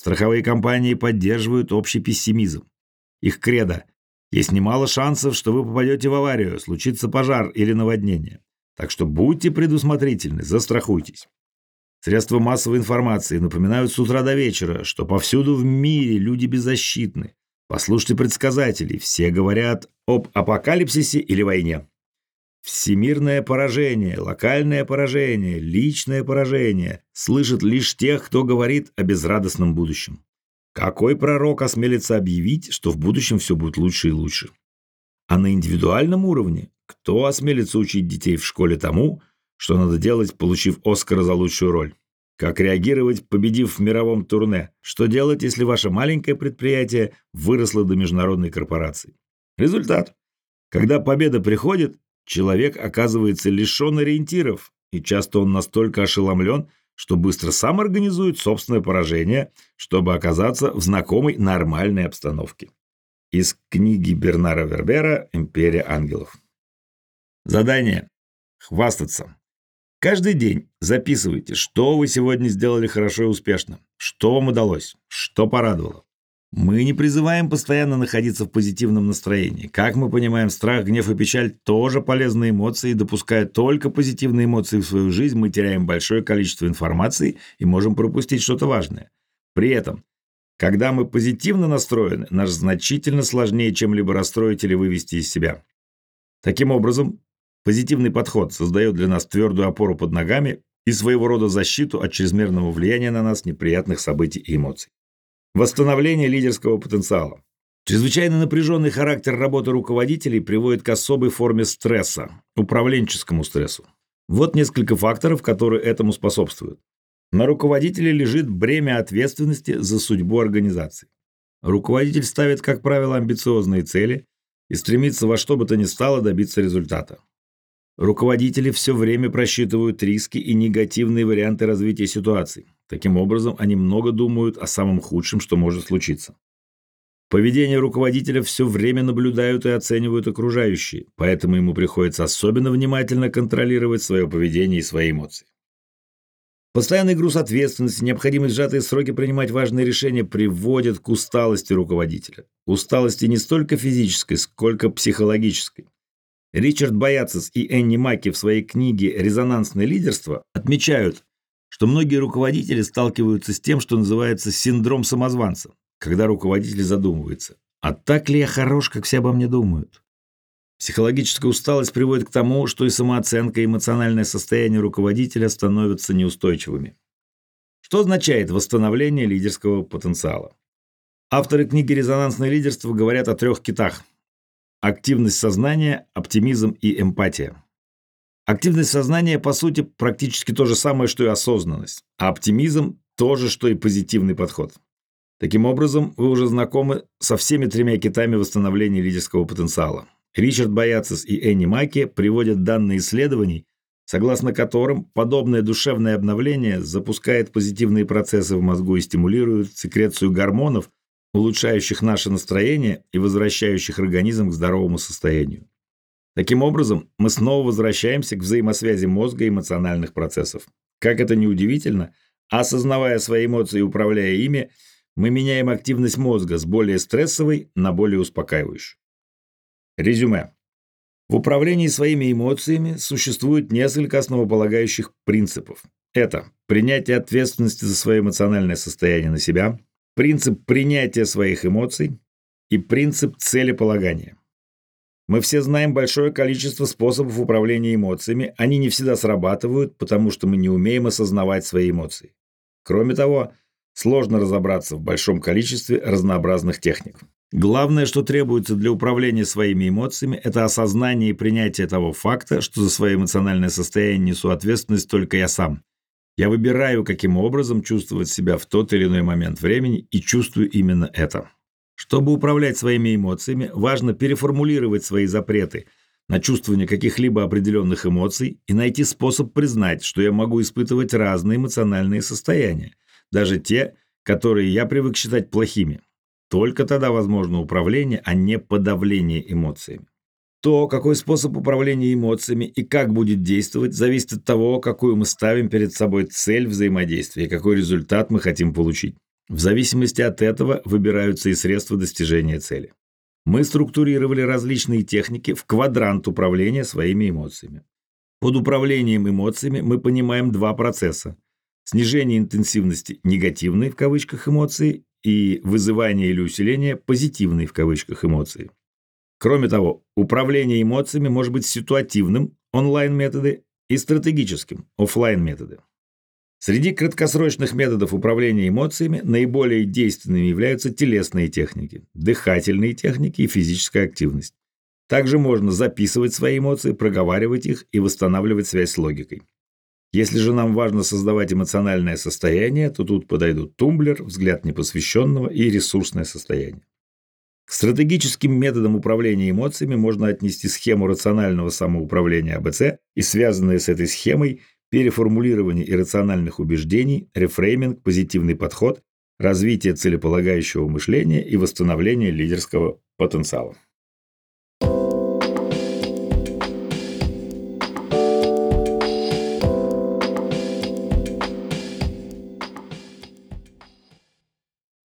Страховые компании поддерживают общий пессимизм. Их кредо – есть немало шансов, что вы попадете в аварию, случится пожар или наводнение. Так что будьте предусмотрительны, застрахуйтесь. Средства массовой информации напоминают с утра до вечера, что повсюду в мире люди беззащитны. Послушайте предсказателей, все говорят об апокалипсисе или войне. Всемирное поражение, локальное поражение, личное поражение слышат лишь тех, кто говорит о безрадостном будущем. Какой пророк осмелится объявить, что в будущем все будет лучше и лучше? А на индивидуальном уровне, кто осмелится учить детей в школе тому, что надо делать, получив Оскара за лучшую роль? Как реагировать, победив в мировом турне? Что делать, если ваше маленькое предприятие выросло до международной корпорации? Результат. Когда победа приходит, человек оказывается лишен ориентиров, и часто он настолько ошеломлен, что быстро сам организует собственное поражение, чтобы оказаться в знакомой нормальной обстановке. Из книги Бернара Вербера «Империя ангелов». Задание. Хвастаться. Каждый день записывайте, что вы сегодня сделали хорошо и успешно, что вам удалось, что порадовало. Мы не призываем постоянно находиться в позитивном настроении. Как мы понимаем, страх, гнев и печаль тоже полезные эмоции, и допуская только позитивные эмоции в свою жизнь, мы теряем большое количество информации и можем пропустить что-то важное. При этом, когда мы позитивно настроены, нас значительно сложнее чем-либо расстроить или вывести из себя. Таким образом, Позитивный подход создает для нас твердую опору под ногами и своего рода защиту от чрезмерного влияния на нас неприятных событий и эмоций. Восстановление лидерского потенциала. Чрезвычайно напряженный характер работы руководителей приводит к особой форме стресса – управленческому стрессу. Вот несколько факторов, которые этому способствуют. На руководителе лежит бремя ответственности за судьбу организации. Руководитель ставит, как правило, амбициозные цели и стремится во что бы то ни стало добиться результата. Руководители все время просчитывают риски и негативные варианты развития ситуации. Таким образом, они много думают о самом худшем, что может случиться. Поведение руководителя все время наблюдают и оценивают окружающие, поэтому ему приходится особенно внимательно контролировать свое поведение и свои эмоции. Постоянный груз ответственности, необходимость сжатые сроки принимать важные решения приводят к усталости руководителя. Усталости не столько физической, сколько психологической. Ричард Бояцис и Энни Маки в своей книге «Резонансное лидерство» отмечают, что многие руководители сталкиваются с тем, что называется синдром самозванца, когда руководитель задумывается, а так ли я хорош, как все обо мне думают? Психологическая усталость приводит к тому, что и самооценка, и эмоциональное состояние руководителя становятся неустойчивыми. Что означает восстановление лидерского потенциала? Авторы книги «Резонансное лидерство» говорят о трех китах – активность сознания, оптимизм и эмпатия. Активность сознания, по сути, практически то же самое, что и осознанность, а оптимизм – то же, что и позитивный подход. Таким образом, вы уже знакомы со всеми тремя китами восстановления лидерского потенциала. Ричард Бояцис и Энни Маки приводят данные исследований, согласно которым подобное душевное обновление запускает позитивные процессы в мозгу и стимулирует секрецию гормонов, улучшающих наше настроение и возвращающих организм к здоровому состоянию. Таким образом, мы снова возвращаемся к взаимосвязи мозга и эмоциональных процессов. Как это ни удивительно, осознавая свои эмоции и управляя ими, мы меняем активность мозга с более стрессовой на более успокаивающую. Резюме. В управлении своими эмоциями существует несколько основополагающих принципов. Это принятие ответственности за свое эмоциональное состояние на себя, принцип принятия своих эмоций и принцип целеполагания. Мы все знаем большое количество способов управления эмоциями, они не всегда срабатывают, потому что мы не умеем осознавать свои эмоции. Кроме того, Сложно разобраться в большом количестве разнообразных техник. Главное, что требуется для управления своими эмоциями, это осознание и принятие того факта, что за свое эмоциональное состояние несу ответственность только я сам. Я выбираю, каким образом чувствовать себя в тот или иной момент времени и чувствую именно это. Чтобы управлять своими эмоциями, важно переформулировать свои запреты на чувствование каких-либо определенных эмоций и найти способ признать, что я могу испытывать разные эмоциональные состояния – даже те, которые я привык считать плохими. Только тогда возможно управление, а не подавление эмоциями. То, какой способ управления эмоциями и как будет действовать, зависит от того, какую мы ставим перед собой цель взаимодействия и какой результат мы хотим получить. В зависимости от этого выбираются и средства достижения цели. Мы структурировали различные техники в квадрант управления своими эмоциями. Под управлением эмоциями мы понимаем два процесса снижение интенсивности негативной в кавычках эмоции и вызывание или усиление позитивной в кавычках эмоции. Кроме того, управление эмоциями может быть ситуативным онлайн-методы и стратегическим офлайн методы. Среди краткосрочных методов управления эмоциями наиболее действенными являются телесные техники, дыхательные техники и физическая активность. Также можно записывать свои эмоции, проговаривать их и восстанавливать связь с логикой. Если же нам важно создавать эмоциональное состояние, то тут подойдут тумблер, взгляд непосвященного и ресурсное состояние. К стратегическим методам управления эмоциями можно отнести схему рационального самоуправления АБЦ и связанные с этой схемой переформулирование иррациональных убеждений, рефрейминг, позитивный подход, развитие целеполагающего мышления и восстановление лидерского потенциала.